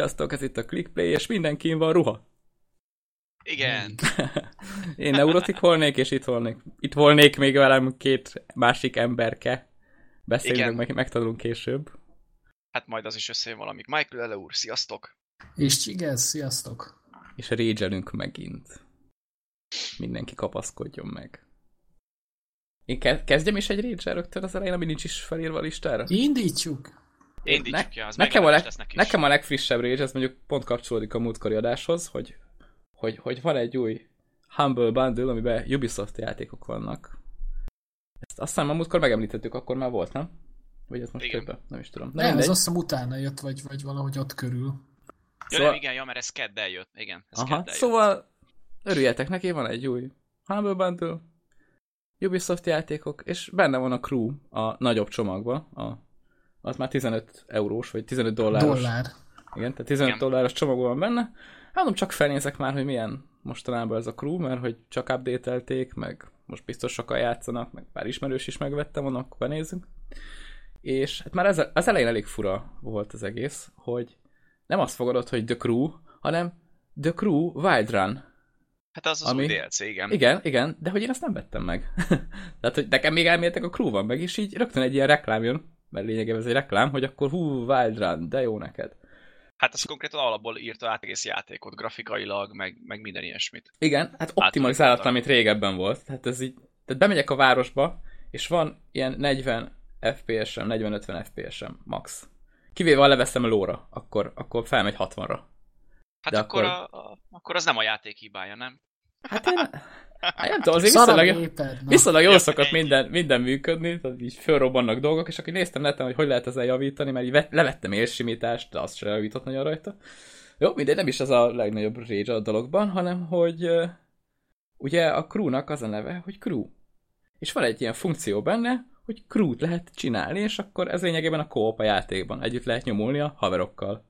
Sziasztok, ez itt a Clickplay, és mindenkin van ruha. Igen. Én neurotik volnék, és itt volnék, itt volnék még velem két másik emberke. Beszélünk, meg megtanulunk később. Hát majd az is összejön valamik. Michael Ele úr, sziasztok! És Csigez, sziasztok! És régyelünk megint. Mindenki kapaszkodjon meg. Én ke- kezdjem is egy rage rögtön az elején, ami nincs is felírva a listára? Indítsuk! Indítsuk ne, ja, az nekem, a leg, nekem a legfrissebb rage, ez mondjuk pont kapcsolódik a múltkori adáshoz, hogy, hogy, hogy van egy új Humble Bundle, amiben Ubisoft játékok vannak. Ezt azt hiszem a múltkor megemlítettük, akkor már volt, nem? Vagy ez most igen. többen? Nem is tudom. Nem, nem ez azt hiszem utána jött, vagy, vagy valahogy ott körül. Ja, szóval... nem, igen, ja, mert ez kedd eljött. Igen, ez Aha, eljött. szóval örüljetek neki, van egy új Humble Bundle, Ubisoft játékok, és benne van a Crew a nagyobb csomagban, a, az már 15 eurós, vagy 15 dolláros. Dollár. Igen, tehát 15 Igen. dolláros csomagban van benne. Hát mondom, csak felnézek már, hogy milyen mostanában ez a Crew, mert hogy csak update meg most biztos sokan játszanak, meg pár ismerős is megvettem, onnan akkor benézünk. És hát már ez, az elején elég fura volt az egész, hogy nem azt fogadod, hogy The Crew, hanem The Crew Wild Run. Hát az az ami... új DLC, igen. Igen, igen, de hogy én azt nem vettem meg. Tehát, hogy nekem még elméletek a Crew van meg, és így rögtön egy ilyen reklám jön, mert lényegében ez egy reklám, hogy akkor hú, Wild Run, de jó neked. Hát az konkrétan alapból írta át egész játékot, grafikailag, meg, meg minden ilyesmit. Igen, hát optimalizálatlan, mint régebben volt. Tehát ez így, tehát bemegyek a városba, és van ilyen 40 FPS-em, 40-50 FPS-em max. Kivéve, ha leveszem lóra, akkor, akkor felmegy 60-ra. Hát akkor, akkor... A, a, akkor az nem a játék hibája, nem? Hát én... Nem tudom, azért viszonylag, viszonylag jól szokott minden, minden működni, tehát így fölrobbannak dolgok, és akkor néztem neten, hogy hogy lehet ezzel javítani, mert így vett, levettem élsimítást, de azt sem javított nagyon rajta. Jó, mindegy, nem is az a legnagyobb rage a dologban, hanem hogy ugye a crewnak az a neve, hogy crew. És van egy ilyen funkció benne, hogy crew-t lehet csinálni, és akkor ez lényegében a kóp a játékban. Együtt lehet nyomulni a haverokkal.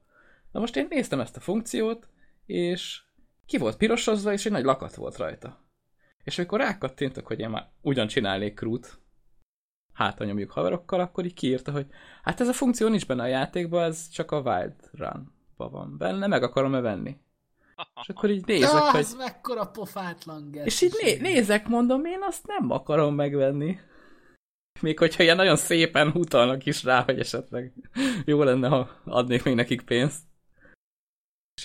Na most én néztem ezt a funkciót, és ki volt pirosozva, és egy nagy lakat volt rajta. És amikor rákattintok, hogy én már ugyan csinálnék krút, hát nyomjuk haverokkal, akkor így kiírta, hogy hát ez a funkció nincs benne a játékban, ez csak a Wild run van benne, meg akarom-e venni. És akkor így nézek, ja, hogy... ez mekkora pofátlan És így né- nézek, mondom, én azt nem akarom megvenni. Még hogyha ilyen nagyon szépen utalnak is rá, hogy esetleg jó lenne, ha adnék még nekik pénzt.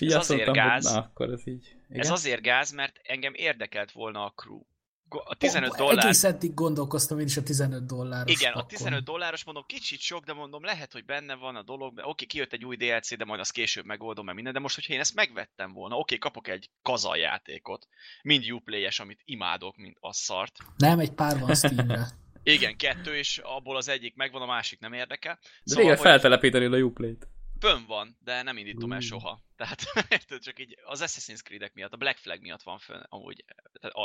És így ez azért mondtam, gáz. Hogy, na, akkor ez így. Igen? Ez azért gáz, mert engem érdekelt volna a crew. A 15 oh, dollár... Egész eddig gondolkoztam én is a 15 dolláros Igen, pakon. a 15 dolláros mondom, kicsit sok, de mondom, lehet, hogy benne van a dolog, oké, okay, kijött egy új DLC, de majd azt később megoldom, mert minden, de most, hogyha én ezt megvettem volna, oké, okay, kapok egy kazajátékot, mind Uplay-es, amit imádok, mint a szart. Nem, egy pár van Steamre. Igen, kettő, és abból az egyik megvan, a másik nem érdekel. De szóval, végre feltelepíteni a Uplay-t. Fönn van, de nem indítom el soha. Tehát érted, csak így az Assassin's Creed-ek miatt, a Black Flag miatt van fönn, amúgy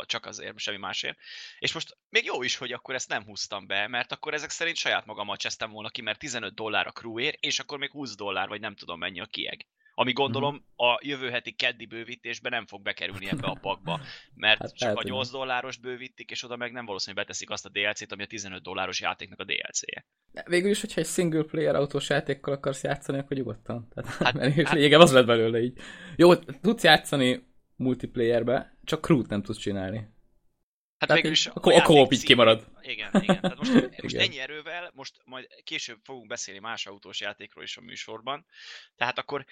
csak azért, semmi másért. És most még jó is, hogy akkor ezt nem húztam be, mert akkor ezek szerint saját magammal csesztem volna ki, mert 15 dollár a crewér, és akkor még 20 dollár, vagy nem tudom mennyi a kieg. Ami gondolom mhm. a jövő heti keddi bővítésben nem fog bekerülni ebbe a pakba, mert hát csak a 8 dolláros bővítik, és oda meg nem valószínűleg beteszik azt a DLC-t, ami a 15 dolláros játéknak a DLC-je. Végül is, hogyha egy single player autós játékkal akarsz játszani, akkor nyugodtan. Tehát, hát, mert hát, lényegem az lett belőle így. Jó, tudsz játszani multiplayerbe, csak crew nem tudsz csinálni. Hát Tehát végül is a, a co így kimarad. Igen, igen. Tehát most, most igen. ennyi erővel, most majd később fogunk beszélni más autós játékról is a műsorban. Tehát akkor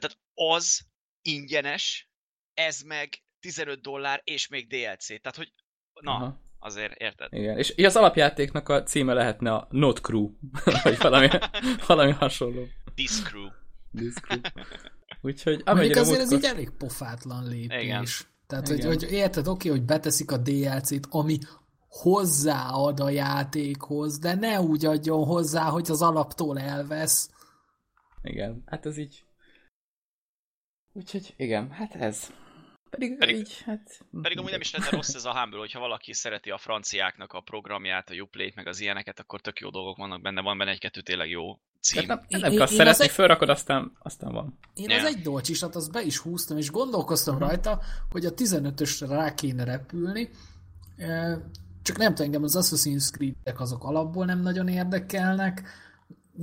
tehát az ingyenes, ez meg 15 dollár, és még DLC. Tehát, hogy na, Aha. azért érted? Igen, és az alapjátéknak a címe lehetne a Not Crew, vagy valami, valami hasonló. This Crew. This Crew. Úgyhogy Mondjuk azért ez így elég pofátlan lépés. Igen. Tehát, Igen. Hogy, hogy érted, oké, hogy beteszik a DLC-t, ami hozzáad a játékhoz, de ne úgy adjon hozzá, hogy az alaptól elvesz. Igen, hát ez így Úgyhogy igen, hát ez. Pedig, pedig, így, hát... Pedig amúgy nem is lenne rossz ez a Humble, hogyha valaki szereti a franciáknak a programját, a Uplay-t, meg az ilyeneket, akkor tök jó dolgok vannak benne, van benne egy-kettő tényleg jó cím. nem, nem én, kell én szeretni, egy... fölrakod, aztán, aztán van. Én yeah. az egy dolcsisat, azt be is húztam, és gondolkoztam uh-huh. rajta, hogy a 15-ösre rá kéne repülni, csak nem tudom, engem az Assassin's Creed-ek azok alapból nem nagyon érdekelnek,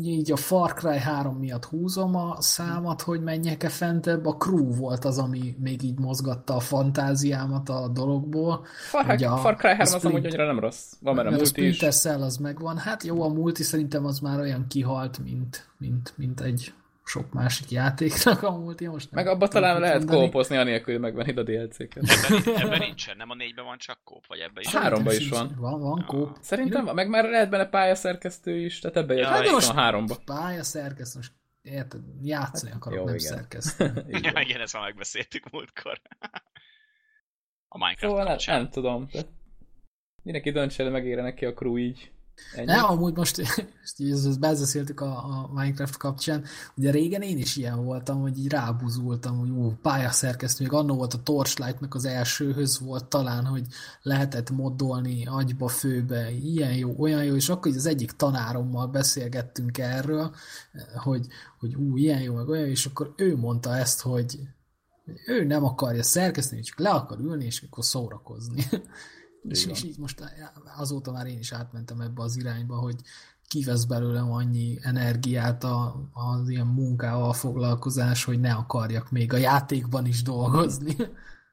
így a Far Cry 3 miatt húzom a számat, hogy menjek-e fentebb, a Crew volt az, ami még így mozgatta a fantáziámat a dologból. Far, a, Far Cry 3 az amúgy annyira nem rossz. Van mert a multi is. A az megvan. Hát jó, a multi szerintem az már olyan kihalt, mint, mint, mint egy sok másik játéknak a multi most nem Meg abba talán lehet kópozni, anélkül, hogy megvenni a DLC-ket. Ebben, ebben nincsen, nem a négyben van csak kóp, vagy ebben is? Háromban is van. Van, van kóp. Szerintem, van, meg már lehet benne pályaszerkesztő is, tehát ebben ja, jön a háromba. Pályaszerkesztő, most érted, játszani hát, akarok, jó, nem igen. szerkeszteni. ja, igen, ezt már megbeszéltük múltkor. a Minecraft szóval nem, nem tudom. mindenki döntse le, megére neki a crew így. Ennyi? Ne, amúgy most, most beszéltük a, a Minecraft kapcsán, ugye régen én is ilyen voltam, hogy így rábuzultam, hogy ú, pályaszerkesztő, még annó volt a Torchlight, meg az elsőhöz volt talán, hogy lehetett moddolni agyba, főbe, ilyen jó, olyan jó, és akkor az egyik tanárommal beszélgettünk erről, hogy, hogy ú, ilyen jó, meg olyan, és akkor ő mondta ezt, hogy ő nem akarja szerkeszteni, csak le akar ülni, és akkor szórakozni. És, és így most azóta már én is átmentem ebbe az irányba, hogy kivesz belőlem annyi energiát a, az ilyen munkával foglalkozás, hogy ne akarjak még a játékban is dolgozni.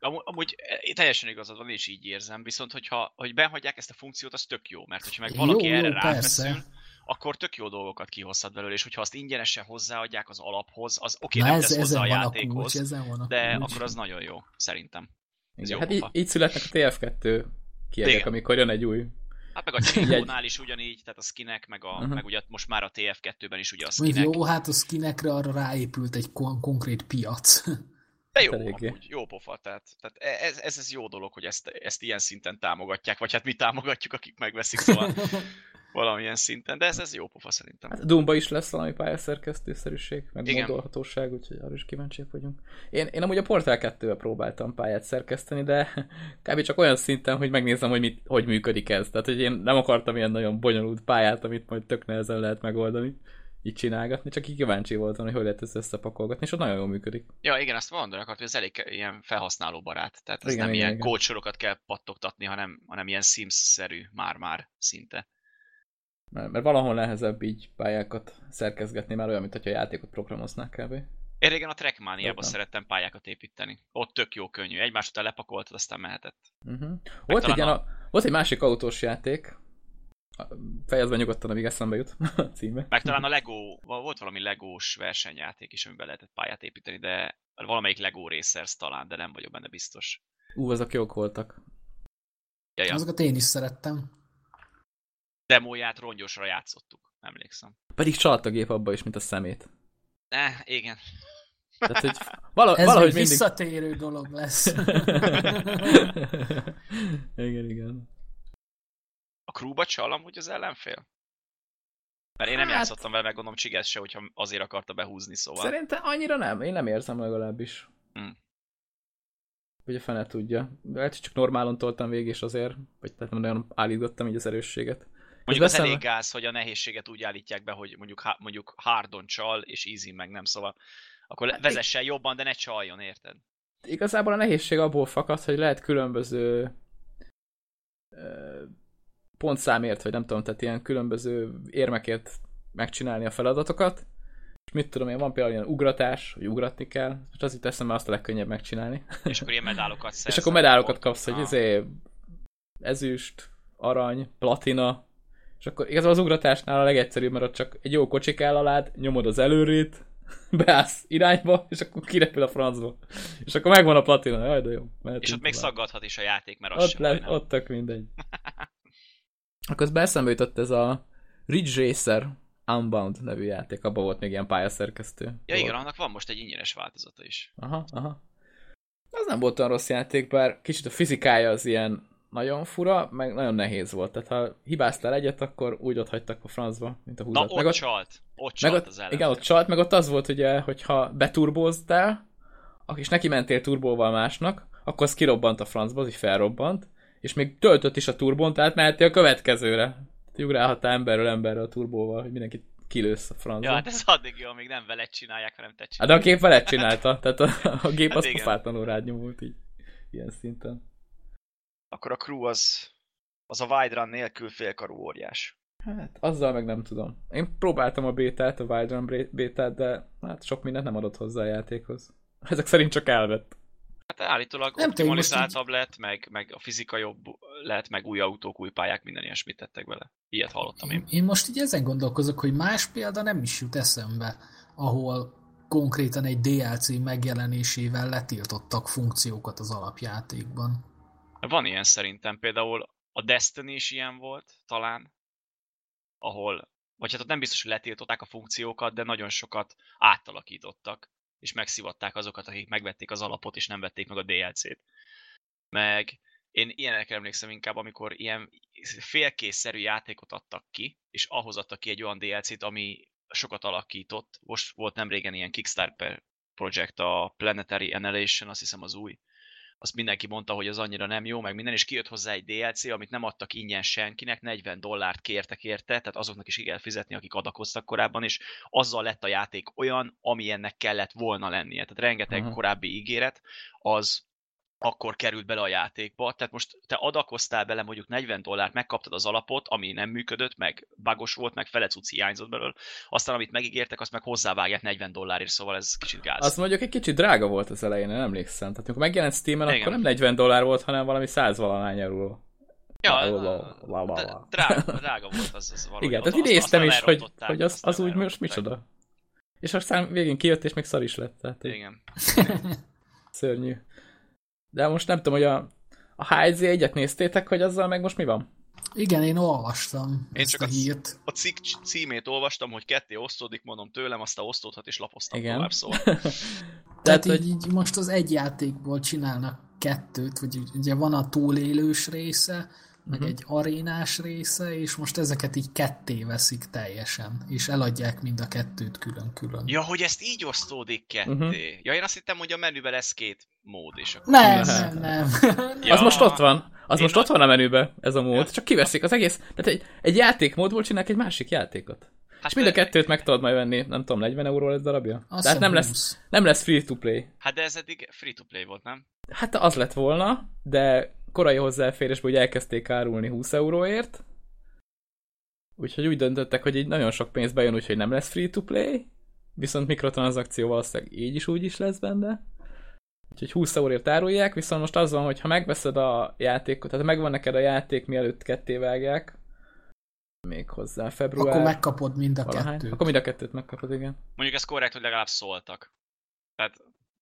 Amúgy, amúgy e, teljesen igazad van, és így érzem, viszont hogyha hogy behagyják ezt a funkciót, az tök jó, mert hogyha meg valaki jó, erre ráfeszül, akkor tök jó dolgokat kihozhat belőle, és hogyha azt ingyenesen hozzáadják az alaphoz, az oké, okay, nem ez, tesz hozzá a játékhoz, a kulcs, van a de kulcs. akkor az nagyon jó, szerintem. Ez Igen, jó hát így, így születnek a TF2 kiegek, amikor jön egy új Hát meg a Csinónál is ugyanígy, tehát a skinek, meg, a, uh-huh. meg ugye most már a TF2-ben is ugye a skinek. Jó, hát a skinekre arra ráépült egy kon- konkrét piac. De jó, amúgy, jó pofa, tehát, tehát e- ez, ez, ez jó dolog, hogy ezt, ezt ilyen szinten támogatják, vagy hát mi támogatjuk, akik megveszik, szóval valamilyen szinten, de ez, ez jó pofa szerintem. Hát Dumba is lesz valami pályaszerkesztőszerűség, meg Igen. modolhatóság, úgyhogy arra is kíváncsiak vagyunk. Én, én amúgy a Portal 2 próbáltam pályát szerkeszteni, de kb. csak olyan szinten, hogy megnézem, hogy mit, hogy működik ez. Tehát, hogy én nem akartam ilyen nagyon bonyolult pályát, amit majd tök nehezen lehet megoldani így csinálgatni, csak így kíváncsi voltam, hogy hogy lehet ezt összepakolgatni, és ott nagyon jól működik. Ja, igen, azt mondani akart, hogy ez elég ilyen felhasználó barát. Tehát ez igen, nem igen, ilyen igen. kócsorokat kell pattogtatni, hanem, hanem ilyen Sims-szerű már-már szinte. Mert, mert valahol nehezebb így pályákat szerkezgetni, már olyan, mint hogyha játékot programoznák kb. Én régen a Trackmania-ban szerettem pályákat építeni. Ott tök jó könnyű. Egymás után lepakoltad, aztán mehetett. Uh-huh. Volt, egy a... a... volt egy másik autós játék, fejezve nyugodtan, amíg eszembe jut a címe. Meg talán a Lego, volt valami Legós versenyjáték is, amiben lehetett pályát építeni, de valamelyik Lego Racers talán, de nem vagyok benne biztos. Ú, azok jók voltak. Ja, ja. Azokat én is szerettem demóját rongyosra játszottuk, emlékszem. Pedig csalt a gép abba is, mint a szemét. Ne, igen. Tehát, hogy vala, Ez valahogy mindig... visszatérő dolog lesz. igen, igen. A krúba csal amúgy az ellenfél? Mert én nem hát... játszottam vele, meg gondolom Csigesz se, hogyha azért akarta behúzni, szóval. Szerintem annyira nem, én nem érzem legalábbis. Hmm. Ugye fene tudja. Lehet, csak normálon toltam végig, és azért, vagy tehát nem nagyon állítottam így az erősséget. Mondjuk az elég gáz, hogy a nehézséget úgy állítják be, hogy mondjuk, mondjuk hardon csal, és easy meg nem, szóval akkor hát vezessen jobban, de ne csaljon, érted? Igazából a nehézség abból fakad, hogy lehet különböző pontszámért, vagy nem tudom, tehát ilyen különböző érmekért megcsinálni a feladatokat, és mit tudom én, van például ilyen ugratás, hogy ugratni kell, és az itt eszembe azt a legkönnyebb megcsinálni. És akkor ilyen medálokat És akkor medálokat kapsz, hogy izé ezüst, arany, platina, és akkor igazából az ugratásnál a legegyszerűbb, mert ott csak egy jó kocsi kell alád, nyomod az előrét, beállsz irányba, és akkor kirepül a francba. És akkor megvan a platina, jaj, de jó. És ott még szaggathat is a játék, mert az ott, le, ott tök mindegy. akkor ezt eszembe jutott ez a Ridge Racer Unbound nevű játék, abban volt még ilyen pályaszerkesztő. Ja volt. igen, annak van most egy ingyenes változata is. Aha, aha. Az nem volt olyan rossz játék, bár kicsit a fizikája az ilyen nagyon fura, meg nagyon nehéz volt. Tehát ha hibáztál egyet, akkor úgy ott hagytak a francba, mint a húzat. Na, ott meg ott csalt. Ott csalt meg ott, az Igen, ott csalt, meg ott az volt ugye, hogyha beturbóztál, és neki mentél turbóval másnak, akkor az kirobbant a francba, az így felrobbant, és még töltött is a turbón, tehát mehettél a következőre. Ugrálhattál emberről emberre a turbóval, hogy mindenkit kilősz a francba. Ja, hát ez addig jó, amíg nem veled csinálják, hanem te csinálják. Hát de a gép veled csinálta, tehát a, a gép hát az pofátlanul rád nyomult így, ilyen szinten akkor a crew az, az a wide run nélkül félkarú óriás. Hát, azzal meg nem tudom. Én próbáltam a bétát, a Wildrun bétát, de hát sok mindent nem adott hozzá a játékhoz. Ezek szerint csak elvett. Hát állítólag nem optimalizáltabb lett, meg, meg a fizika jobb lett, meg új autók, új pályák, minden ilyesmit tettek vele. Ilyet hallottam én. Én most így ezen gondolkozok, hogy más példa nem is jut eszembe, ahol konkrétan egy DLC megjelenésével letiltottak funkciókat az alapjátékban. Van ilyen szerintem, például a Destiny is ilyen volt, talán, ahol, vagy hát ott nem biztos, hogy letiltották a funkciókat, de nagyon sokat átalakítottak, és megszivatták azokat, akik megvették az alapot, és nem vették meg a DLC-t. Meg én ilyenekre emlékszem inkább, amikor ilyen félkészszerű játékot adtak ki, és ahhoz adtak ki egy olyan DLC-t, ami sokat alakított. Most volt nem régen ilyen Kickstarter projekt, a Planetary Annihilation, azt hiszem az új, azt mindenki mondta, hogy az annyira nem jó, meg minden, és kijött hozzá egy DLC, amit nem adtak ingyen senkinek, 40 dollárt kértek érte, tehát azoknak is ki kell fizetni, akik adakoztak korábban, és azzal lett a játék olyan, amilyennek kellett volna lennie. Tehát rengeteg uh-huh. korábbi ígéret, az akkor került bele a játékba. Tehát most te adakoztál bele mondjuk 40 dollárt, megkaptad az alapot, ami nem működött, meg bagos volt, meg fele cucc hiányzott belőle, aztán amit megígértek, azt meg hozzávágják 40 dollárért, szóval ez kicsit gáz. Azt mondjuk egy kicsit drága volt az elején, nem emlékszem. Tehát amikor megjelent Steam-en, akkor nem 40 dollár volt, hanem valami 100 valahány euró. Ja, drága, drága volt az, az valami. Igen, tehát idéztem is, hogy, hogy az, az úgy most micsoda. És aztán végén kijött, és még szar is lett. Tehát, Igen. Szörnyű. De most nem tudom, hogy a, a HZ egyet néztétek, hogy azzal meg most mi van? Igen, én olvastam Én csak a, hírt. a cikk címét olvastam, hogy ketté osztódik, mondom tőlem, aztán osztódhat, és lapoztam Igen. tovább, szóval. Tehát, Tehát így, így most az egy játékból csinálnak kettőt, vagy ugye van a túlélős része, meg uh-huh. egy arénás része, és most ezeket így ketté veszik teljesen, és eladják mind a kettőt külön-külön. Ja, hogy ezt így osztódik ketté. Uh-huh. Ja, én azt hittem, hogy a menüben lesz két mód, és akkor... Nem, nem, nem. ja. Az most ott van. Az én most a... ott van a menüben, ez a mód. Ja. Csak kiveszik az egész. Tehát egy, egy játékmódból csinálják egy másik játékot. Hát és mind a kettőt meg tudod majd venni, nem tudom, 40 euró lesz darabja? Azt Tehát nem lesz, nem lesz free-to-play. Hát de ez eddig free-to-play volt, nem? Hát az lett volna, de korai hozzáférésből hogy elkezdték árulni 20 euróért. Úgyhogy úgy döntöttek, hogy így nagyon sok pénz bejön, úgyhogy nem lesz free-to-play, viszont mikrotranszakció valószínűleg így is úgy is lesz benne. Úgyhogy 20 euróért árulják, viszont most az van, hogy ha megveszed a játékot, tehát megvan neked a játék, mielőtt ketté vágják, még hozzá február. Akkor megkapod mind a valahány. kettőt. Akkor mind a kettőt megkapod, igen. Mondjuk ez korrekt, hogy legalább szóltak. Tehát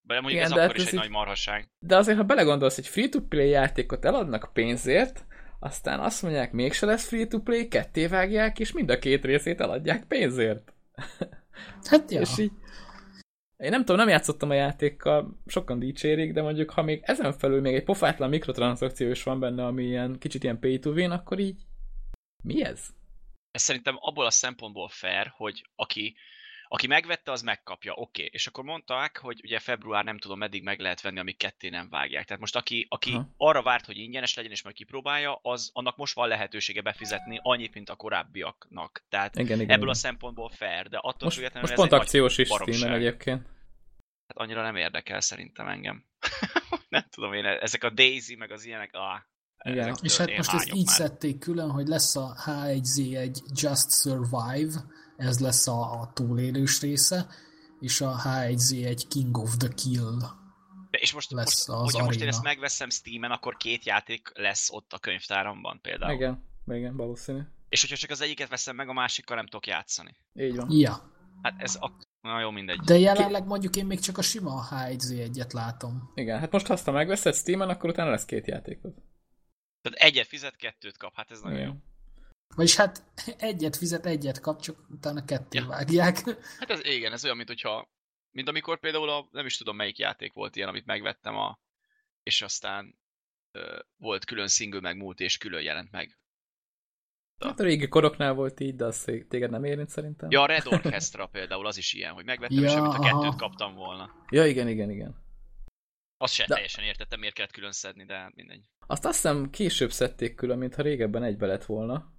de mondjuk Igen, ez de akkor hát is egy így... nagy marhasság. De azért, ha belegondolsz, hogy free-to-play játékot eladnak pénzért, aztán azt mondják, mégse lesz free-to-play, ketté vágják, és mind a két részét eladják pénzért. Hát ja. és így, én nem tudom, nem játszottam a játékkal, sokan dicsérik, de mondjuk, ha még ezen felül még egy pofátlan mikrotranszakció is van benne, ami ilyen, kicsit ilyen pay to win, akkor így mi ez? Ez szerintem abból a szempontból fair, hogy aki aki megvette, az megkapja, oké. Okay. És akkor mondták, hogy ugye február nem tudom, meddig meg lehet venni, amíg ketté nem vágják. Tehát most aki, aki arra várt, hogy ingyenes legyen, és majd kipróbálja, az annak most van lehetősége befizetni annyit, mint a korábbiaknak. Tehát igen, igen, ebből igen. a szempontból fair, de attól most, függetlenül most pont akciós is Steam egyébként. Hát annyira nem érdekel szerintem engem. nem tudom én, ezek a Daisy, meg az ilyenek, ah, igen. És hát most ezt így már. szedték külön, hogy lesz a H1Z1 Just Survive, ez lesz a, a túlélős része, és a H1Z1 King of the Kill de és most, lesz most az hogyha most én ezt megveszem Steam-en, akkor két játék lesz ott a könyvtáramban például. Igen, igen, valószínű. És hogyha csak az egyiket veszem meg, a másikkal nem tudok játszani. Így van. Ja. Hát ez a... Na jó, mindegy. De jelenleg mondjuk én még csak a sima H1Z1-et látom. Igen, hát most ha azt megveszed Steam-en, akkor utána lesz két játékod. Tehát egyet fizet, kettőt kap, hát ez nagyon Igen. jó. Vagyis hát egyet fizet, egyet kap, csak utána ketté ja. vágják. Hát ez igen, ez olyan, mint hogyha, mint amikor például a, nem is tudom melyik játék volt ilyen, amit megvettem, a, és aztán ö, volt külön single meg múlt, és külön jelent meg. Hát a régi koroknál volt így, de az téged nem érint szerintem. Ja, a Red Orchestra például, az is ilyen, hogy megvettem, ja, és amit a kettőt kaptam volna. Ja, igen, igen, igen. Azt se de... teljesen értettem, miért kellett külön szedni, de mindegy. Azt azt hiszem később szedték külön, mintha régebben egybe lett volna.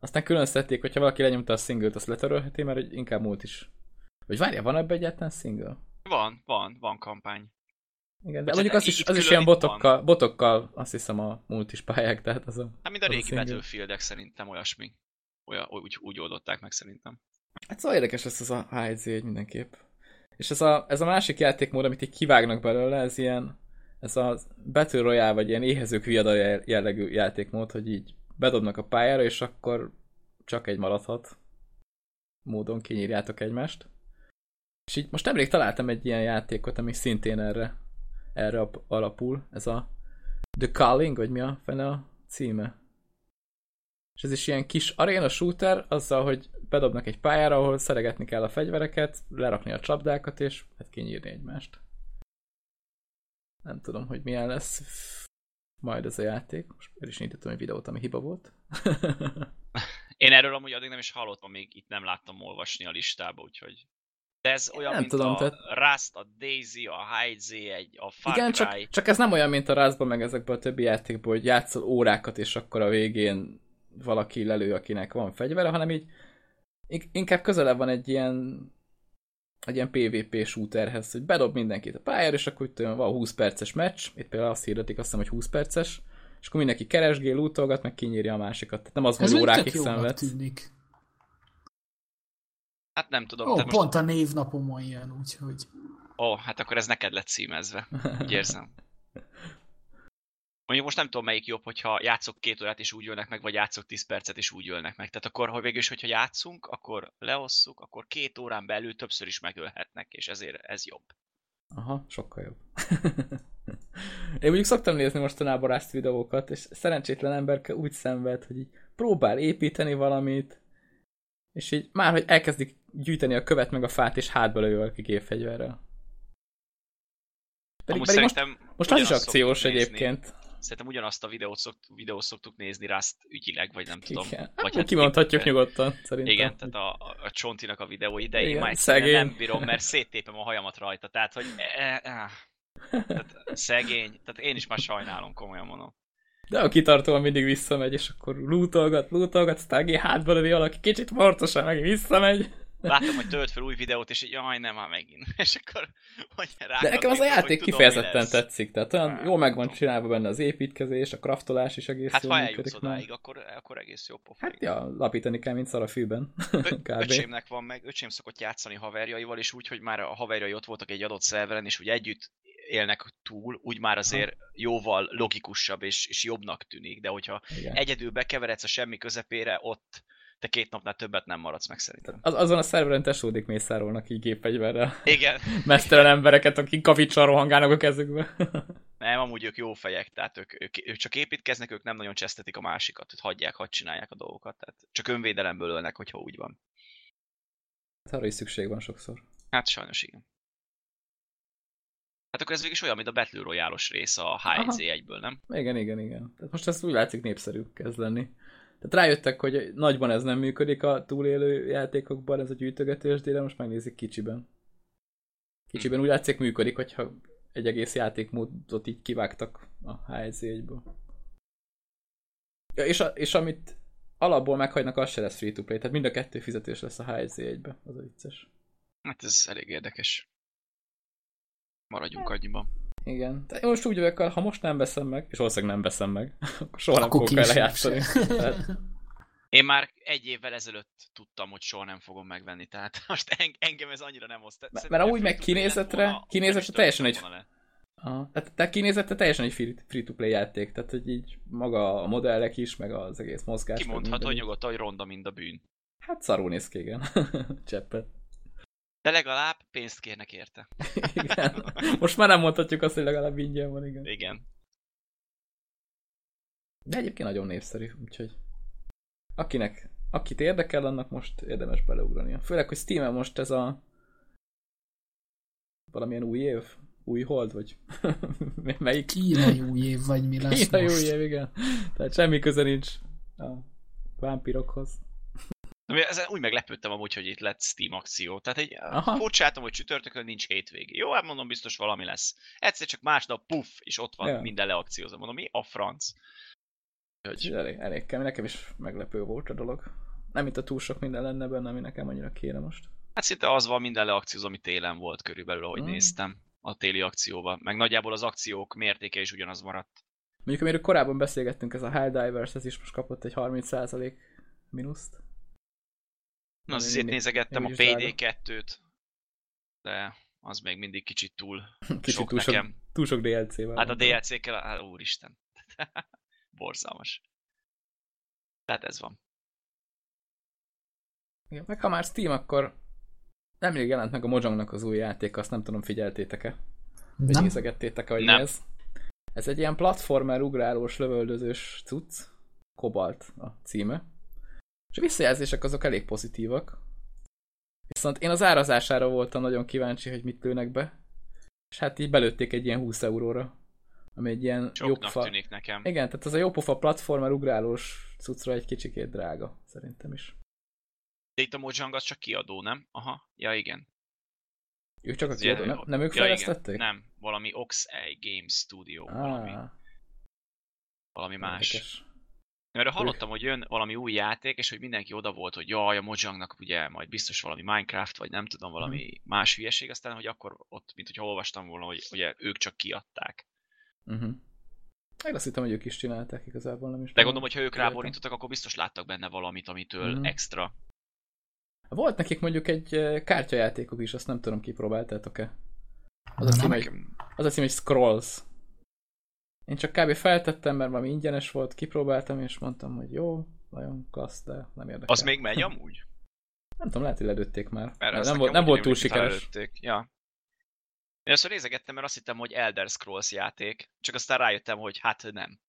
Aztán külön szedték, hogyha valaki lenyomta a singlet, azt letörölheti, mert inkább múlt is. Vagy várja, van ebbe egyáltalán single? Van, van, van kampány. Igen, de mondjuk az is, az is ilyen botokkal, botokkal, azt hiszem a múlt is pályák, tehát az a... Hát mind a régi battlefield szerintem olyasmi. olyan, úgy, úgy oldották meg szerintem. Hát szóval érdekes ez a HZ1 mindenképp. És ez a, ez a másik játékmód, amit így kivágnak belőle, ez ilyen, ez a Battle Royale, vagy ilyen éhezők viada jellegű játékmód, hogy így bedobnak a pályára, és akkor csak egy maradhat módon kinyírjátok egymást. És így most nemrég találtam egy ilyen játékot, ami szintén erre, erre alapul. Ez a The Calling, vagy mi a fene a címe? És ez is ilyen kis arena shooter, azzal, hogy bedobnak egy pályára, ahol szeregetni kell a fegyvereket, lerakni a csapdákat, és hát kinyírni egymást. Nem tudom, hogy milyen lesz majd ez a játék. Most el is indítottam egy videót, ami hiba volt. Én erről amúgy addig nem is hallottam, még itt nem láttam olvasni a listába, úgyhogy... De ez olyan, nem mint tudom, a tehát... Rust, a Daisy, a HZ, egy, a Far Igen, Cry. Csak, csak ez nem olyan, mint a Rustban, meg ezekben a többi játékban, hogy játszol órákat, és akkor a végén valaki lelő, akinek van fegyvere, hanem így inkább közelebb van egy ilyen egy ilyen PvP shooterhez, hogy bedob mindenkit a pályára, és akkor itt van 20 perces meccs, itt például azt hirdetik, azt hiszem, hogy 20 perces, és akkor mindenki keresgél, útolgat, meg kinyírja a másikat. Tehát nem az, hogy órákig szenved. tűnik. Hát nem tudom. Ó, pont most... a névnapomon jön, úgyhogy... Ó, hát akkor ez neked lett címezve. Úgy érzem. Mondjuk most nem tudom melyik jobb, hogyha játszok két órát és úgy jönnek meg, vagy játszok 10 percet és úgy jönnek meg. Tehát akkor, ha végül is, hogyha játszunk, akkor leosszuk, akkor két órán belül többször is megölhetnek, és ezért ez jobb. Aha, sokkal jobb. Én mondjuk szoktam nézni mostanában Rust videókat, és szerencsétlen ember úgy szenved, hogy így próbál építeni valamit, és így már, hogy elkezdik gyűjteni a követ meg a fát, és hátba lő valaki gépfegyverrel. Pedig, pedig most, most az is akciós egyébként. Szerintem ugyanazt a videót, szokt, videót szoktuk nézni Rust ügyileg, vagy nem tudom. Igen. Vagy hát kimondhatjuk nyugodtan, szerintem. Igen, tehát a, a Csontinak a videói, de Igen, én már szegény. nem bírom, mert széttépem a hajamat rajta, tehát hogy e, e, e. Tehát, szegény, tehát én is már sajnálom, komolyan mondom. De a kitartóan mindig visszamegy, és akkor lútolgat, lútolgat, aztán hátba lövi valaki, kicsit mortosan meg visszamegy. Láttam, hogy tölt fel új videót, és így, jaj, nem, már megint. És akkor, hogy rá. De nekem az a játék kifejezetten tetszik, tehát olyan ah, jól meg van csinálva benne az építkezés, a kraftolás is egész hát, jól ha eljutsz odáig, akkor, akkor egész jó pofa. Hát ja, lapítani kell, mint szar a fűben. öcsémnek van meg, öcsém szokott játszani haverjaival, és úgy, hogy már a haverjai ott voltak egy adott szerveren, és úgy együtt élnek túl, úgy már azért jóval logikusabb és, és jobbnak tűnik, de hogyha Igen. egyedül bekeveredsz a semmi közepére, ott te két napnál többet nem maradsz meg szerintem. Az, azon a szerveren tesódik mészárolnak így gépfegyverrel. Igen. Mesztelen embereket, akik kavicsal rohangálnak a kezükbe. nem, amúgy ők jó fejek, tehát ők, ők, ők, csak építkeznek, ők nem nagyon csesztetik a másikat, hogy hagyják, hadd csinálják a dolgokat. Tehát csak önvédelemből ölnek, hogyha úgy van. Hát arra is szükség van sokszor. Hát sajnos igen. Hát akkor ez végig is olyan, mint a Battle royale rész a HZ1-ből, nem? Igen, igen, igen. Tehát most ez úgy látszik népszerű kezd lenni. Tehát rájöttek, hogy nagyban ez nem működik a túlélő játékokban, ez a gyűjtögetés, de most megnézik kicsiben. Kicsiben hm. úgy látszik működik, hogyha egy egész játékmódot így kivágtak a HZ1-ből. Ja, és, a, és amit alapból meghagynak, az se lesz free-to-play, tehát mind a kettő fizetés lesz a HZ1-be, az a vicces. Hát ez elég érdekes. Maradjunk annyiban. Igen. De én most úgy vagyok, ha most nem veszem meg, és valószínűleg nem veszem meg, akkor soha akkor nem fogok vele játszani. Én már egy évvel ezelőtt tudtam, hogy soha nem fogom megvenni, tehát most engem ez annyira nem oszt. Mert, mert amúgy meg kinézetre, kinézetre teljesen egy... Aha. Tehát te kinézette teljesen egy free-to-play játék, tehát hogy így maga a modellek is, meg az egész mozgás. Kimondhatod nyugodtan, hogy ronda, mint a bűn. Hát szarul néz ki, igen. Cseppet. De legalább pénzt kérnek érte. igen. Most már nem mondhatjuk azt, hogy legalább ingyen van, igen. Igen. De egyébként nagyon népszerű, úgyhogy akinek, akit érdekel, annak most érdemes beleugrania. Főleg, hogy steam most ez a valamilyen új év, új hold, vagy melyik? Kínai új év, vagy mi lesz Kínai most? új év, igen. Tehát semmi köze nincs a vámpirokhoz. Ezen úgy meglepődtem amúgy, hogy itt lett Steam akció. Tehát egy furcsáltam, hogy csütörtökön nincs hétvégi. Jó, hát mondom, biztos valami lesz. Egyszer csak másnap, puff, és ott van ja. minden leakciózva. Mondom, mi a franc? Hogy... Elég, elég kemény. Nekem is meglepő volt a dolog. Nem itt a túl sok minden lenne benne, ami nekem annyira kéne most. Hát szinte az van minden leakcióz, ami télen volt körülbelül, ahogy hmm. néztem a téli akcióban. Meg nagyjából az akciók mértéke is ugyanaz maradt. Mondjuk amiről korábban beszélgettünk, ez a Divers, ez is most kapott egy 30% mínuszt. Na, azért nézegettem a PD2-t, de az még mindig kicsit túl kicsit sok túl nekem. Sok, túl sok DLC-vel. Hát a DLC-kkel, hát úristen. Borzalmas. Tehát ez van. Igen, meg ha már Steam, akkor nemrég jelent meg a Mojangnak az új játék, azt nem tudom, figyeltétek-e? Vagy nem. nézegettétek-e, hogy nem. ez? Ez egy ilyen platformer, ugrálós, lövöldözős cucc. Kobalt a címe. És a visszajelzések azok elég pozitívak. Viszont én az árazására voltam nagyon kíváncsi, hogy mit lőnek be. És hát így belőtték egy ilyen 20 euróra. Ami egy ilyen jópofa... tűnik nekem. Igen, tehát az a jópofa platformer ugrálós cuccra egy kicsikét drága, szerintem is. De itt a Mojang az csak kiadó, nem? Aha, ja igen. Ők csak a kiadó, nem, nem ők ja, fejlesztették? Igen. Nem, valami Oxeye Games Studio, ah. valami, valami más. Érdekes. Mert hallottam, hogy jön valami új játék, és hogy mindenki oda volt, hogy jaj, a Mojangnak ugye majd biztos valami Minecraft, vagy nem tudom, valami uh-huh. más hülyeség, aztán, hogy akkor ott, mint hogy olvastam volna, hogy ugye ők csak kiadták. Uh-huh. Én azt hittem, hogy ők is csinálták igazából, nem is. De gondolom, hogy ha ők ráborítottak, akkor biztos láttak benne valamit, amitől uh-huh. extra. Volt nekik mondjuk egy kártyajátékuk is, azt nem tudom, kipróbáltátok-e. Az a cím, hogy, az a cím, hogy Scrolls. Én csak kb. feltettem, mert valami ingyenes volt, kipróbáltam, és mondtam, hogy jó, nagyon klassz, de nem érdekel. Az még megy amúgy? Nem tudom, lehet, hogy ledötték már. Mert nem, volt, nem volt túl sikeres. Ja. Én azt nézegettem, mert azt hittem, hogy Elder Scrolls játék, csak aztán rájöttem, hogy hát nem.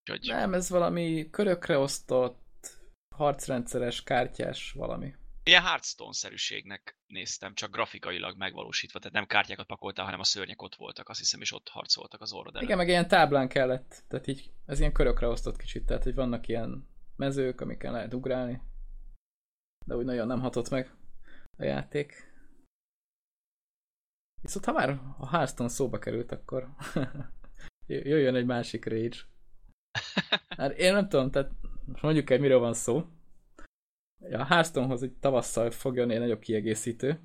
Úgyhogy... Nem, ez valami körökre osztott, harcrendszeres, kártyás valami. Ilyen Hearthstone-szerűségnek néztem, csak grafikailag megvalósítva, tehát nem kártyákat pakoltál, hanem a szörnyek ott voltak, azt hiszem, és ott harcoltak az orrod Igen, meg ilyen táblán kellett, tehát így, ez ilyen körökre osztott kicsit, tehát hogy vannak ilyen mezők, amiken lehet ugrálni, de úgy nagyon nem hatott meg a játék. Viszont ha már a Hearthstone szóba került, akkor jöjjön egy másik Rage. Hát én nem tudom, tehát most mondjuk egy miről van szó. A Hearthstonehoz egy tavasszal fog jönni egy nagyobb kiegészítő,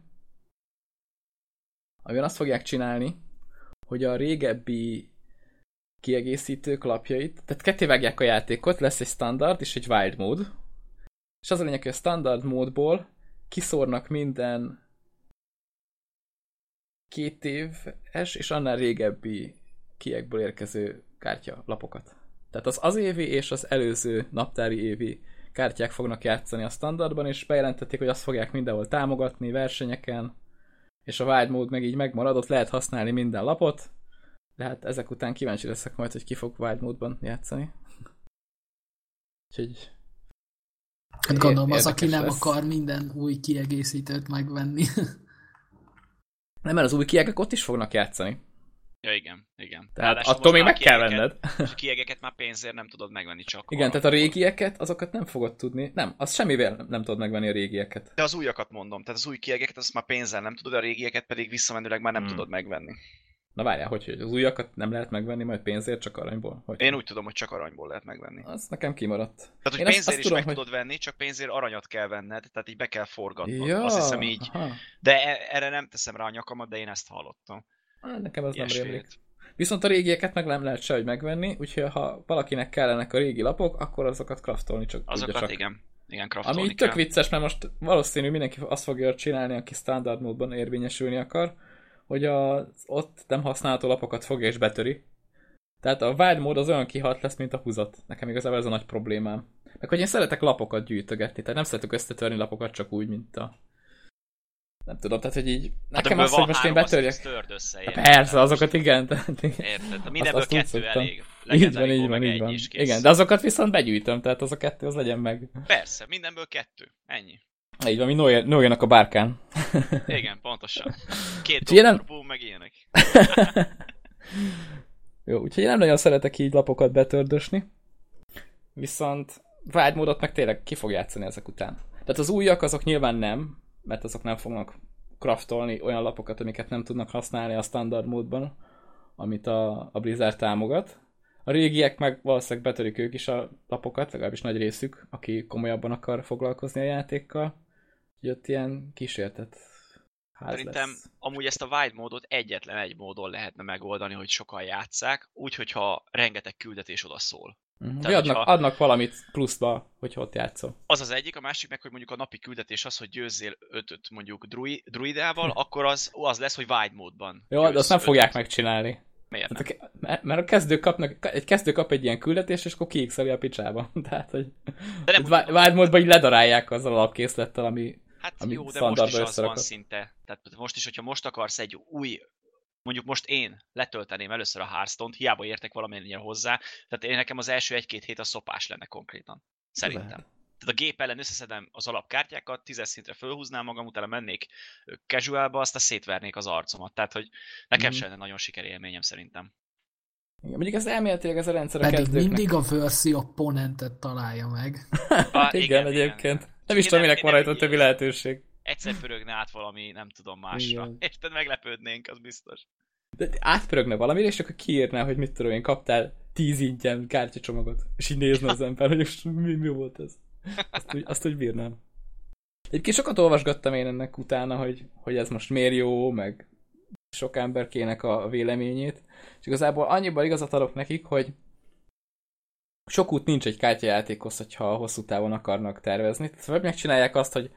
amiben azt fogják csinálni, hogy a régebbi kiegészítők lapjait, tehát ketté vágják a játékot, lesz egy standard és egy wild mód, és az a lényeg, hogy a standard módból kiszórnak minden két éves és annál régebbi kiekből érkező kártya lapokat. Tehát az az évi és az előző naptári évi kártyák fognak játszani a standardban, és bejelentették, hogy azt fogják mindenhol támogatni, versenyeken, és a Mode meg így megmarad, ott lehet használni minden lapot, de hát ezek után kíváncsi leszek majd, hogy ki fog Mode-ban játszani. Úgyhogy... Hát gondolom az, aki nem lesz. akar minden új kiegészítőt megvenni. Nem, mert az új kiegek ott is fognak játszani. Ja, igen, igen. Tehát Ráadásul attól még meg kell venned. És a kiegeket már pénzért nem tudod megvenni csak. Igen, tehát a régieket, azokat nem fogod tudni. Nem, az semmivel nem tudod megvenni a régieket. De az újakat mondom, tehát az új kiegeket, azt már pénzzel nem tudod, a régieket pedig visszamenőleg már nem hmm. tudod megvenni. Na várjál, hogy, hogy az újakat nem lehet megvenni majd pénzért, csak aranyból? Hogy Én úgy tudom, hogy csak aranyból lehet megvenni. Az nekem kimaradt. Tehát, hogy Én pénzért azt, azt is tudom, meg hogy... tudod venni, csak pénzért aranyat kell venned, tehát így be kell forgatnod. Ja, azt hiszem így. Aha. De e- erre nem teszem rá a nyakamat, de én ezt hallottam. Hát, nekem ez nem rémlik. Viszont a régieket meg nem lehet sehogy megvenni, úgyhogy ha valakinek kellenek a régi lapok, akkor azokat kraftolni csak Azokat csak. igen. Igen, kraftolni Ami tök vicces, mert most valószínű mindenki azt fogja csinálni, aki standard módban érvényesülni akar, hogy az ott nem használható lapokat fogja és betöri. Tehát a wild mód az olyan kihat lesz, mint a húzat. Nekem igazából ez a nagy problémám. Meg hogy én szeretek lapokat gyűjtögetni, tehát nem szeretek összetörni lapokat csak úgy, mint a nem tudom, tehát hogy így hát nekem hát, az, hogy most én betörjek. Össze, Persze, azokat igen. Tehát, érted, mindenből azt, kettő azt elég. Így van, így van, így van. Igen, de azokat viszont begyűjtöm, tehát az a kettő az legyen meg. Persze, mindenből kettő. Ennyi. Így van, mi Noé-nak a bárkán. Igen, pontosan. Két doktor nem... meg ilyenek. Jó, úgyhogy én nem nagyon szeretek így lapokat betördösni. Viszont vágymódot meg tényleg ki fog játszani ezek után. Tehát az újak azok nyilván nem, mert azok nem fognak craftolni olyan lapokat, amiket nem tudnak használni a standard módban, amit a, a Blizzard támogat. A régiek meg valószínűleg betörik ők is a lapokat, legalábbis nagy részük, aki komolyabban akar foglalkozni a játékkal. Úgyhogy ott ilyen kísértet ház Szerintem lesz. amúgy ezt a wide módot egyetlen egy módon lehetne megoldani, hogy sokan játszák, úgy, hogyha rengeteg küldetés oda szól. Uh-huh. Tehát, adnak, hogyha... adnak valamit pluszba, hogy ott játszol. Az az egyik, a másik meg, hogy mondjuk a napi küldetés az, hogy győzzél ötöt mondjuk druid, druidával, akkor az, az lesz, hogy wide módban. Jó, de azt nem fogják megcsinálni. Miért nem? Hát, mert a kezdő kapnak, egy kezdő kap egy ilyen küldetést, és akkor kiixeli a picsába. Tehát, hogy, de nem wide módban így ledarálják az alapkészlettel, ami Hát ami jó, de most is az van szinte. Tehát most is, hogyha most akarsz egy új mondjuk most én letölteném először a Hearthstone-t, hiába értek valamennyire hozzá, tehát én nekem az első egy-két hét a szopás lenne konkrétan. Szerintem. Lehet. Tehát a gép ellen összeszedem az alapkártyákat, tízes szintre fölhúznám magam, utána mennék casualba, aztán szétvernék az arcomat. Tehát, hogy nekem mm. sem lenne nagyon sikerélményem szerintem. Igen, mondjuk ez elméletileg ez a rendszer a Pedig kezdőknek. mindig a Versi opponentet találja meg. Ah, igen, igen, egyébként. Igen. Nem is tudom, minek van rajta többi lehetőség. Egyszer pörögne át valami, nem tudom, másra. Igen. Érted, meglepődnénk, az biztos. De átpörögne valamire, és akkor kiírná, hogy mit tudom én, kaptál tíz ingyen kártyacsomagot. És így nézne az ember, hogy mi, mi volt ez. Azt úgy, azt úgy bírnám. Egyébként sokat olvasgattam én ennek utána, hogy, hogy ez most miért jó, meg sok emberkének a véleményét. És igazából annyiban igazat adok nekik, hogy sok út nincs egy kártyajátékhoz, hogyha hosszú távon akarnak tervezni. Szóval megcsinálják azt, hogy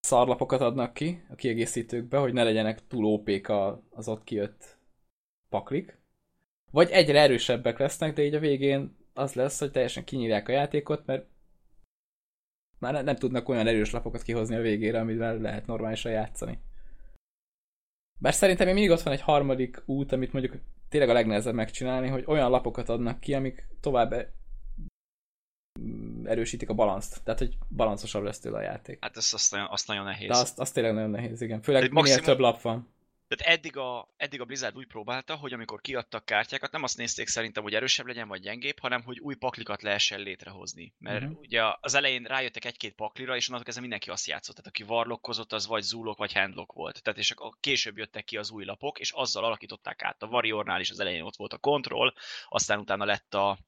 szarlapokat adnak ki a kiegészítőkbe, hogy ne legyenek túl ópék az ott kijött paklik. Vagy egyre erősebbek lesznek, de így a végén az lesz, hogy teljesen kinyírják a játékot, mert már nem tudnak olyan erős lapokat kihozni a végére, amivel lehet normálisan játszani. Bár szerintem még mindig ott van egy harmadik út, amit mondjuk tényleg a legnehezebb megcsinálni, hogy olyan lapokat adnak ki, amik tovább erősítik a balanszt. Tehát, hogy balanszosabb lesz tőle a játék. Hát ez azt nagyon, azt nagyon nehéz. De azt, azt tényleg nagyon nehéz, igen. Főleg minél maximum... több lap van. Tehát eddig a, eddig a Blizzard úgy próbálta, hogy amikor kiadtak kártyákat, nem azt nézték szerintem, hogy erősebb legyen vagy gyengébb, hanem hogy új paklikat lehessen létrehozni. Mert uh-huh. ugye az elején rájöttek egy-két paklira, és onnantól kezdve mindenki azt játszott. Tehát aki varlokkozott, az vagy zúlok, vagy handlock volt. Tehát és a, később jöttek ki az új lapok, és azzal alakították át. A Warriornál is az elején ott volt a kontroll, aztán utána lett a...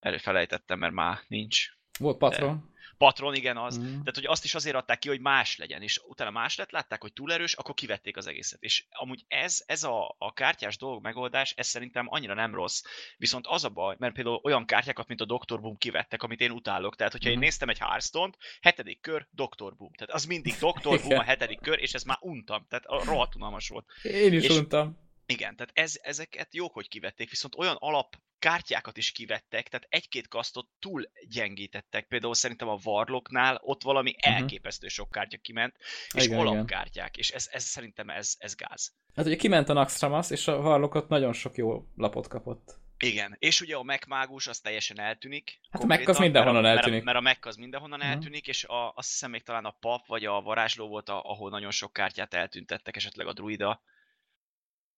Erre felejtettem, mert már nincs. Volt patron. Patron, igen, az. Mm. Tehát, hogy azt is azért adták ki, hogy más legyen, és utána más lett, látták, hogy túl erős, akkor kivették az egészet. És amúgy ez, ez a, a kártyás dolog megoldás, ez szerintem annyira nem rossz. Viszont az a baj, mert például olyan kártyákat, mint a Dr. Boom kivettek, amit én utálok. Tehát, hogyha mm. én mhm. néztem egy Hearthstone-t, hetedik kör, Dr. Boom. Tehát az mindig Dr. Boom a hetedik kör, és ez már untam. Tehát rohadt unalmas volt. Én is és, untam. Igen, tehát ez, ezeket jók, hogy kivették, viszont olyan alap kártyákat is kivettek, tehát egy-két kasztot túl gyengítettek. Például szerintem a Warlocknál ott valami uh-huh. elképesztő sok kártya kiment, és igen, alapkártyák, és ez, ez szerintem ez, ez gáz. Hát ugye kiment a Naxxramas, és a Warlockot nagyon sok jó lapot kapott. Igen, és ugye a megmágus az teljesen eltűnik. Hát a Mac az mindenhonnan mert, eltűnik. Mert a, mert a Mac az mindenhonnan uh-huh. eltűnik, és a, azt hiszem még talán a pap vagy a varázsló volt, a, ahol nagyon sok kártyát eltüntettek, esetleg a druida.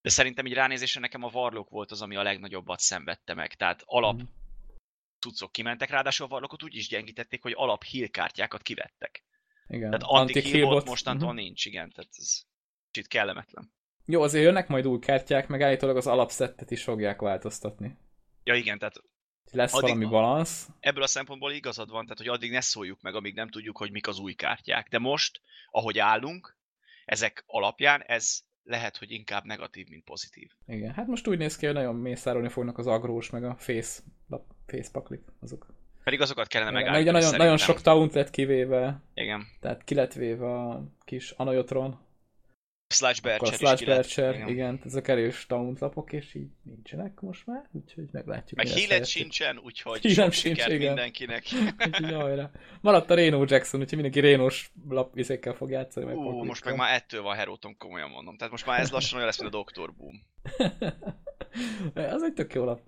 De szerintem így ránézésre nekem a varlók volt az, ami a legnagyobbat szenvedte meg. Tehát alap mm. cuccok kimentek, ráadásul a varlókot úgy is gyengítették, hogy alap heal kártyákat kivettek. Igen. Tehát antik heal volt, mostantól uh-huh. nincs, igen. Tehát ez kicsit kellemetlen. Jó, azért jönnek majd új kártyák, meg állítólag az alapszettet is fogják változtatni. Ja igen, tehát lesz addig, valami balansz. Ebből a szempontból igazad van, tehát hogy addig ne szóljuk meg, amíg nem tudjuk, hogy mik az új kártyák. De most, ahogy állunk, ezek alapján ez lehet, hogy inkább negatív, mint pozitív. Igen, hát most úgy néz ki, hogy nagyon mészárolni fognak az agrós, meg a face, face paklik, azok. Pedig azokat kellene megállítani. Meg ugye nagyon, nagyon sok taunt lett kivéve. Igen. Tehát ki lett véve a kis Anajotron, A Sludge Bercher, igen. igen, ezek erős taunt lapok, és így nincsenek most már, úgyhogy meglátjuk. Meg Hílet sincsen, úgyhogy Hílem sincs, igen. mindenkinek. úgyhogy Maradt a Reno Jackson, úgyhogy mindenki Rénos lapvizékkel fog játszani. Meg Ú, most meg már ettől van Heróton, komolyan mondom. Tehát most már ez lassan olyan lesz, mint a Dr. Boom. az egy tök jó lap.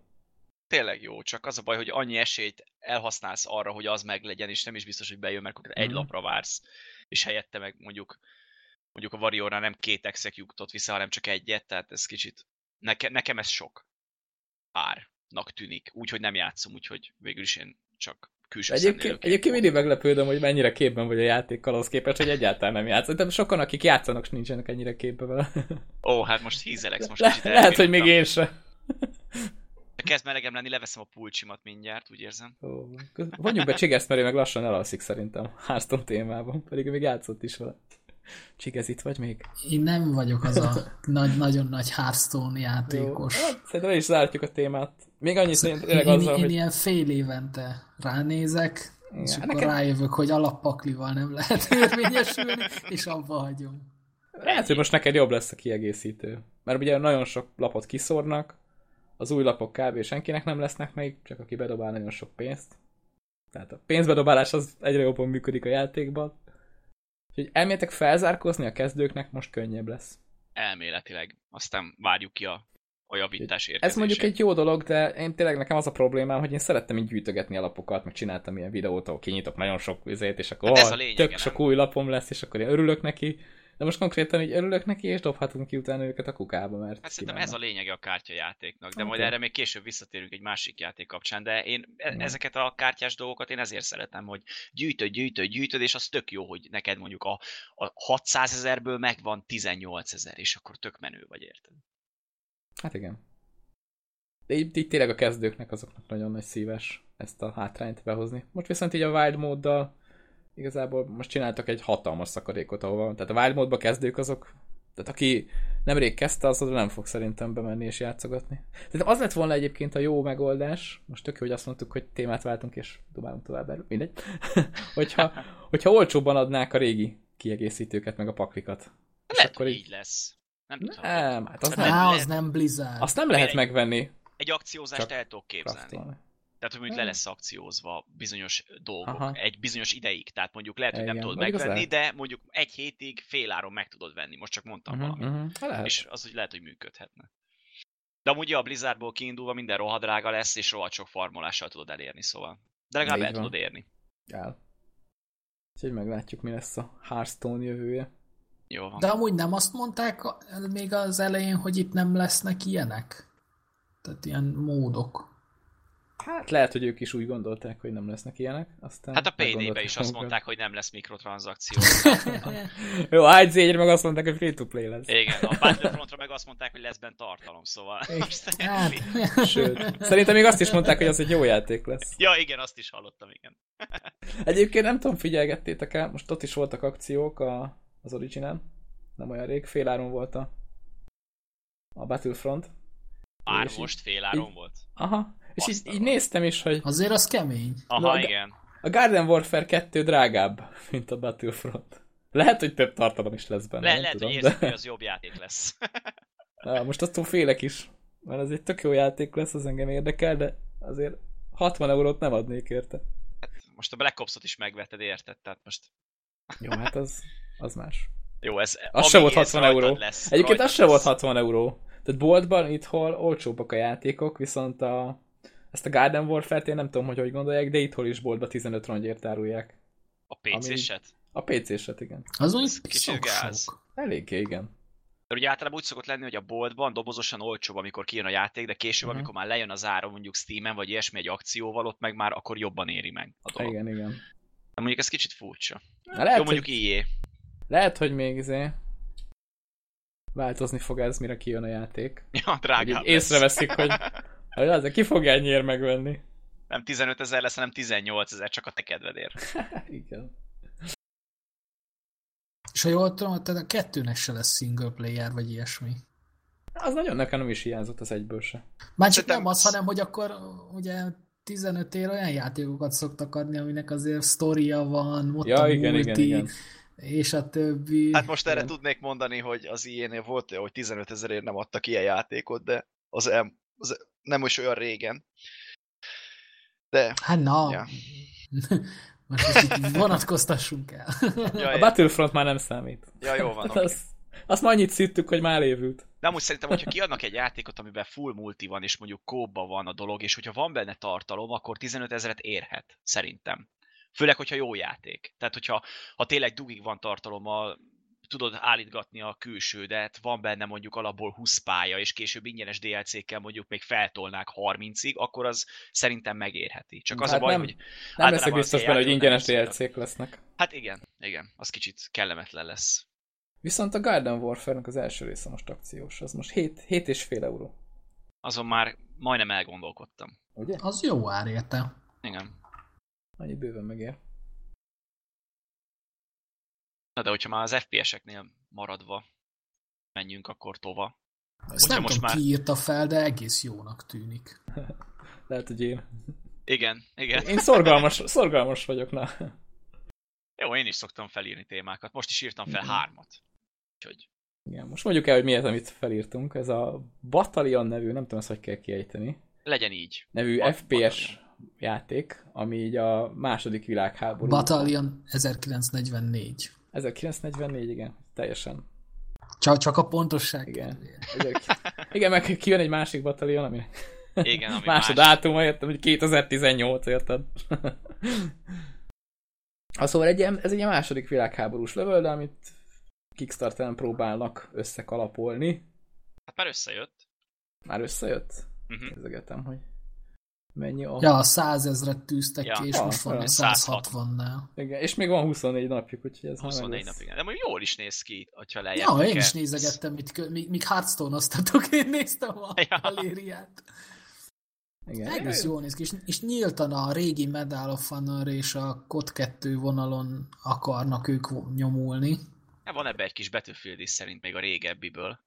Tényleg jó, csak az a baj, hogy annyi esélyt elhasználsz arra, hogy az meglegyen, és nem is biztos, hogy bejön, mert egy mm. lapra vársz, és helyette meg mondjuk mondjuk a Warriornál nem két executot vissza, hanem csak egyet, tehát ez kicsit, neke, nekem ez sok árnak tűnik, úgyhogy nem játszom, úgyhogy végül is én csak külső Egyébként, egyébként mindig meglepődöm, hogy mennyire képben vagy a játékkal az képest, hogy egyáltalán nem játszol. De sokan, akik játszanak, nincsenek ennyire képben vele. Ó, hát most hízelek, most Le, Lehet, hogy még én sem. Kezd melegem lenni, leveszem a pulcsimat mindjárt, úgy érzem. Ó, vonjuk be Csigesz, mert meg lassan elalszik szerintem Hearthstone témában, pedig még játszott is vele. Csigez itt vagy még? Én nem vagyok az a nagy, nagyon nagy Hearthstone játékos. Jó. Hát, szerintem is zártjuk a témát. Még annyit én, én, azzal, én, hogy... ilyen fél évente ránézek, Igen, és akkor nekem... rájövök, hogy alappaklival nem lehet érvényesülni, és abba hagyom. Lehet, hogy most neked jobb lesz a kiegészítő. Mert ugye nagyon sok lapot kiszórnak, az új lapok kb. senkinek nem lesznek meg, csak aki bedobál nagyon sok pénzt. Tehát a pénzbedobálás az egyre jobban működik a játékban. Úgyhogy elméletek felzárkózni a kezdőknek most könnyebb lesz. Elméletileg. Aztán várjuk ki a, a javítás érkezését. Ez mondjuk egy jó dolog, de én tényleg nekem az a problémám, hogy én szerettem így gyűjtögetni a lapokat, meg csináltam ilyen videót, ahol kinyitok nagyon sok vizét, és akkor hát ez a lényege, tök nem? sok új lapom lesz, és akkor én örülök neki. De most konkrétan így örülök neki, és dobhatunk ki utána őket a kukába, mert hát szerintem ez a lényege a kártyajátéknak, de okay. majd erre még később visszatérünk egy másik játék kapcsán, de én e- ezeket a kártyás dolgokat én ezért szeretem, hogy gyűjtöd, gyűjtöd, gyűjtöd, és az tök jó, hogy neked mondjuk a, a 600 ezerből megvan 18 ezer, és akkor tök menő vagy, érted? Hát igen. De így, így tényleg a kezdőknek azoknak nagyon nagy szíves ezt a hátrányt behozni. Most viszont így a wild móddal igazából most csináltak egy hatalmas szakadékot, ahova, tehát a wild módba kezdők azok, tehát aki nemrég kezdte, az nem fog szerintem bemenni és játszogatni. Tehát az lett volna egyébként a jó megoldás, most tök jó, hogy azt mondtuk, hogy témát váltunk és dobálunk tovább erről, mindegy, hogyha, hogyha olcsóbban adnák a régi kiegészítőket, meg a paklikat. Lehet, akkor így lesz. Nem, nem, hát az nem, nem, az nem Blizzard. Azt nem lehet megvenni. Egy akciózást el tudok képzelni. Kraftolni. Tehát, hogy mondjuk le lesz akciózva bizonyos dolgok Aha. egy bizonyos ideig. Tehát mondjuk lehet, hogy Igen, nem tudod megvenni, de mondjuk egy hétig féláron meg tudod venni. Most csak mondtam uh-huh, valamit. Uh-huh. És az, hogy lehet, hogy működhetne. De amúgy a Blizzardból kiindulva minden rohadrága lesz, és rohadt sok farmolással tudod elérni, szóval. De legalább el tudod érni. El. Úgyhogy meglátjuk, mi lesz a Hearthstone jövője. Jó van. De amúgy nem azt mondták még az elején, hogy itt nem lesznek ilyenek? Tehát ilyen módok. Hát lehet, hogy ők is úgy gondolták, hogy nem lesznek ilyenek. Aztán hát a PD-be is azt mondták, hogy nem lesz mikrotranszakció. Jó, a 1 meg azt mondták, hogy free-to-play lesz. Igen, a Battlefrontra meg azt mondták, hogy lesz benne tartalom, szóval... Hát. Sőt, szerintem még azt is mondták, hogy az egy jó játék lesz. Ja, igen, azt is hallottam, igen. Egyébként nem tudom, figyelgettétek el, most ott is voltak akciók a, az Original, nem olyan rég, féláron volt a, a Battlefront. Már most féláron volt? Aha, és így, így néztem is, hogy... Azért az kemény. Aha, a, igen. A Garden Warfare 2 drágább, mint a Battlefront. Lehet, hogy több tartalom is lesz benne. Le, lehet, tudom, hogy érzem, de... hogy az jobb játék lesz. Na, most attól félek is. Mert ez egy tök jó játék lesz, az engem érdekel, de azért 60 eurót nem adnék érte. Hát most a Black Ops-ot is megvetted, érted? Tehát most... Jó, hát az, az más. Jó, ez... Az se volt 60 euró. Lesz, Egyébként az se volt 60 euró. Tehát boltban itthol olcsóbbak a játékok, viszont a, ezt a Garden Warfare-t én nem tudom, hogy hogy gondolják, de itthol is boltba 15 rongyért árulják. A PC-set? A PC-set, igen. Az úgy kicsit gáz. Eléggé, igen. De ugye általában úgy szokott lenni, hogy a boltban dobozosan olcsóbb, amikor kijön a játék, de később, uh-huh. amikor már lejön az ára mondjuk Steam-en, vagy ilyesmi egy akcióval, ott meg már akkor jobban éri meg a dolog. Igen, igen. De mondjuk ez kicsit furcsa. Na, lehet, Jó, mondjuk hogy... IE. Lehet, hogy még izé változni fog ez, mire kijön a játék. Ja, drágább Észreveszik, hogy hogy az, ki fogja ennyiért megvenni? Nem 15 ezer lesz, hanem 18 ezer, csak a te kedvedért. Igen. És ha jól tudom, tehát a kettőnek se lesz single player, vagy ilyesmi. Az nagyon nekem nem is hiányzott az egyből se. Már csak nem az, hanem hogy akkor ugye 15 ér olyan játékokat szoktak adni, aminek azért sztoria van, ott ja, a igen, multi, igen, igen. és a többi. Hát most erre tudnék mondani, hogy az ilyen volt, hogy 15 ezerért nem adtak ilyen játékot, de az, az nem is olyan régen. De... Hát na. Ja. Most vonatkoztassunk el. Ja, a Battlefront már nem számít. Ja, jó van. Okay. Azt, azt már annyit szíttük, hogy már évült. De amúgy szerintem, hogyha kiadnak egy játékot, amiben full multi van, és mondjuk kóba van a dolog, és hogyha van benne tartalom, akkor 15 ezeret érhet, szerintem. Főleg, hogyha jó játék. Tehát, hogyha ha tényleg dugig van tartalommal, tudod állítgatni a külsődet, van benne mondjuk alapból 20 pálya, és később ingyenes DLC-kkel mondjuk még feltolnák 30-ig, akkor az szerintem megérheti. Csak az hát a baj, nem, hogy... Nem leszek biztos benne, hogy ingyenes DLC-k lesznek. Hát igen, igen, az kicsit kellemetlen lesz. Viszont a Garden Warfare-nak az első része most akciós, az most 7, 7 és fél euró. Azon már majdnem elgondolkodtam. Ugye? Az jó ár érte. Igen. Annyi bőven megér. Na de hogyha már az FPS-eknél maradva menjünk akkor tova. Ezt nem most tudom, már... ki írta fel, de egész jónak tűnik. Lehet, hogy én. Igen, igen. Én szorgalmas, szorgalmas vagyok, na. Jó, én is szoktam felírni témákat. Most is írtam fel igen. hármat. Úgyhogy... Igen, most mondjuk el, hogy mi ez, amit felírtunk. Ez a Battalion nevű, nem tudom, ezt hogy kell kiejteni. Legyen így. Nevű Bat FPS Battalion. játék, ami így a második világháború. Battalion 1944. 1944, igen. Teljesen. Csak, csak a pontosság. Igen. igen, meg kijön egy másik battalion, ami igen, ami más. átuma, értem, hogy 2018, érted? Ha szóval egy ez egy második világháborús level, de amit Kickstarteren próbálnak összekalapolni. Hát már összejött. Már összejött? Uh-huh. Nézegetem, hogy mennyi a... Ja, százezret tűztek ja. ki, és ah, most van 160-nál. Igen, és még van 24 napjuk, úgyhogy ez 24 napig, igen. De mondjuk jól is néz ki, hogyha lejjebb. Ja, én is nézegettem, mit, míg Hearthstone-oztatok, én néztem a ja. galériát. Igen. Egész jól néz ki, és, és nyíltan a régi Medal of Honor és a COD 2 vonalon akarnak ők nyomulni. Ja, van ebbe egy kis Battlefield is szerint még a régebbiből.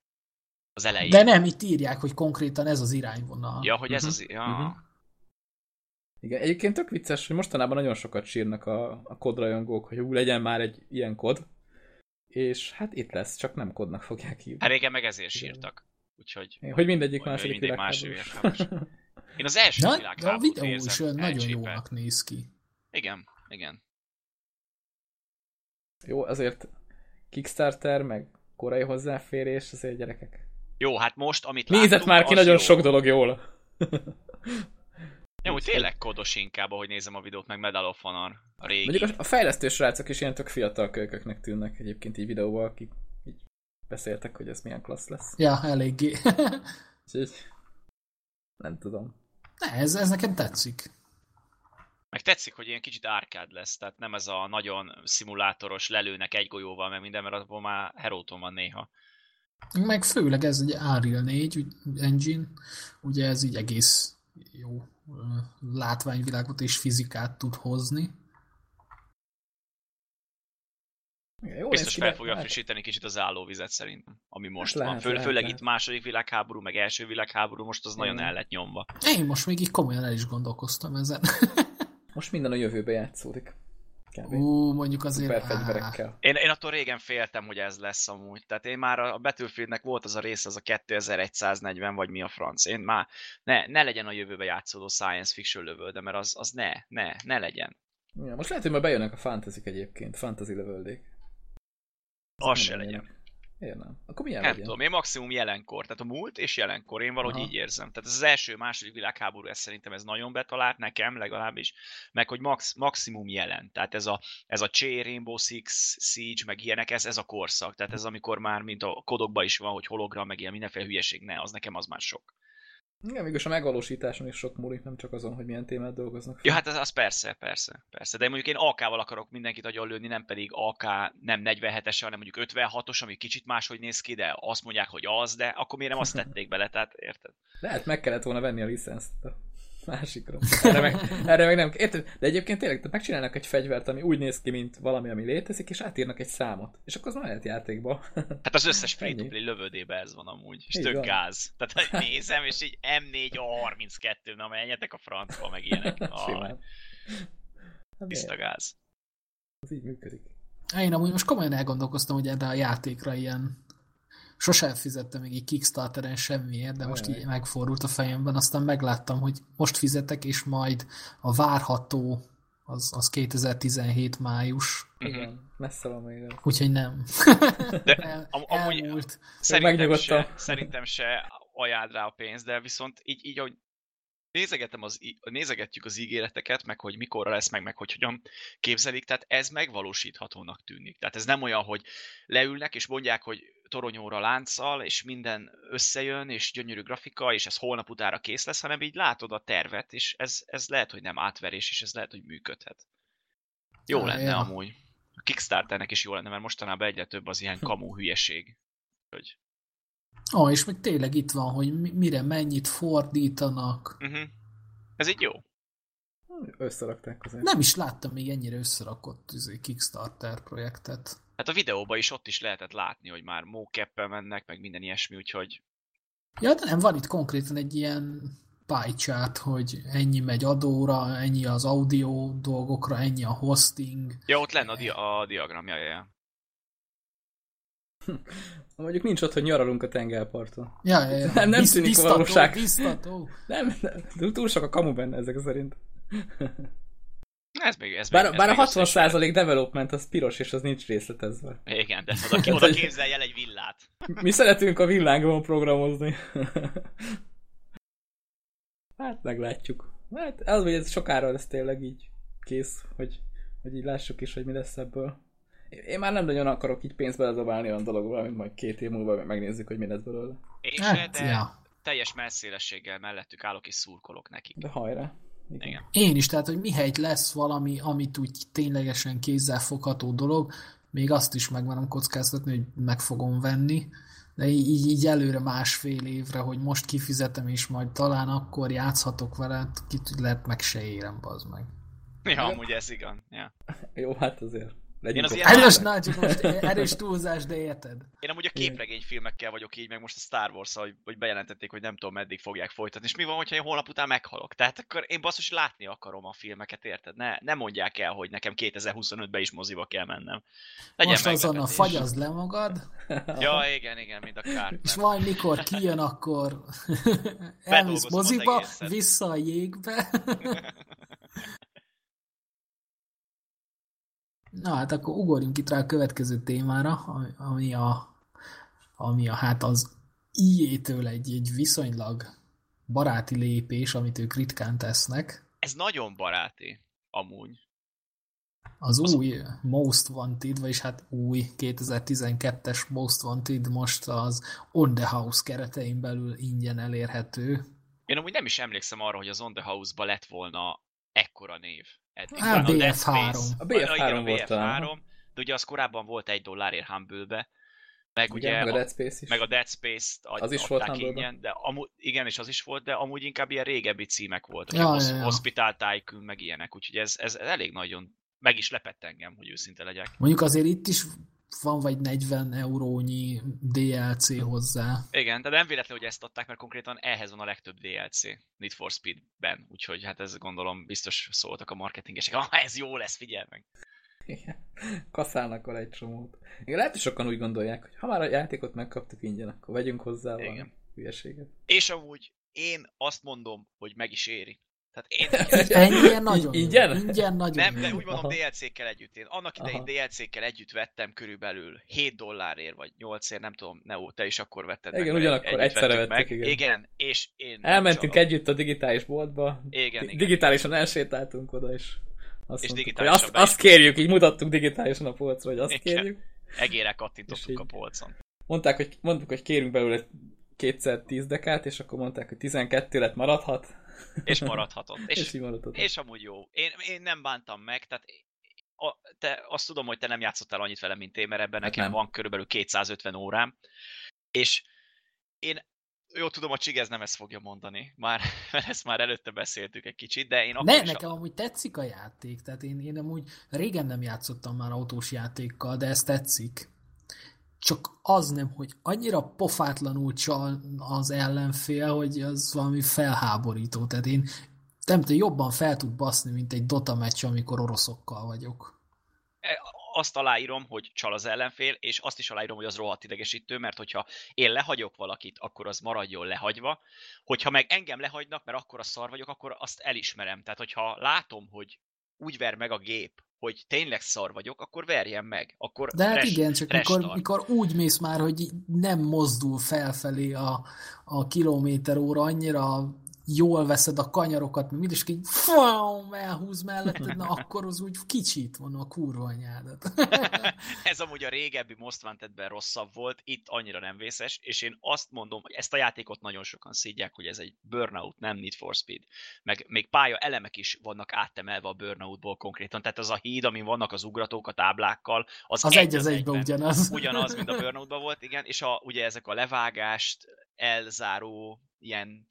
Az elején. De nem, itt írják, hogy konkrétan ez az irányvonal. Ja, hogy ez uh-huh. az... Ja. Uh-huh. Igen, egyébként tök vicces, hogy mostanában nagyon sokat sírnak a, a kodrajongók, hogy úgy legyen már egy ilyen kod, és hát itt lesz, csak nem kodnak fogják hívni. Hát régen meg ezért sírtak. Úgyhogy... Hogy mindegyik második világháborús. Én az első Na, világháborút A videó is nagyon jónak néz ki. Igen, igen. Jó, azért Kickstarter, meg korai hozzáférés, azért gyerekek. Jó, hát most, amit Nézett már ki nagyon jó. sok dolog jól. Nem, úgy tényleg kodos inkább, ahogy nézem a videót, meg Medal of Honor, a régi. Mondjuk a fejlesztő srácok is ilyen tök fiatal kölyköknek tűnnek egyébként így videóval, akik így beszéltek, hogy ez milyen klassz lesz. Ja, eléggé. Úgyhogy nem tudom. Ne, ez, ez nekem tetszik. Meg tetszik, hogy ilyen kicsit árkád lesz, tehát nem ez a nagyon szimulátoros lelőnek egy golyóval, mert minden, mert abban már heróton van néha. Meg főleg ez egy Unreal 4 engine, ugye ez így egész jó látványvilágot és fizikát tud hozni. Jó, Biztos fel fogja lehet. frissíteni kicsit az állóvizet szerintem, ami most hát van. Lehet, Fő, lehet, főleg lehet. itt második világháború, meg első világháború, most az Igen. nagyon el lett nyomva. Én most még így komolyan el is gondolkoztam ezen. most minden a jövőbe játszódik. Kb. Ú, mondjuk azért... fegyverekkel. Én, én attól régen féltem, hogy ez lesz amúgy. Tehát én már a Battlefieldnek volt az a rész, az a 2140, vagy mi a franc. Én már ne, ne legyen a jövőbe játszódó science fiction lövöldem, mert az, az ne, ne, ne legyen. Ja, most lehet, hogy már bejönnek a fantasy egyébként, fantasy lövöldék. Az se legyen. Én nem. Akkor milyen nem legyen? tudom, én maximum jelenkor, tehát a múlt és jelenkor, én valahogy Aha. így érzem. Tehát ez az első, második világháború, ez szerintem ez nagyon betalált nekem legalábbis, meg hogy max, maximum jelen. Tehát ez a, ez a Ché, Rainbow Six, Siege, meg ilyenek, ez, ez a korszak. Tehát ez amikor már, mint a kodokban is van, hogy hologram, meg ilyen mindenféle hülyeség, ne, az nekem az már sok. Igen, mégis a megvalósításon is sok múlik, nem csak azon, hogy milyen témát dolgoznak. Ja, hát az, az persze, persze, persze. De mondjuk én AK-val akarok mindenkit lőni, nem pedig AK nem 47-es, hanem mondjuk 56-os, ami kicsit máshogy néz ki, de azt mondják, hogy az, de akkor miért nem azt tették bele, tehát érted? Lehet, meg kellett volna venni a licenszt másikra. Erre meg, erre meg nem. Érted? De egyébként tényleg megcsinálnak egy fegyvert, ami úgy néz ki, mint valami, ami létezik, és átírnak egy számot. És akkor az már lehet játékba. Hát az összes free to play lövődébe ez van amúgy. És így tök van. gáz. Tehát hogy nézem, és így M4 A32, na menjetek a francba, meg ilyenek. Ah, tiszta gáz. Az így működik. Én amúgy most komolyan elgondolkoztam, hogy erre a játékra ilyen sosem fizettem még így Kickstarteren semmiért, de most így megfordult a fejemben, aztán megláttam, hogy most fizetek, és majd a várható az, az 2017 május. Igen, messze van még. Úgyhogy nem. De El, amúgy elmúlt. Szerintem se, szerintem se ajánl rá a pénzt, de viszont így, így ahogy nézegetem az, nézegetjük az ígéreteket, meg hogy mikorra lesz, meg, meg hogy hogyan képzelik, tehát ez megvalósíthatónak tűnik. Tehát ez nem olyan, hogy leülnek és mondják, hogy toronyóra lánccal, és minden összejön, és gyönyörű grafika, és ez holnap utára kész lesz, hanem így látod a tervet, és ez, ez lehet, hogy nem átverés, és ez lehet, hogy működhet. Jó ah, lenne ja. amúgy. A Kickstarternek is jó lenne, mert mostanában egyre több az ilyen kamu hülyeség. Hogy... Ah, és meg tényleg itt van, hogy mire mennyit fordítanak. Uh-huh. Ez így jó. Összerakták azért. Nem is láttam még ennyire összerakott izé, Kickstarter projektet. Hát a videóban is ott is lehetett látni, hogy már mocap mennek, meg minden ilyesmi, úgyhogy... Ja, de nem, van itt konkrétan egy ilyen pie hogy ennyi megy adóra, ennyi az audio dolgokra, ennyi a hosting. Ja, ott lenne a, di- a diagramja, ja. Mondjuk nincs ott, hogy nyaralunk a tengerparton. Ja, ja, ja. Nem, nem Bizt, tűnik biztató, valóság. Biztató. Nem, nem, túl sok a kamu benne ezek szerint. Ez még, ez bár, még, ez bár még a 60% development az piros, és az nincs részletezve. Igen, de oda, oda képzelj el egy villát. Mi szeretünk a világban programozni. hát meglátjuk. Hát az, hogy ez sokára lesz tényleg így kész, hogy, hogy így lássuk is, hogy mi lesz ebből. Én már nem nagyon akarok így pénzt beledobálni olyan dologba, mint majd két év múlva megnézzük, hogy mi lesz belőle. És hát, de ja. teljes messzélességgel mellettük állok és szurkolok nekik. De hajrá. Igen. Igen. Én is, tehát, hogy mihelyt lesz valami, amit úgy ténylegesen fogható dolog, még azt is megvanom kockáztatni, hogy meg fogom venni, de így, így előre másfél évre, hogy most kifizetem, és majd talán akkor játszhatok vele, kit lehet meg se érem, bazd meg. Ja, amúgy ez igen. Ja. Jó, hát azért. Én az erős, na, csak most erős túlzás, de érted. Én amúgy a képregényfilmekkel vagyok így, meg most a Star wars hogy, hogy bejelentették, hogy nem tudom meddig fogják folytatni. És mi van, hogyha én holnap után meghalok? Tehát akkor én basszus látni akarom a filmeket, érted? Ne, ne mondják el, hogy nekem 2025-ben is moziba kell mennem. Legyen most azon a fagyazd le magad. ja, igen, igen, mint a kár. És majd mikor kijön, akkor elmész moziba, vissza a jégbe. Na hát akkor ugorjunk itt rá a következő témára, ami a, ami a hát az IE-től egy, egy viszonylag baráti lépés, amit ők ritkán tesznek. Ez nagyon baráti, amúgy. Az, az új Most Wanted, vagyis hát új 2012-es Most Wanted most az On The House keretein belül ingyen elérhető. Én amúgy nem is emlékszem arra, hogy az On The House-ba lett volna ekkora név eddig. Hát, a BF3. A BF3, igen, a BF3 de ugye az korábban volt egy dollárért Humble-be, meg igen, ugye meg a Dead Space is. Meg a Dead Space-t ad, az is volt ingyen, de amúgy, igen, és az is volt, de amúgy inkább ilyen régebbi címek voltak. Ja, ja, ja. Hospital Tycoon, meg ilyenek, úgyhogy ez, ez, ez elég nagyon meg is lepett engem, hogy őszinte legyek. Mondjuk azért itt is van vagy 40 eurónyi DLC hozzá. Igen, de nem véletlen, hogy ezt adták, mert konkrétan ehhez van a legtöbb DLC Need for Speed-ben, úgyhogy hát ez gondolom biztos szóltak a marketingesek, ah, ez jó lesz, figyelj meg. Igen. Kaszálnak vele egy csomót. Igen, lehet, hogy sokan úgy gondolják, hogy ha már a játékot megkaptuk ingyen, akkor vegyünk hozzá Igen. hülyeséget. És amúgy én azt mondom, hogy meg is éri. Tehát én... Ennyien nagyon Ingyen? Ingyen nagyon Nem, de úgy mondom DLC-kkel együtt. Én annak idején DLC-kkel együtt vettem körülbelül 7 dollárért, vagy 8 ér, nem tudom, Neo, te is akkor vetted igen, meg. ugyanakkor egyszerre vettük, meg. igen. Igen, és én Elmentünk együtt a digitális boltba. Igen, igen. Digitálisan elsétáltunk oda, és azt, és mondtuk, hogy azt, azt kérjük, így mutattuk digitálisan a polcra, hogy azt igen. kérjük. Egére kattintottuk a polcon. Mondták, hogy, mondtuk, hogy kérünk belőle kétszer 10 dekát, és akkor mondták, hogy 12 lett maradhat. És maradhatott. és, és, maradhatott. és amúgy jó. Én, én nem bántam meg, tehát a, te, azt tudom, hogy te nem játszottál annyit vele, mint én, mert ebben hát nekem nem. van körülbelül 250 órám, és én jó, tudom, a Csigez nem ezt fogja mondani, már, mert ezt már előtte beszéltük egy kicsit, de én akkor Ne, nekem a... amúgy tetszik a játék, tehát én, én amúgy régen nem játszottam már autós játékkal, de ez tetszik. Csak az nem, hogy annyira pofátlanul csal az ellenfél, hogy az valami felháborító. Tehát én nem tudom, jobban fel tud baszni, mint egy Dota meccs, amikor oroszokkal vagyok. E, azt aláírom, hogy csal az ellenfél, és azt is aláírom, hogy az rohadt idegesítő, mert hogyha én lehagyok valakit, akkor az maradjon lehagyva. Hogyha meg engem lehagynak, mert akkor a szar vagyok, akkor azt elismerem. Tehát, hogyha látom, hogy úgy ver meg a gép, hogy tényleg szar vagyok, akkor verjen meg. Akkor De hát res, igen, csak mikor, mikor úgy mész már, hogy nem mozdul felfelé a, a kilométer óra, annyira jól veszed a kanyarokat, még mindig így fum, elhúz melletted, na akkor az úgy kicsit van a kurva anyádat. Ez amúgy a régebbi Most Wanted-ben rosszabb volt, itt annyira nem vészes, és én azt mondom, hogy ezt a játékot nagyon sokan szídják, hogy ez egy Burnout, nem Need for Speed. Meg még pálya elemek is vannak áttemelve a Burnoutból konkrétan, tehát az a híd, amin vannak az ugratók a táblákkal, az, az egy az egyben ugyanaz. Ugyanaz, mint a Burnoutban volt, igen, és a, ugye ezek a levágást elzáró ilyen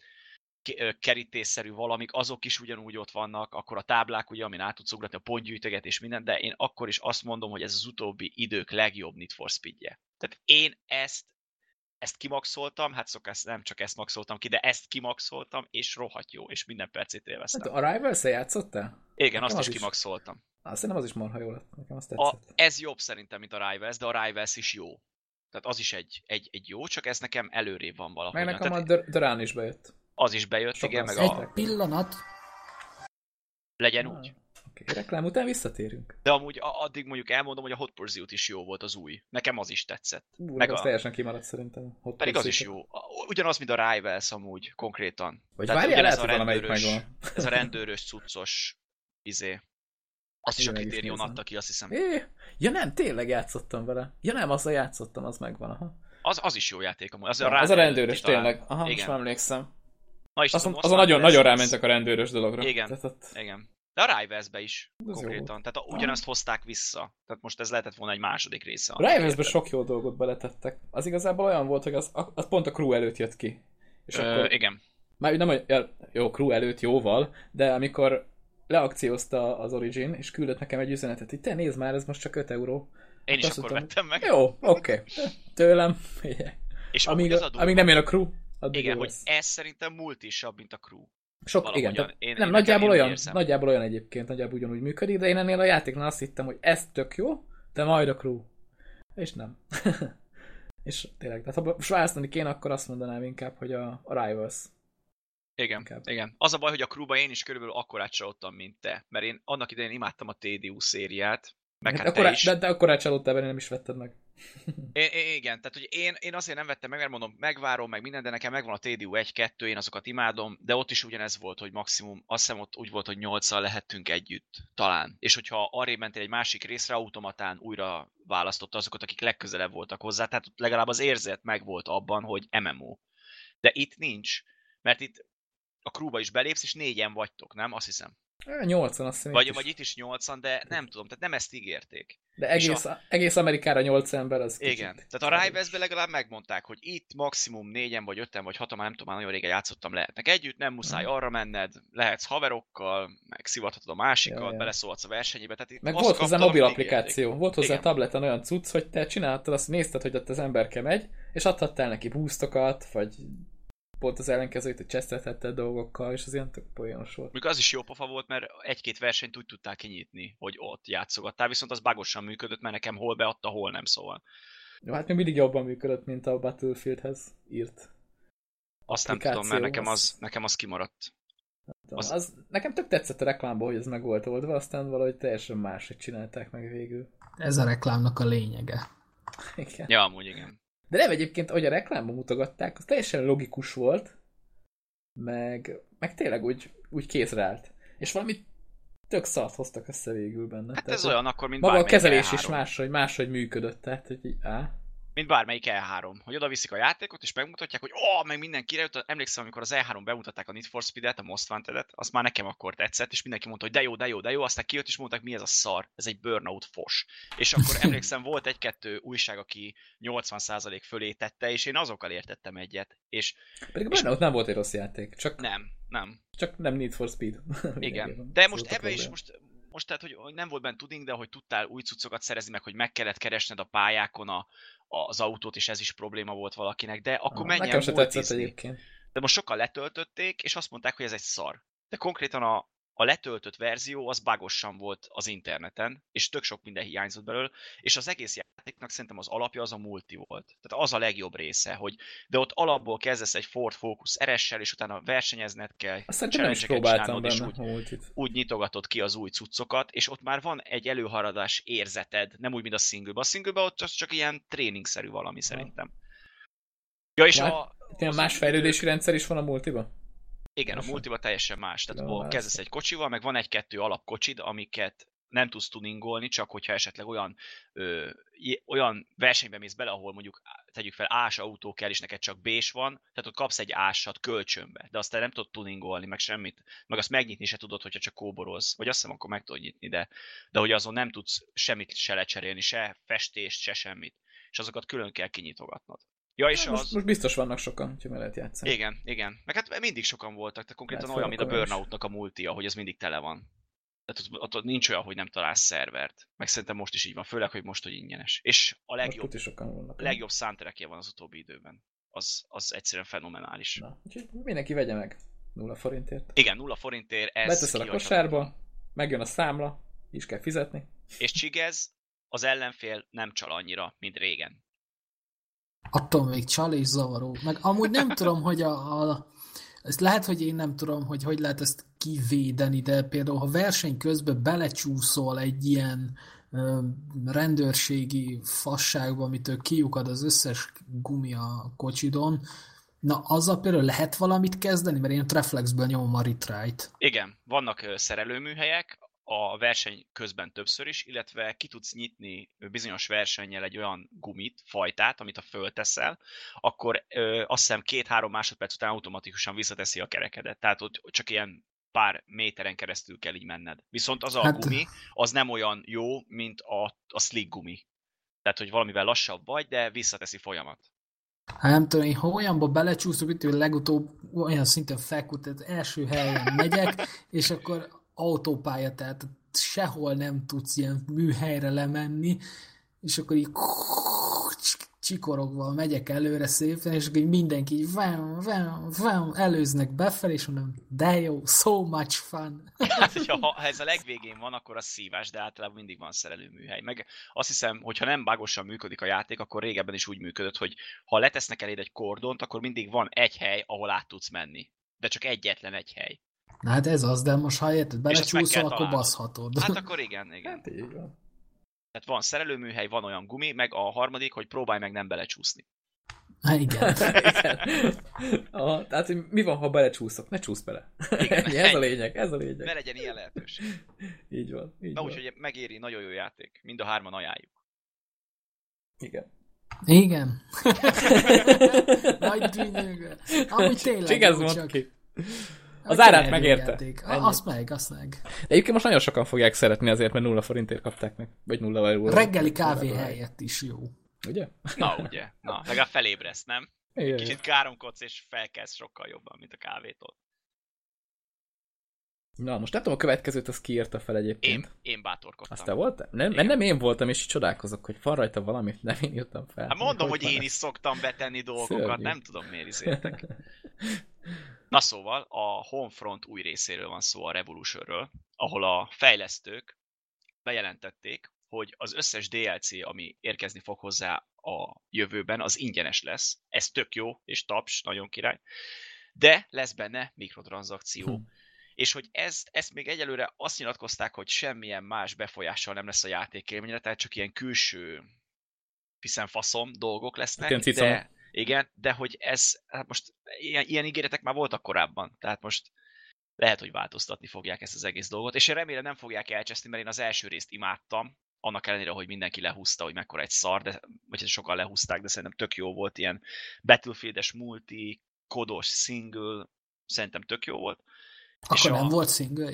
kerítésszerű valamik, azok is ugyanúgy ott vannak, akkor a táblák, ugye, amin át tudsz ugratni, a pontgyűjtöget és minden, de én akkor is azt mondom, hogy ez az utóbbi idők legjobb Need for Speedje. Tehát én ezt ezt kimaxoltam, hát szokás, nem csak ezt maxoltam ki, de ezt kimaxoltam, és rohadt jó, és minden percét élveztem. Hát a Rivals-e játszottál? Igen, Nekem azt az is kimaxoltam. Azt nem az is marha jó lett, nekem azt tetszett. A, ez jobb szerintem, mint a Rivals, de a Rivals is jó. Tehát az is egy, egy, egy jó, csak ez nekem előrébb van valahogy. Meg nekem Tehát, a Drán is bejött. Az is bejött, Sok igen, meg egy a... pillanat. Legyen ah, úgy. Okay. Reklám után visszatérünk. De amúgy addig mondjuk elmondom, hogy a Hot Pursuit is jó volt az új. Nekem az is tetszett. Ú, meg az a... teljesen kimaradt szerintem. Hot Pedig az is jó. Ugyanaz, mint a Rivals amúgy konkrétan. Vagy várjál, hogy valamelyik megvan. ez a rendőrös cuccos izé. Azt is a kritérión adta ki, azt hiszem. É, ja nem, tényleg játszottam vele. Ja nem, azzal játszottam, az megvan. Aha. Az, az is jó játék amúgy. Az, ja, a, az a rendőrös, tényleg. Aha, Igen. most emlékszem. Na is azon, azon nagyon, nagyon rámentek a rendőrös dologra. Igen, Tehát ott... igen. De a Rivals-be is ez konkrétan. Jó. Tehát a, ugyanazt hozták vissza. Tehát most ez lehetett volna egy második része. A Rivals-be sok jó dolgot beletettek. Az igazából olyan volt, hogy az, az pont a crew előtt jött ki. És Ö, akkor... Igen. Már nem, ja, jó, crew előtt jóval, de amikor leakciózta az Origin, és küldött nekem egy üzenetet, hogy te nézd már, ez most csak 5 euró. Én hát is akkor mondtam, vettem meg. Jó, oké. Okay. Tőlem. És amíg, az amíg nem jön a crew, addig Igen, hogy ez szerintem multisabb, mint a crew. Sok, igen. Tehát én, nem, én nagyjából olyan, érzem. nagyjából olyan egyébként, nagyjából ugyanúgy működik, de én ennél a játéknál azt hittem, hogy ez tök jó, de majd a crew. És nem. és tényleg, tehát ha választani kéne, akkor azt mondanám inkább, hogy a, a Rivals. Igen, inkább. igen. Az a baj, hogy a crewba én is körülbelül akkorát csalódtam, mint te. Mert én annak idején imádtam a TDU szériát, meg hát, hát akkor, is. De, de akkor csalódtál benne, nem is vetted meg. É, igen, tehát hogy én, én azért nem vettem meg, mert mondom, megvárom meg minden, de nekem megvan a TDU 1-2, én azokat imádom, de ott is ugyanez volt, hogy maximum, azt hiszem ott úgy volt, hogy 8 lehettünk együtt, talán. És hogyha arrébb mentél egy másik részre, automatán újra választotta azokat, akik legközelebb voltak hozzá, tehát legalább az érzet megvolt abban, hogy MMO. De itt nincs, mert itt a crewba is belépsz, és négyen vagytok, nem? Azt hiszem. 80 azt hiszem. Vagy, vagy itt is 80, de nem tudom, tehát nem ezt ígérték. De egész, a... egész Amerikára 8 ember az Igen, kicsit. tehát a rivals legalább megmondták, hogy itt maximum négyen, vagy öten, vagy hatan, nem tudom, már nagyon régen játszottam, lehetnek együtt, nem muszáj hmm. arra menned, lehetsz haverokkal, meg szivathatod a másikat, ja, ja. beleszólhatsz a versenyébe. Tehát itt meg volt hozzá mobil applikáció, volt hozzá Igen. tableten olyan cucc, hogy te csináltad, azt nézted, hogy ott az emberke megy, és adhattál neki boostokat, vagy pont az ellenkezőt, hogy csesztethetted dolgokkal, és az ilyen tök poénos volt. Még az is jó pofa volt, mert egy-két versenyt úgy tudták kinyitni, hogy ott játszogattál, viszont az bagosan működött, mert nekem hol beadta, hol nem szóval. Jó, hát még mindig jobban működött, mint a Battlefieldhez írt. Azt nem tudom, mert nekem az, nekem az kimaradt. Az... az... nekem tök tetszett a reklámban, hogy ez meg volt oldva, aztán valahogy teljesen máshogy csinálták meg végül. Ez a reklámnak a lényege. Igen. Ja, amúgy igen. De nem egyébként, ahogy a reklámban mutogatták, az teljesen logikus volt, meg, meg tényleg úgy, úgy kézre állt. És valami tök szart hoztak össze végül benne. Hát tehát ez olyan akkor, mint Maga a kezelés is máshogy, máshogy működött, tehát hogy így, á mint bármelyik E3, hogy oda viszik a játékot, és megmutatják, hogy ó, oh, meg minden kirejött. Emlékszem, amikor az E3 bemutatták a Need for Speed-et, a Most Wanted-et, azt már nekem akkor tetszett, és mindenki mondta, hogy de jó, de jó, de jó, aztán kijött, és mondták, mi ez a szar, ez egy burnout fos. És akkor emlékszem, volt egy-kettő újság, aki 80% fölé tette, és én azokkal értettem egyet. És, Pedig a burnout és... nem volt egy rossz játék, csak... Nem, nem. Csak nem Need for Speed. Igen. De most ebbe is most most tehát, hogy nem volt benne tuding, de hogy tudtál új cuccokat szerezni, meg hogy meg kellett keresned a pályákon a, az autót, és ez is probléma volt valakinek, de akkor ah, menjen multizni. De most sokan letöltötték, és azt mondták, hogy ez egy szar. De konkrétan a, a letöltött verzió az bagosan volt az interneten, és tök sok minden hiányzott belőle, és az egész játéknak szerintem az alapja az a multi volt. Tehát az a legjobb része, hogy de ott alapból kezdesz egy Ford Focus RS-sel, és utána versenyezned kell, próbáltam benne és úgy, úgy nyitogatod ki az új cuccokat, és ott már van egy előharadás érzeted, nem úgy, mint a single A single ott az csak ilyen tréningszerű valami szerintem. Ja, és már, a... a más fejlődési rendszer is van a multiban? Igen, a multiba teljesen más. Tehát Jó, kezdesz egy kocsival, meg van egy-kettő alapkocsid, amiket nem tudsz tuningolni, csak hogyha esetleg olyan, ö, olyan versenybe mész bele, ahol mondjuk tegyük fel ás autó kell, és neked csak bés van, tehát ott kapsz egy ásat kölcsönbe, de aztán nem tudod tuningolni, meg semmit, meg azt megnyitni se tudod, hogyha csak kóboroz, vagy azt hiszem, akkor meg tudod nyitni, de, de hogy azon nem tudsz semmit se lecserélni, se festést, se semmit, és azokat külön kell kinyitogatnod. Ja, és most, az... most biztos vannak sokan, hogy lehet játszani. Igen, igen. Meg hát mindig sokan voltak, tehát konkrétan hát olyan, mint a Burnoutnak a multia, hogy az mindig tele van. Tehát ott, ott nincs olyan, hogy nem találsz szervert. Meg szerintem most is így van, főleg, hogy most, hogy ingyenes. És a legjobb, is vannak, legjobb soundtrackje van az utóbbi időben. Az, az egyszerűen fenomenális. Na, úgyhogy mindenki vegye meg. Nulla forintért. Igen, nulla forintért. Ez Beteszel a kosárba, megjön a számla, is kell fizetni. És csigez, az ellenfél nem csal annyira, mint régen. Attól még csal és zavaró. Meg amúgy nem tudom, hogy a, a ezt lehet, hogy én nem tudom, hogy hogy lehet ezt kivédeni, de például ha verseny közben belecsúszol egy ilyen ö, rendőrségi fasságba, amitől kiukad az összes gumi a kocsidon, na azzal például lehet valamit kezdeni, mert én a Reflexből nyomom a retry-t. Igen, vannak szerelőműhelyek, a verseny közben többször is, illetve ki tudsz nyitni bizonyos versennyel egy olyan gumit, fajtát, amit a fölteszel, akkor ö, azt hiszem két-három másodperc után automatikusan visszateszi a kerekedet. Tehát ott csak ilyen pár méteren keresztül kell így menned. Viszont az a hát... gumi, az nem olyan jó, mint a, a slick gumi. Tehát, hogy valamivel lassabb vagy, de visszateszi folyamat. Hát nem tudom, én ha olyanba belecsúszok, hogy legutóbb olyan szinten tehát első helyen megyek, és akkor autópálya, tehát sehol nem tudsz ilyen műhelyre lemenni, és akkor így csikorogva megyek előre szépen, és akkor mindenki így vám, vám, vám, előznek befelé, és mondom, de jó, so much fun. Hát, hogyha ha ez a legvégén van, akkor az szívás, de általában mindig van szerelőműhely. Meg azt hiszem, hogyha nem bágosan működik a játék, akkor régebben is úgy működött, hogy ha letesznek eléd egy kordont, akkor mindig van egy hely, ahol át tudsz menni. De csak egyetlen egy hely. Na hát ez az, de most ha érted, belecsúszol, akkor baszhatod. Hát akkor igen, igen. Hát így van. Tehát van szerelőműhely, van olyan gumi, meg a harmadik, hogy próbálj meg nem belecsúszni. Há, igen. igen. Aha, tehát, hogy mi van, ha belecsúszok? Ne csúsz bele. Igen, ennyi, ez a lényeg, ez a lényeg. Ne legyen ilyen lehetőség. Így van. Így Na, úgyhogy megéri, nagyon jó játék. Mind a hárman ajánljuk. Igen. Igen. Nagy dűnyögő. Amúgy tényleg. Csigez csak... ki. Az árát megérte. Azt meg, azt meg. De egyébként most nagyon sokan fogják szeretni azért, mert nulla forintért kapták meg. Vagy nulla euró. Reggeli kávé helyett is jó. Ugye? Na, ugye. Na, legalább felébresz, nem? Igen. Kicsit káromkodsz, és felkezd sokkal jobban, mint a kávétól. Na, most nem tudom, a következőt az kiírta fel egyébként. Én, én bátorkodtam. Azt te voltál? Nem, mert nem én voltam, és csodálkozok, hogy van rajta valamit, nem én írtam fel. Hát mondom, hogy, hogy én is szoktam betenni dolgokat, Szörnyű. nem tudom miért izéltek. Na szóval, a Homefront új részéről van szó a Revolutionről, ahol a fejlesztők bejelentették, hogy az összes DLC, ami érkezni fog hozzá a jövőben, az ingyenes lesz. Ez tök jó, és taps, nagyon király. De lesz benne mikrotranszakció. Hm. És hogy ezt, ezt még egyelőre azt nyilatkozták, hogy semmilyen más befolyással nem lesz a játékélményre, tehát csak ilyen külső hiszen faszom dolgok lesznek, de, igen, de hogy ez, hát most ilyen, ilyen ígéretek már voltak korábban, tehát most lehet, hogy változtatni fogják ezt az egész dolgot, és én remélem nem fogják elcseszni, mert én az első részt imádtam, annak ellenére, hogy mindenki lehúzta, hogy mekkora egy szar, de, vagy sokan lehúzták, de szerintem tök jó volt, ilyen Battlefield-es multi, kodos single, szerintem tök jó volt. Akkor és nem a... volt single?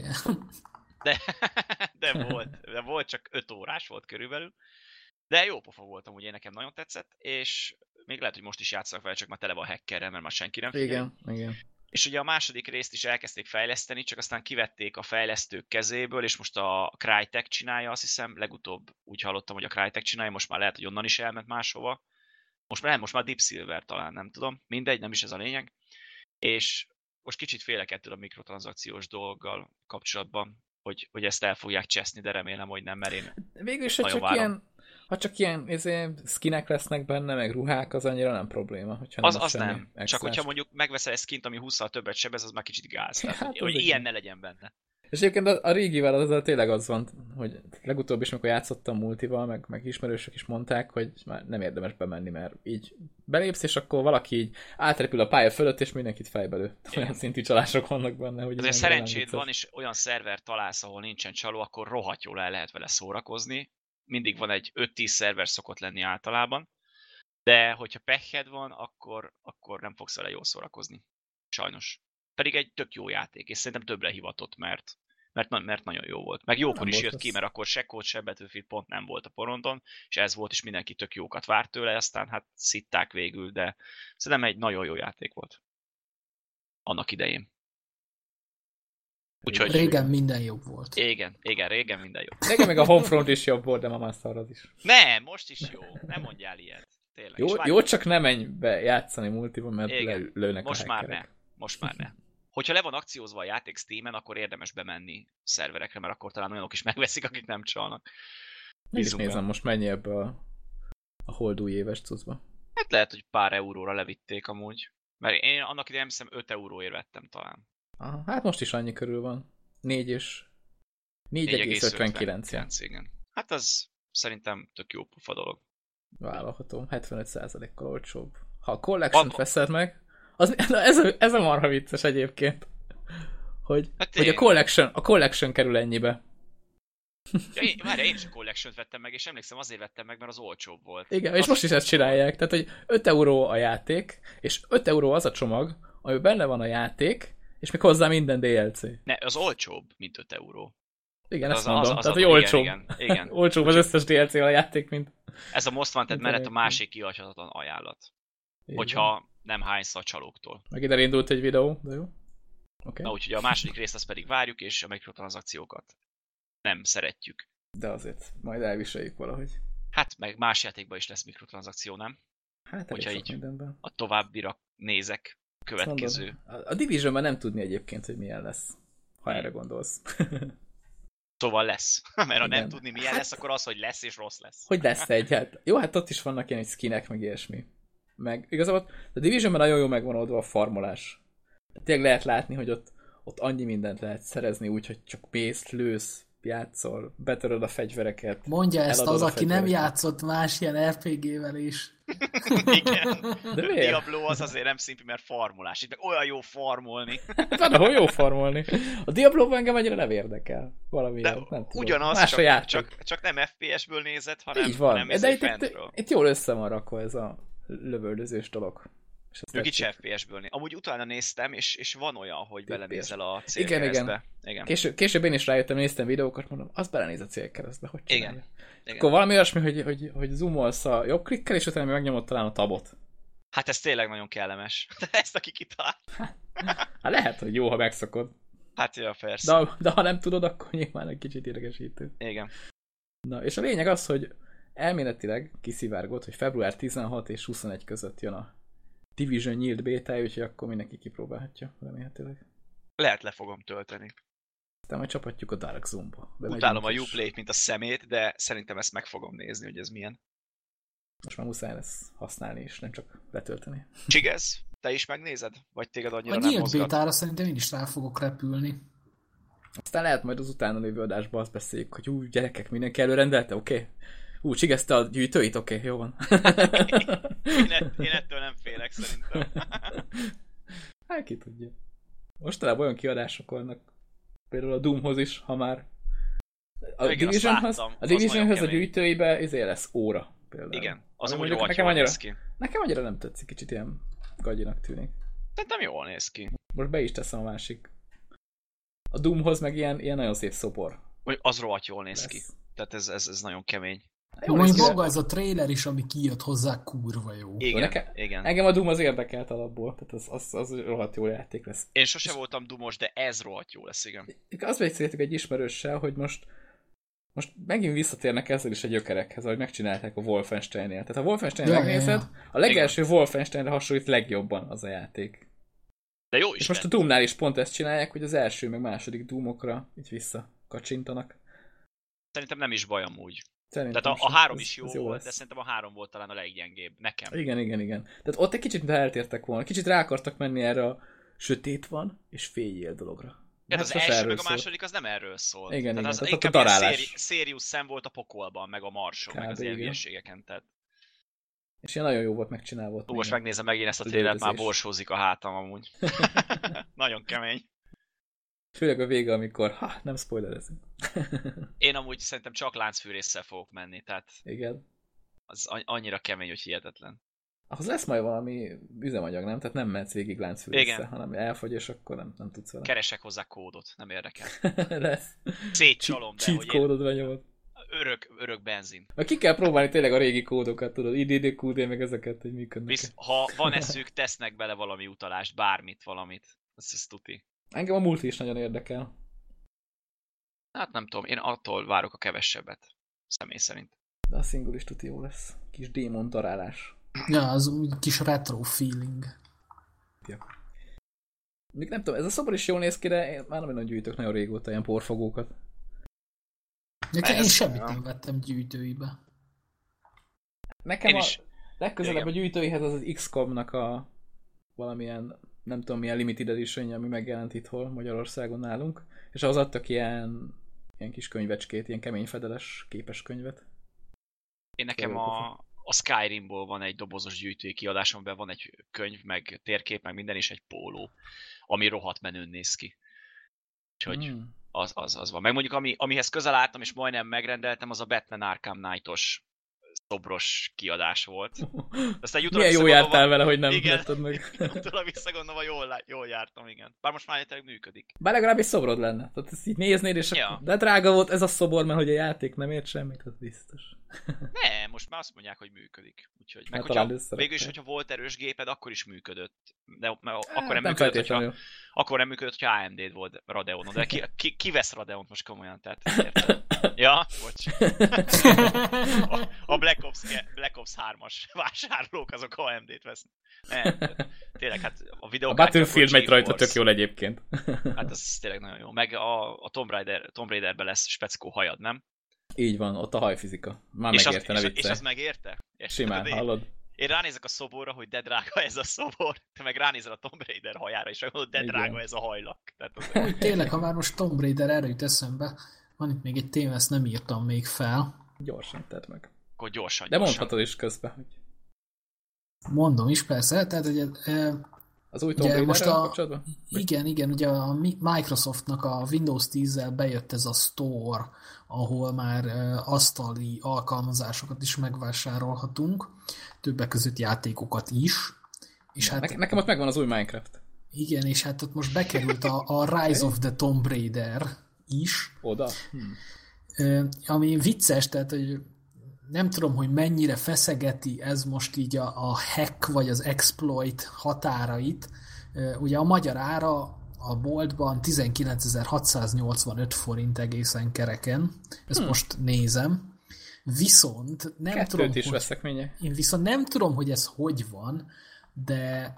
De, de volt, de volt, csak 5 órás volt körülbelül. De jó pofa voltam, ugye nekem nagyon tetszett, és még lehet, hogy most is játszanak vele, csak már tele van hackerrel, mert már senki nem figyel. Igen, igen. És ugye a második részt is elkezdték fejleszteni, csak aztán kivették a fejlesztők kezéből, és most a Crytek csinálja, azt hiszem, legutóbb úgy hallottam, hogy a Crytek csinálja, most már lehet, hogy onnan is elment máshova. Most már nem, most már Deep Silver talán, nem tudom. Mindegy, nem is ez a lényeg. És most kicsit félek ettől a mikrotranszakciós dolggal kapcsolatban, hogy, hogy ezt el fogják cseszni, de remélem, hogy nem, mert én Végül is, csak várom. ilyen ha csak ilyen izé, skinek lesznek benne, meg ruhák, az annyira nem probléma. Hogyha az, az nem. Extrás. Csak hogyha mondjuk megveszel egy skint, ami 20 többet sebez, az már kicsit gáz. Tehát, hát, hogy, hogy ilyen ne legyen benne. És egyébként a, a régivel az, az tényleg az van, hogy legutóbb is, amikor játszottam multival, meg, meg ismerősök is mondták, hogy már nem érdemes bemenni, mert így belépsz, és akkor valaki így átrepül a pálya fölött, és mindenkit fejbelő. Olyan szintű csalások vannak benne, hogy... Azért szerencséd van, és olyan szerver találsz, ahol nincsen csaló, akkor rohadt jól el lehet vele szórakozni, mindig van egy 5-10 szerver szokott lenni általában, de hogyha peched van, akkor, akkor nem fogsz vele jól szórakozni. Sajnos. Pedig egy tök jó játék, és szerintem többre hivatott, mert, mert, mert nagyon jó volt. Meg jókor is jött ki, mert akkor se Code, se Battlefield pont nem volt a porondon, és ez volt, és mindenki tök jókat várt tőle, aztán hát szitták végül, de szerintem egy nagyon jó játék volt. Annak idején. Úgyhogy... Régen minden jobb volt. Igen, igen, régen minden jobb. Régen meg a Homefront is jobb volt, de ma már szar az is. Nem, most is jó. Nem mondjál ilyet. Tényleg. Jó, jó csak nem menj be játszani multiban, mert igen. lőnek Most a már ne. Most már ne. Hogyha le van akciózva a játék Steam-en, akkor érdemes bemenni szerverekre, mert akkor talán olyanok is megveszik, akik nem csalnak. Én is nézem, most mennyi ebbe a, a holdúj éves cuccba. Hát lehet, hogy pár euróra levitték amúgy. Mert én annak idején hiszem 5 euróért vettem talán. Aha, hát most is annyi körül van. 4 és 4,59. Igen. Hát az szerintem tök jó pufa dolog. Vállalható. 75%-kal olcsóbb. Ha a collection veszed meg, az, ez, a, ez a marha vicces egyébként. Hogy, hát hogy a, collection, a collection kerül ennyibe. Ja, én, várj, én is a collection vettem meg, és emlékszem azért vettem meg, mert az olcsóbb volt. Igen, az és most is ezt csinálják. Tehát, hogy 5 euró a játék, és 5 euró az a csomag, amiben benne van a játék, és még hozzá minden DLC. Ne, az olcsóbb, mint 5 euró. Igen, az, ezt mondom. Az, az, Tehát, hogy olcsóbb. Igen, igen, igen. olcsóbb az összes DLC a játék, mint... Ez a Most Wanted mellett a másik kihagyhatatlan ajánlat. Igen. Hogyha nem hánysz a csalóktól. Meg ide indult egy videó, de jó. Okay. Na úgyhogy a második részt azt pedig várjuk, és a mikrotranszakciókat nem szeretjük. De azért majd elviseljük valahogy. Hát meg más játékban is lesz mikrotranszakció, nem? Hát Hogyha így mindenben. a továbbira nézek, következő. Mondom, a Divisionben nem tudni egyébként, hogy milyen lesz, ha hmm. erre gondolsz. Szóval lesz. Mert ha Igen. nem tudni milyen hát, lesz, akkor az, hogy lesz és rossz lesz. Hogy lesz egy, hát. Jó, hát ott is vannak ilyen skinek, meg ilyesmi. Meg igazából a Divisionben nagyon jó megvan oldva a farmolás. Tényleg lehet látni, hogy ott, ott annyi mindent lehet szerezni úgy, hogy csak mész, lősz, játszol, betöröd a fegyvereket. Mondja ezt az, aki nem játszott más ilyen RPG-vel is. Igen. De miért? Diablo az azért nem szimpi, mert farmolás. Itt meg olyan jó farmolni. Van, ahol jó farmolni. A Diablo engem annyira nem érdekel. Valami De nem tudom. ugyanaz, más csak, csak, csak, nem FPS-ből nézett, hanem, Így van. hanem De itt, itt, itt, jól össze van rakva ez a lövöldözős dolog. Ők is FPS-ből. Amúgy utána néztem, és, és van olyan, hogy belenézel a célkeresztbe. Igen, igen. igen. Később, később én is rájöttem, néztem videókat, mondom, az belenéz a célkeresztbe, hogy csinálja. Igen. igen. Akkor valami olyasmi, hogy, hogy, hogy zoomolsz a jobb klikkel, és utána megnyomod talán a tabot. Hát ez tényleg nagyon kellemes. Ezt aki kitalált. Hát lehet, hogy jó, ha megszokod. Hát ja, persze. De, de ha nem tudod, akkor nyilván egy kicsit idegesítő. Igen. Na, és a lényeg az, hogy elméletileg kiszivárgott, hogy február 16 és 21 között jön a Division nyílt beta úgyhogy akkor mindenki kipróbálhatja, remélhetőleg. Lehet le fogom tölteni. Aztán majd csapatjuk a Dark Zone-ba. Utálom a uplay mint a szemét, de szerintem ezt meg fogom nézni, hogy ez milyen. Most már muszáj lesz használni és nem csak letölteni. Csigez, te is megnézed? Vagy téged annyira a nem nyílt bétára szerintem én is rá fogok repülni. Aztán lehet majd az utána lévő adásban azt beszéljük, hogy úgy gyerekek, mindenki előrendelte, oké? Okay? Ú, csigezte a gyűjtőit? Oké, okay, jó van. én, ett, én ettől nem félek szerintem. hát ki tudja. Mostanában olyan kiadások vannak, például a Doomhoz is, ha már a Igen, Divisionhoz, a, Divisionhoz a gyűjtőibe izé lesz óra például. Igen, az amúgy mondjuk nekem annyira, ki. Nekem annyira nem tetszik, kicsit ilyen gagyinak tűnik. Szerintem jól néz ki. Most be is teszem a másik. A Doomhoz meg ilyen, ilyen nagyon szép szopor. Az rohadt jól néz lesz. ki. Tehát ez, ez, ez nagyon kemény. Jó, mondjuk maga ez a trailer is, ami kijött hozzá, kurva jó. Igen, Nekem, igen. Engem a Doom az érdekelt alapból, tehát az, az, az rohadt jó játék lesz. Én sose és voltam Doomos, de ez rohadt jó lesz, igen. Azt beszéltük egy ismerőssel, hogy most most megint visszatérnek ezzel is a gyökerekhez, ahogy megcsinálták a Wolfenstein-nél. Tehát ha Wolfenstein ja, megnézed, ja, ja. a legelső igen. Wolfensteinre hasonlít legjobban az a játék. De jó is. És most a Doomnál is pont ezt csinálják, hogy az első meg második Doomokra így visszakacsintanak. Szerintem nem is baj amúgy. Szerintem Tehát a, a három is jó, jó volt, lesz. de szerintem a három volt talán a leggyengébb. Nekem. Igen, igen, igen. Tehát ott egy kicsit eltértek volna. Kicsit rá akartak menni erre a sötét van, és féljél dologra. Hát az első meg a második az nem erről szól. Igen, tehát igen. Az tehát inkább a darálás. Szérius szem volt a pokolban, meg a marson, meg az ilyen. Tehát... És ilyen nagyon jó volt megcsinálva. Most megnézem megint ezt a tényleg, már borsózik a hátam amúgy. nagyon kemény. Főleg a vége, amikor, ha, nem spoilerezünk. Én amúgy szerintem csak láncfűrészsel fogok menni, tehát... Igen. Az annyira kemény, hogy hihetetlen. Ahhoz lesz majd valami üzemanyag, nem? Tehát nem mehetsz végig láncfűrészsel, hanem elfogy, és akkor nem, nem tudsz vele. Keresek hozzá kódot, nem érdekel. lesz. Szétcsalom Cheat kódot benyomod. Örök, örök benzin. Mert ki kell próbálni tényleg a régi kódokat, tudod, IDD, QD, meg ezeket, hogy működnek. Visz, ha van eszük, tesznek bele valami utalást, bármit, valamit. Ez, ez tuti. Engem a multi is nagyon érdekel. Hát nem tudom, én attól várok a kevesebbet, személy szerint. De a single is tuti jó lesz. Kis démon darálás. Ja, az úgy kis retro feeling. Ja. Még nem tudom, ez a szobor is jól néz ki, de én már nem nagyon gyűjtök nagyon régóta ilyen porfogókat. Nekem én semmit nem vettem gyűjtőibe. Nekem én a is. legközelebb Igen. a gyűjtőihez az az XCOM-nak a valamilyen, nem tudom milyen limited edition ami megjelent itt hol Magyarországon nálunk, és ahhoz adtak ilyen, ilyen kis könyvecskét, ilyen kemény fedeles képes könyvet. Én nekem a, a Skyrimból van egy dobozos gyűjtői kiadásom, amiben van egy könyv, meg térkép, meg minden, és egy póló, ami rohadt menőn néz ki. Úgyhogy hmm. az, az, az van. Meg mondjuk, ami, amihez közel álltam, és majdnem megrendeltem, az a Batman Arkham Knight-os szobros kiadás volt. Aztán Milyen jó jártál vele, hogy nem igen, meg. utólag visszagondolva jól, jól jártam, igen. Bár most már működik. Bár legalább egy szobrod lenne. Tehát ezt így néznéd, és ja. de drága volt ez a szobor, mert hogy a játék nem ért semmit, az biztos. Ne, most már azt mondják, hogy működik. Úgyhogy, meg hát hogyha, végül is, hogyha volt erős géped, akkor is működött. De mert hát, akkor nem, nem működött, hogyha, akkor nem működött, hogyha AMD-d volt Radeon. De ki, ki, ki vesz Radeon most komolyan? Tehát, ja, bocs. a, a Black, Ops, Black Ops 3-as vásárlók azok AMD-t vesznek. Nem, tényleg, hát a videó. A Battlefield megy rajta tök jól egyébként. hát ez tényleg nagyon jó. Meg a, a Tomb, Raider, Tomb Raiderben lesz speckó hajad, nem? Így van, ott a hajfizika. Már és megérte, az, ne és, és az megérte? Simán, hallod? Én ránézek a szoborra, hogy de drága ez a szobor, te meg ránézel a Tomb Raider hajára, és mondod, de drága Igen. ez a hajlak. Tehát az... Úgy tényleg, ha már most Tomb Raider erre jut eszembe, van itt még egy téma, ezt nem írtam még fel. Gyorsan tedd meg. Akkor gyorsan, De gyorsan. mondhatod is közben, hogy... Mondom is persze, tehát hogy az új Tomb Raider most a, Igen, igen, ugye a Microsoftnak a Windows 10-zel bejött ez a store, ahol már asztali alkalmazásokat is megvásárolhatunk, többek között játékokat is. És hát, ne, nekem ott megvan az új Minecraft. Igen, és hát ott most bekerült a, a Rise of the Tomb Raider is. Oda? Hm. Ami vicces, tehát hogy nem tudom, hogy mennyire feszegeti ez most így a, a hack vagy az exploit határait. Ugye a magyar ára a boltban 19.685 forint egészen kereken. Ezt hmm. most nézem. Viszont nem Kettőt tudom, is hogy, veszek ménye. Én viszont nem tudom, hogy ez hogy van, de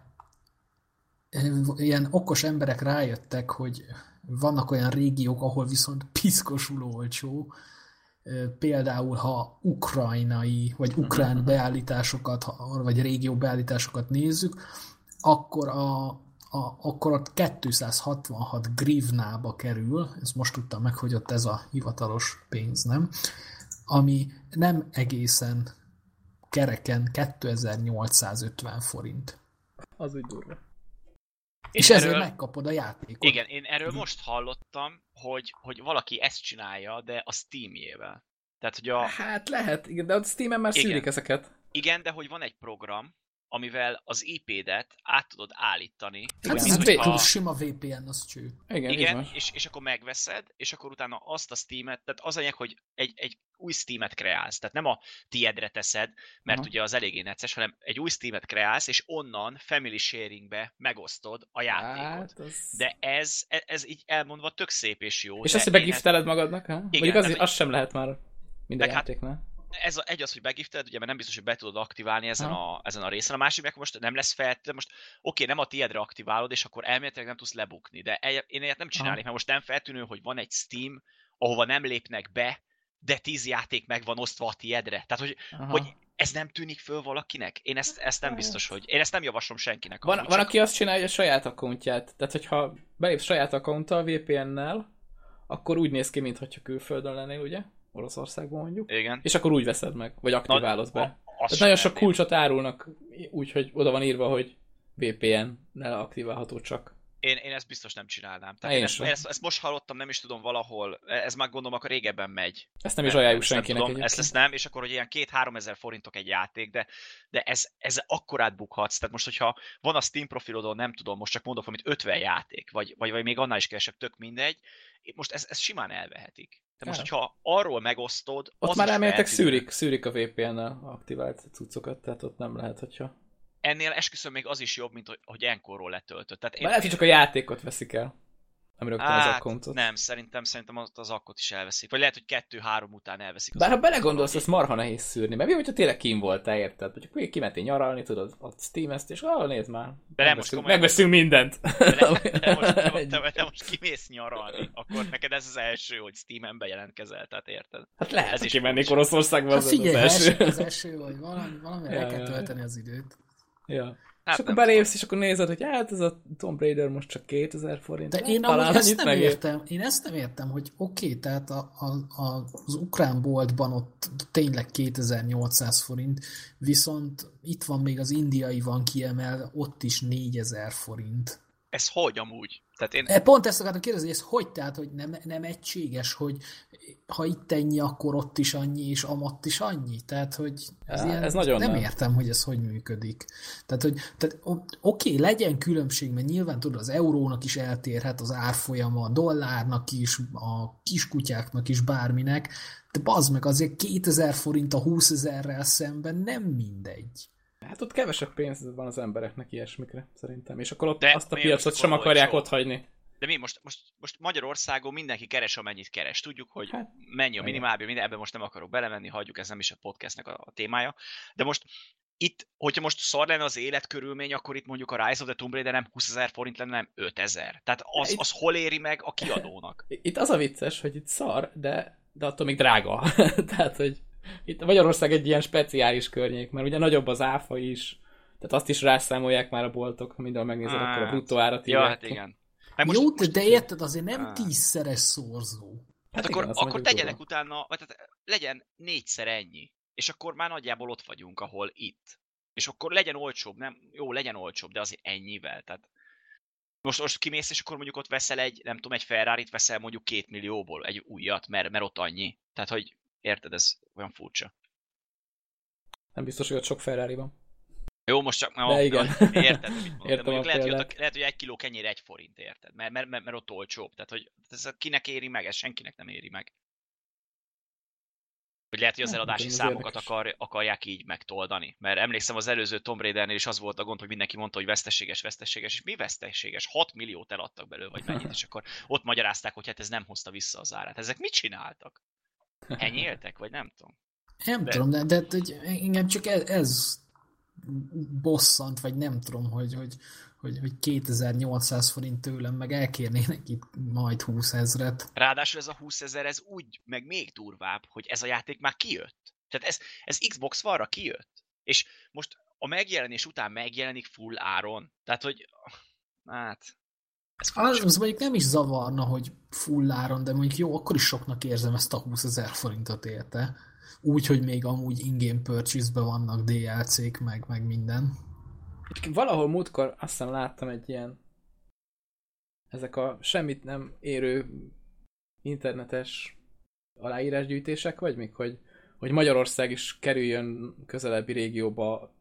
ilyen okos emberek rájöttek, hogy vannak olyan régiók, ahol viszont piszkosul olcsó, például ha ukrajnai vagy ukrán beállításokat, vagy régió beállításokat nézzük, akkor a, a, akkor ott 266 grivnába kerül, ezt most tudtam meg, hogy ott ez a hivatalos pénz, nem? Ami nem egészen kereken 2850 forint. Az úgy durva. És erről, ezért megkapod a játékot. Igen, én erről most hallottam, hogy, hogy valaki ezt csinálja, de a Steamjével. Tehát, hogy a... Hát lehet, igen, de a Steam-en már igen. szűrik ezeket. Igen, de hogy van egy program, amivel az IP-det át tudod állítani. Hát ez mint, hogyha... sima VPN, az cső. Igen, Igen és, és akkor megveszed, és akkor utána azt a Steam-et, tehát az anyag, hogy egy, egy új Steam-et kreálsz, tehát nem a tiedre teszed, mert Aha. ugye az eléggé necces, hanem egy új Steam-et kreálsz, és onnan family sharingbe megosztod a játékot. Hát, az... De ez, ez, ez így elmondva tök szép és jó. És azt, hogy begifteled magadnak, ha? Igen, Mondjuk az, az sem lehet már minden hát játéknál. Hát, ez a, egy az, hogy begifted, ugye mert nem biztos, hogy be tudod aktiválni ezen, a, ezen a részen. A másik meg most nem lesz fel, most oké, nem a tiédre aktiválod, és akkor elméletileg nem tudsz lebukni. De én ilyet nem csinálnék, mert most nem feltűnő, hogy van egy Steam, ahova nem lépnek be, de tíz játék meg van osztva a tiédre. Tehát, hogy, hogy ez nem tűnik föl valakinek? Én ezt, ezt nem biztos, hogy... Én ezt nem javaslom senkinek. Van, van csak... aki azt csinálja, hogy a saját accountját. Tehát, hogyha belépsz saját accounttal VPN-nel, akkor úgy néz ki, mintha külföldön lennél, ugye? Oroszországban mondjuk. Igen. És akkor úgy veszed meg, vagy aktiválod be. A, Tehát nagyon sok kulcsot árulnak úgy, hogy oda van írva, hogy VPN-nel aktiválható csak. Én, én ezt biztos nem csinálnám. Tehát én, én ezt, ezt, ezt, most hallottam, nem is tudom valahol, ez már gondolom akkor régebben megy. Ezt nem is ajánljuk senkinek. Tudom, ezt, ezt nem, és akkor hogy ilyen két-három ezer forintok egy játék, de, de ez, ez akkorát bukhatsz. Tehát most, hogyha van a Steam profilodon, nem tudom, most csak mondok valamit 50 játék, vagy, vagy, vagy még annál is kevesebb, tök mindegy, most ez, ez simán elvehetik. De most, hogyha arról megosztod, Ott már elméletek szűrik, szűrik a VPN-nel aktivált cuccokat, tehát ott nem lehet, hogyha... Ennél esküszöm még az is jobb, mint hogy, hogy enkorról letöltött. Tehát én, lehet, hogy csak a játékot veszik el. Nem rögtön hát, az akkontot. Nem, szerintem, szerintem az, az akkot is elveszik. Vagy lehet, hogy kettő-három után elveszik. Bár ha belegondolsz, ez marha nehéz szűrni, mert mi, hogyha tényleg kim voltál, érted? Hogy akkor kimentél nyaralni, tudod, a Steam ezt, és ah, nézd már. De nem most megveszünk mindent. De, de, de, most, de, de, de, most kimész nyaralni, akkor neked ez az első, hogy Steam-en bejelentkezel, tehát érted? Hát lehet, ez is kimennék Oroszországba, hát az, figyelj, az első. az első, hogy valami, valami ja, kell tölteni az időt. Ja. Hát és akkor belépsz, és akkor nézed, hogy hát ez a Tomb Raider most csak 2000 forint. De én amúgy ezt nem megér. értem. Én ezt nem értem, hogy oké, okay, tehát a, a, a, az ukrán boltban ott tényleg 2800 forint, viszont itt van még az indiai van kiemel, ott is 4000 forint. Ez hogy amúgy? Tehát én... E, pont ezt akartam kérdezni, hogy ez hogy, tehát, hogy nem, nem egységes, hogy ha itt ennyi, akkor ott is annyi, és amott is annyi. Tehát, hogy ez, ja, ilyen, ez nagyon nem, nem értem, hogy ez hogy működik. Tehát, hogy tehát, oké, okay, legyen különbség, mert nyilván tudod, az eurónak is eltérhet az árfolyama, a dollárnak is, a kiskutyáknak is, bárminek, de bazd meg, azért 2000 forint a 20 ezerrel szemben nem mindegy. Hát ott kevesebb pénz van az embereknek ilyesmikre, szerintem. És akkor ott De azt a piacot sem akarják ott hagyni. De mi most, most, most Magyarországon mindenki keres, amennyit keres. Tudjuk, hogy hát, mennyi a minimálbér, minden, ebben most nem akarok belemenni, hagyjuk, ez nem is a podcastnek a, a témája. De most itt, hogyha most szar lenne az életkörülmény, akkor itt mondjuk a Rise of the Tomb Raider nem 20 ezer forint lenne, nem 5 ezer. Tehát az, az hol éri meg a kiadónak? Itt az a vicces, hogy itt szar, de, de attól még drága. Tehát, hogy itt Magyarország egy ilyen speciális környék, mert ugye nagyobb az áfa is, tehát azt is rászámolják már a boltok, ha mindenhol megnézed, hát, akkor a bruttó árat Ja, hát igen. Hát most, Jó, most, de érted, azért nem hát. tízszeres szorzó. Hát, hát akkor, igen, akkor tegyenek durva. utána, vagy tehát legyen négyszer ennyi, és akkor már nagyjából ott vagyunk, ahol itt. És akkor legyen olcsóbb, nem? Jó, legyen olcsóbb, de azért ennyivel. Tehát most, most kimész, és akkor mondjuk ott veszel egy, nem tudom, egy Ferrari-t veszel mondjuk két millióból, egy újat, mert, mert ott annyi. Tehát, hogy Érted? Ez olyan furcsa. Nem biztos, hogy ott sok Ferrari van. Jó, most csak... De igen. Érted, mit mondom. Értem De lehet, hogy ott, lehet, hogy egy kiló kenyér egy forint, érted? Mert, mert, mert, mert ott olcsóbb. Tehát, hogy ez kinek éri meg, ez senkinek nem éri meg. Hogy lehet, hogy az eladási számokat akar, akarják így megtoldani. Mert emlékszem, az előző Tomb Raidernél is az volt a gond, hogy mindenki mondta, hogy veszteséges, veszteséges, és mi veszteséges? 6 milliót eladtak belőle, vagy mennyit, és akkor ott magyarázták, hogy hát ez nem hozta vissza az árát. Ezek mit csináltak? Enyéltek, vagy nem tudom. Nem de... tudom, de, de, de engem csak ez, ez bosszant, vagy nem tudom, hogy, hogy, hogy, hogy 2800 forint tőlem, meg elkérnének itt majd 20 ezret. Ráadásul ez a 20 ezer, ez úgy, meg még durvább, hogy ez a játék már kijött. Tehát ez, ez Xbox One-ra kijött. És most a megjelenés után megjelenik full áron. Tehát, hogy hát az, az mondjuk nem is zavarna, hogy fulláron, de mondjuk jó, akkor is soknak érzem ezt a 20 ezer forintot érte. Úgy, hogy még amúgy ingame purchase-be vannak DLC-k, meg, meg minden. Valahol múltkor azt hiszem láttam egy ilyen ezek a semmit nem érő internetes aláírásgyűjtések, vagy még, hogy, hogy Magyarország is kerüljön közelebbi régióba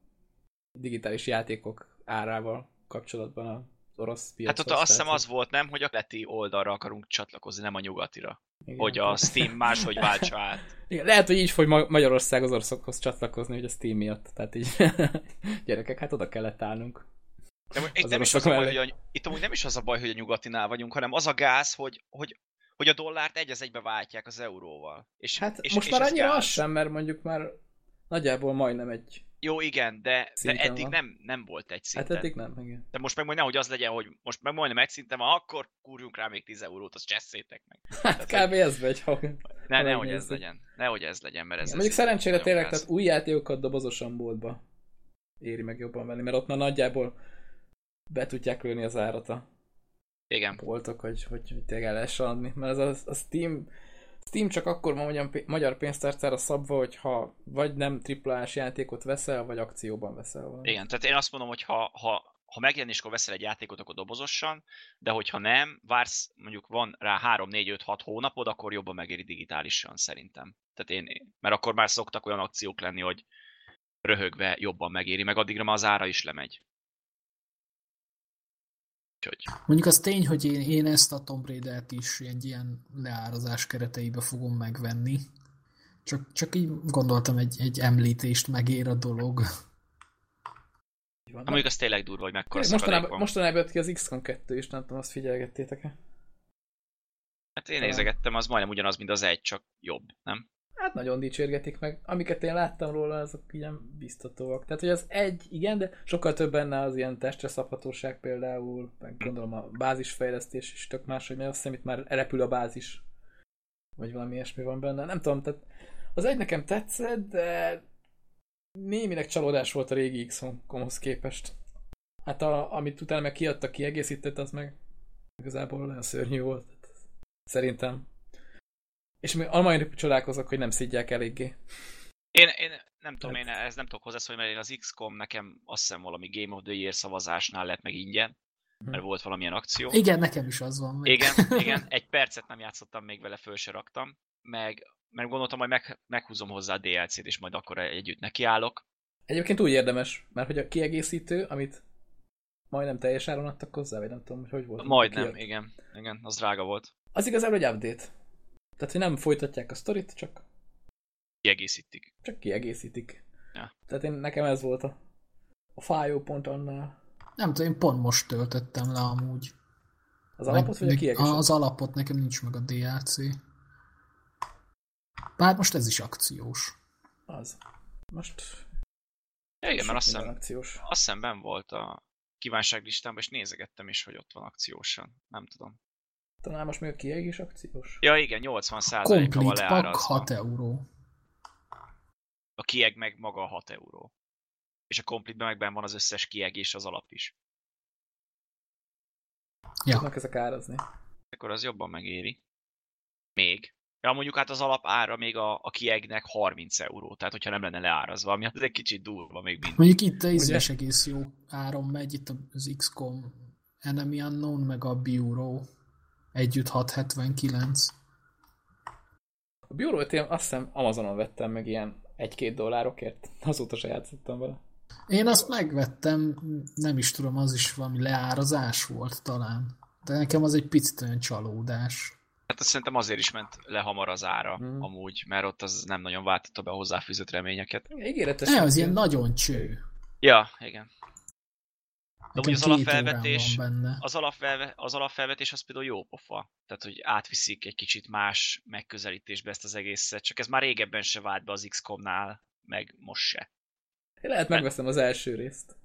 digitális játékok árával kapcsolatban a orosz piacot. Hát ott azt hiszem az volt, nem, hogy a leti oldalra akarunk csatlakozni, nem a nyugatira. Igen. Hogy a Steam máshogy váltsa át. Igen, lehet, hogy így fog Magyarország az oroszokhoz csatlakozni, hogy a Steam miatt. Tehát így gyerekek, hát oda kellett állnunk. De itt, nem is az a baj, hogy a, itt amúgy nem is az a baj, hogy a nyugatinál vagyunk, hanem az a gáz, hogy, hogy, hogy a dollárt egy az egybe váltják az euróval. És, hát és, most és már annyira az sem, mert mondjuk már nagyjából majdnem egy jó, igen, de, de eddig nem, nem volt egy szint. Hát eddig nem, igen. De most meg majd nehogy az legyen, hogy most meg majdnem egy szinten van, akkor kúrjunk rá még 10 eurót, azt cseszétek meg. Hát kb. ez megy, ha... Ne, nehogy ez legyen. Nehogy ez legyen, mert ez... Igen, mondjuk szerencsére tényleg, tehát új játékokat dobozosan boltba éri meg jobban venni, mert ott már nagyjából be tudják lőni az árat a igen. boltok, hogy, hogy, hogy tényleg el lehessen adni. Mert ez a, a Steam Steam csak akkor magyar pénztárcára szabva, hogyha vagy nem triplás játékot veszel, vagy akcióban veszel valamit. Igen, tehát én azt mondom, hogy ha, ha, ha megjelenéskor veszel egy játékot, akkor dobozosan, de hogyha nem, vársz, mondjuk van rá 3, 4, 5, 6 hónapod, akkor jobban megéri digitálisan szerintem. Tehát én, mert akkor már szoktak olyan akciók lenni, hogy röhögve jobban megéri, meg addigra már az ára is lemegy. Úgyhogy... Mondjuk az tény, hogy én, én ezt a Tomb Raider-t is egy ilyen leárazás kereteibe fogom megvenni. Csak, csak így gondoltam, egy, egy említést megér a dolog. Amíg az tényleg durva, hogy mekkora mostanában, mostanában jött ki az XCOM 2 is, nem tudom, azt figyelgettétek-e? Hát én nézegettem, az majdnem ugyanaz, mint az egy, csak jobb, nem? Hát nagyon dicsérgetik meg. Amiket én láttam róla, azok ilyen biztatóak. Tehát, hogy az egy, igen, de sokkal több benne az ilyen testre szabhatóság például, meg gondolom a bázisfejlesztés is tök más, hogy mert azt hiszem itt már repül a bázis. Vagy valami ilyesmi van benne. Nem tudom, tehát az egy nekem tetszett, de némileg csalódás volt a régi XCOM-hoz képest. Hát a, amit utána meg kiadtak kiegészített, az meg igazából olyan szörnyű volt. Szerintem. És még amai csodálkozok, hogy nem szidják eléggé. Én, én nem tudom, hát. én ez nem tudok hozzászólni, mert én az XCOM nekem azt hiszem valami Game of the Year szavazásnál lett meg ingyen, mert hm. volt valamilyen akció. Igen, nekem is az van. Meg. Igen, igen, egy percet nem játszottam még vele, föl se raktam, meg, mert gondoltam, hogy meg, meghúzom hozzá a DLC-t, és majd akkor együtt nekiállok. Egyébként úgy érdemes, mert hogy a kiegészítő, amit majdnem teljes áron adtak hozzá, vagy nem tudom, hogy hogy volt. Majdnem, igen, igen, az drága volt. Az igazából egy update. Tehát, hogy nem folytatják a sztorit, csak... Kiegészítik. Csak kiegészítik. Ja. Tehát én, nekem ez volt a, a fájó pont annál. Nem tudom, én pont most töltöttem le amúgy. Az alapot, meg, vagy a? Az alapot, nekem nincs meg a DLC. Bár most ez is akciós. Az. Most... Ja, igen, mert azt hiszem, akciós. azt hiszem ben volt a kívánságlistámban, és nézegettem is, hogy ott van akciósan. Nem tudom. Talán most még a kieg is akciós? Ja igen, 80 a van leárazva. 6 euró. A kieg meg maga 6 euró. És a complete meg van az összes kieg és az alap is. Ja. Tudnak ezek árazni. Akkor az jobban megéri. Még. Ja, mondjuk hát az alap ára még a, a kiegnek 30 euró, tehát hogyha nem lenne leárazva, ami az egy kicsit durva még mindig. Mondjuk itt a ízés egész jó áron megy, itt az XCOM Enemy Unknown, meg a Bureau. Együtt 679. A Bureau-t én azt hiszem Amazonon vettem meg ilyen 1-2 dollárokért. Azóta se játszottam vele. Én azt megvettem, nem is tudom, az is valami leárazás volt talán. De nekem az egy picit olyan csalódás. Hát azt szerintem azért is ment le hamar az ára, hmm. amúgy, mert ott az nem nagyon váltotta be a hozzáfűzött reményeket. Ígéretes. Ne, az ilyen nagyon cső. Ja, igen. De úgy az alapfelvetés, az, alapfelve, az alapfelvetés az például jó pofa. Tehát, hogy átviszik egy kicsit más megközelítésbe ezt az egészet, csak ez már régebben se vált be az XCOM-nál, meg most se. Én lehet megveszem az első részt.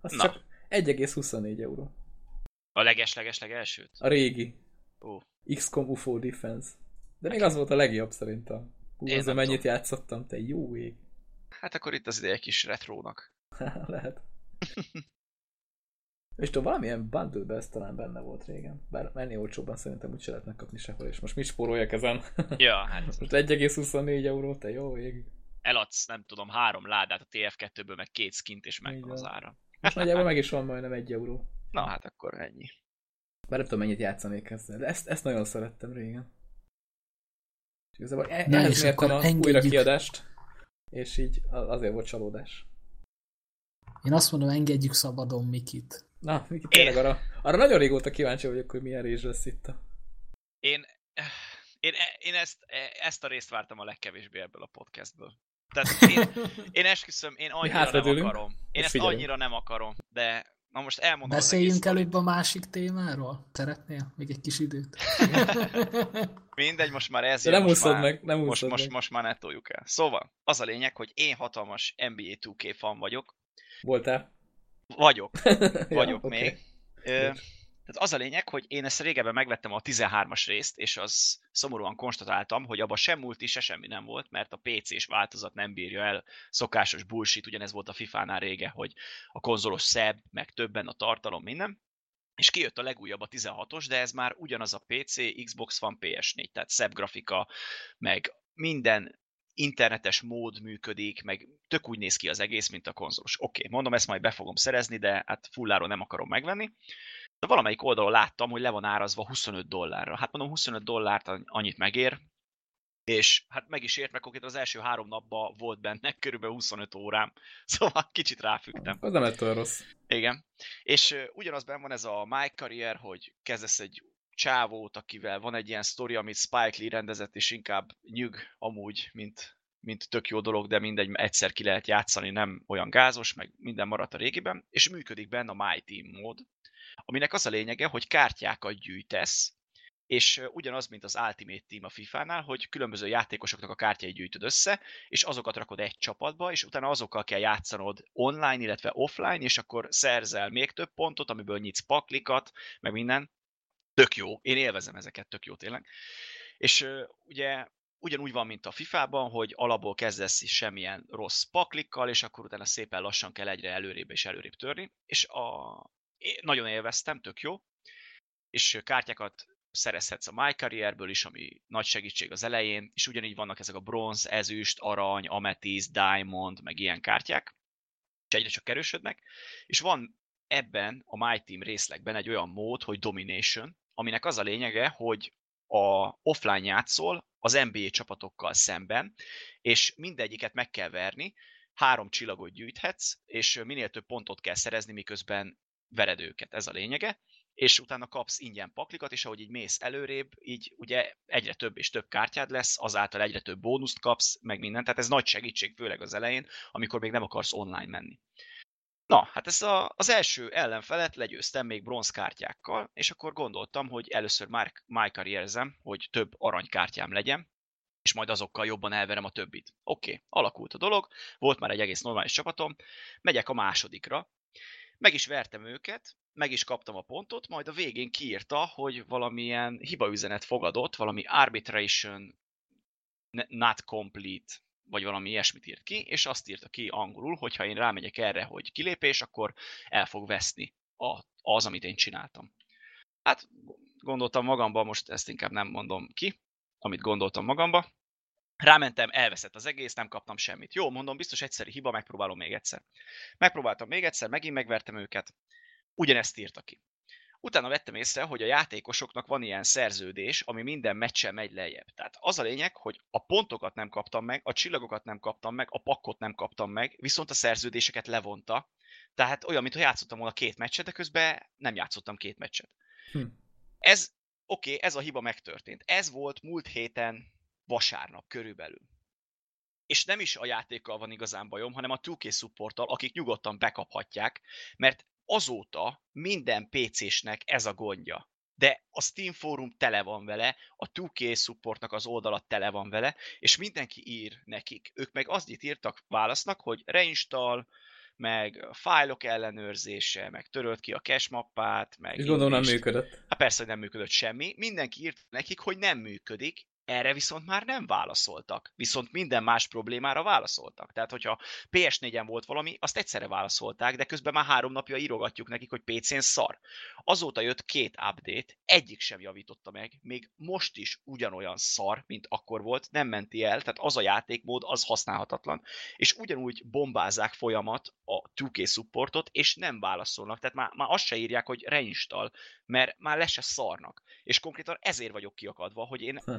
Az Na. csak 1,24 euró. A leges-leges legelsőt? A régi. Ó. XCOM UFO Defense. De még az volt a legjobb szerintem. Hú, ezzel mennyit tudom. játszottam, te jó ég. Hát akkor itt az ideje kis retrónak. lehet. És tudom, valamilyen bundle ez talán benne volt régen. Bár menni olcsóban szerintem úgy se lehet megkapni sehol, és most mit spóroljak ezen? Ja, hát... most 1,24 euró, te jó ég. Eladsz, nem tudom, három ládát a TF2-ből, meg két skint, és megvan az ára. Most nagyjából meg is van majdnem egy euró. Na hát akkor ennyi. Bár nem tudom, mennyit játszanék ezzel, de ezt, ezt nagyon szerettem régen. És igazából e- ehhez mértem a engedjük. újra kiadást, és így azért volt csalódás. Én azt mondom, engedjük szabadon Mikit. Na, tényleg arra, arra nagyon régóta kíváncsi vagyok, hogy milyen rész lesz itt. Én, én, én ezt, ezt a részt vártam a legkevésbé ebből a podcastből. Tehát én, én esküszöm, én annyira nem akarom. Én ezt figyelünk. annyira nem akarom, de Na most elmondom Beszéljünk előbb a másik témáról? Szeretnél még egy kis időt? Mindegy, most már ez nem már, meg, nem most, most, most már ne toljuk el. Szóval, az a lényeg, hogy én hatalmas NBA 2K fan vagyok. Voltál? Vagyok. Vagyok ja, még. Okay. Tehát az a lényeg, hogy én ezt régebben megvettem a 13-as részt, és az szomorúan konstatáltam, hogy abban sem multi, se semmi nem volt, mert a PC-s változat nem bírja el szokásos bullshit, ugyanez volt a FIFA-nál rége, hogy a konzolos szebb, meg többen a tartalom, minden. És kijött a legújabb a 16-os, de ez már ugyanaz a PC, Xbox van PS4, tehát szebb grafika, meg minden internetes mód működik, meg tök úgy néz ki az egész, mint a konzolos. Oké, okay, mondom, ezt majd be fogom szerezni, de hát fulláról nem akarom megvenni. De valamelyik oldalon láttam, hogy le van árazva 25 dollárra. Hát mondom, 25 dollárt annyit megér, és hát meg is ért, mert konkrétan az első három napban volt benne körülbelül 25 órám, szóval kicsit ráfügtem. Az nem lett olyan rossz. Igen. És ugyanaz van ez a My Career, hogy kezdesz egy csávót, akivel van egy ilyen sztori, amit Spike Lee rendezett, és inkább nyug amúgy, mint, mint tök jó dolog, de mindegy, egyszer ki lehet játszani, nem olyan gázos, meg minden maradt a régiben, és működik benne a My Team mód, aminek az a lényege, hogy kártyákat gyűjtesz, és ugyanaz, mint az Ultimate Team a FIFA-nál, hogy különböző játékosoknak a kártyai gyűjtöd össze, és azokat rakod egy csapatba, és utána azokkal kell játszanod online, illetve offline, és akkor szerzel még több pontot, amiből nyitsz paklikat, meg minden. Tök jó, én élvezem ezeket, tök jó tényleg. És ugye ugyanúgy van, mint a FIFA-ban, hogy alapból kezdesz semmilyen rossz paklikkal, és akkor utána szépen lassan kell egyre előrébb és előrébb törni, és a... Én nagyon élveztem, tök jó, és kártyákat szerezhetsz a My Careerből is, ami nagy segítség az elején, és ugyanígy vannak ezek a bronz, ezüst, arany, amethyst, diamond, meg ilyen kártyák, és egyre csak erősödnek, és van ebben a My Team részlegben egy olyan mód, hogy Domination, aminek az a lényege, hogy a offline játszol az NBA csapatokkal szemben, és mindegyiket meg kell verni, három csillagot gyűjthetsz, és minél több pontot kell szerezni, miközben vered őket, ez a lényege, és utána kapsz ingyen paklikat, és ahogy így mész előrébb, így ugye egyre több és több kártyád lesz, azáltal egyre több bónuszt kapsz, meg minden, tehát ez nagy segítség, főleg az elején, amikor még nem akarsz online menni. Na, hát ezt a, az első ellenfelet legyőztem még bronzkártyákkal, és akkor gondoltam, hogy először már my karrierzem, hogy több aranykártyám legyen, és majd azokkal jobban elverem a többit. Oké, okay, alakult a dolog, volt már egy egész normális csapatom, megyek a másodikra, meg is vertem őket, meg is kaptam a pontot, majd a végén kiírta, hogy valamilyen hibaüzenet fogadott, valami arbitration not complete, vagy valami ilyesmit írt ki, és azt írta ki angolul, hogy ha én rámegyek erre, hogy kilépés, akkor el fog veszni a, az, amit én csináltam. Hát gondoltam magamba, most ezt inkább nem mondom ki, amit gondoltam magamba. Rámentem, elveszett az egész, nem kaptam semmit. Jó, mondom, biztos egyszerű hiba, megpróbálom még egyszer. Megpróbáltam még egyszer, megint megvertem őket, ugyanezt írta ki. Utána vettem észre, hogy a játékosoknak van ilyen szerződés, ami minden meccsen megy lejjebb. Tehát az a lényeg, hogy a pontokat nem kaptam meg, a csillagokat nem kaptam meg, a pakkot nem kaptam meg, viszont a szerződéseket levonta. Tehát olyan, mintha játszottam volna két meccset, de közben nem játszottam két meccset. Hm. Ez, oké, okay, ez a hiba megtörtént. Ez volt múlt héten vasárnap körülbelül. És nem is a játékkal van igazán bajom, hanem a 2K supporttal, akik nyugodtan bekaphatják, mert azóta minden PC-snek ez a gondja. De a Steam fórum tele van vele, a 2K supportnak az oldala tele van vele, és mindenki ír nekik. Ők meg azt írtak válasznak, hogy reinstall, meg fájlok ellenőrzése, meg törölt ki a cache mappát, meg... És gondolom nem működött. Hát persze, hogy nem működött semmi. Mindenki írt nekik, hogy nem működik, erre viszont már nem válaszoltak. Viszont minden más problémára válaszoltak. Tehát, hogyha PS4-en volt valami, azt egyszerre válaszolták, de közben már három napja írogatjuk nekik, hogy PC-n szar. Azóta jött két update, egyik sem javította meg, még most is ugyanolyan szar, mint akkor volt, nem menti el, tehát az a játékmód, az használhatatlan. És ugyanúgy bombázák folyamat a 2K supportot, és nem válaszolnak. Tehát már, már azt se írják, hogy reinstall, mert már le se szarnak. És konkrétan ezért vagyok kiakadva, hogy én hm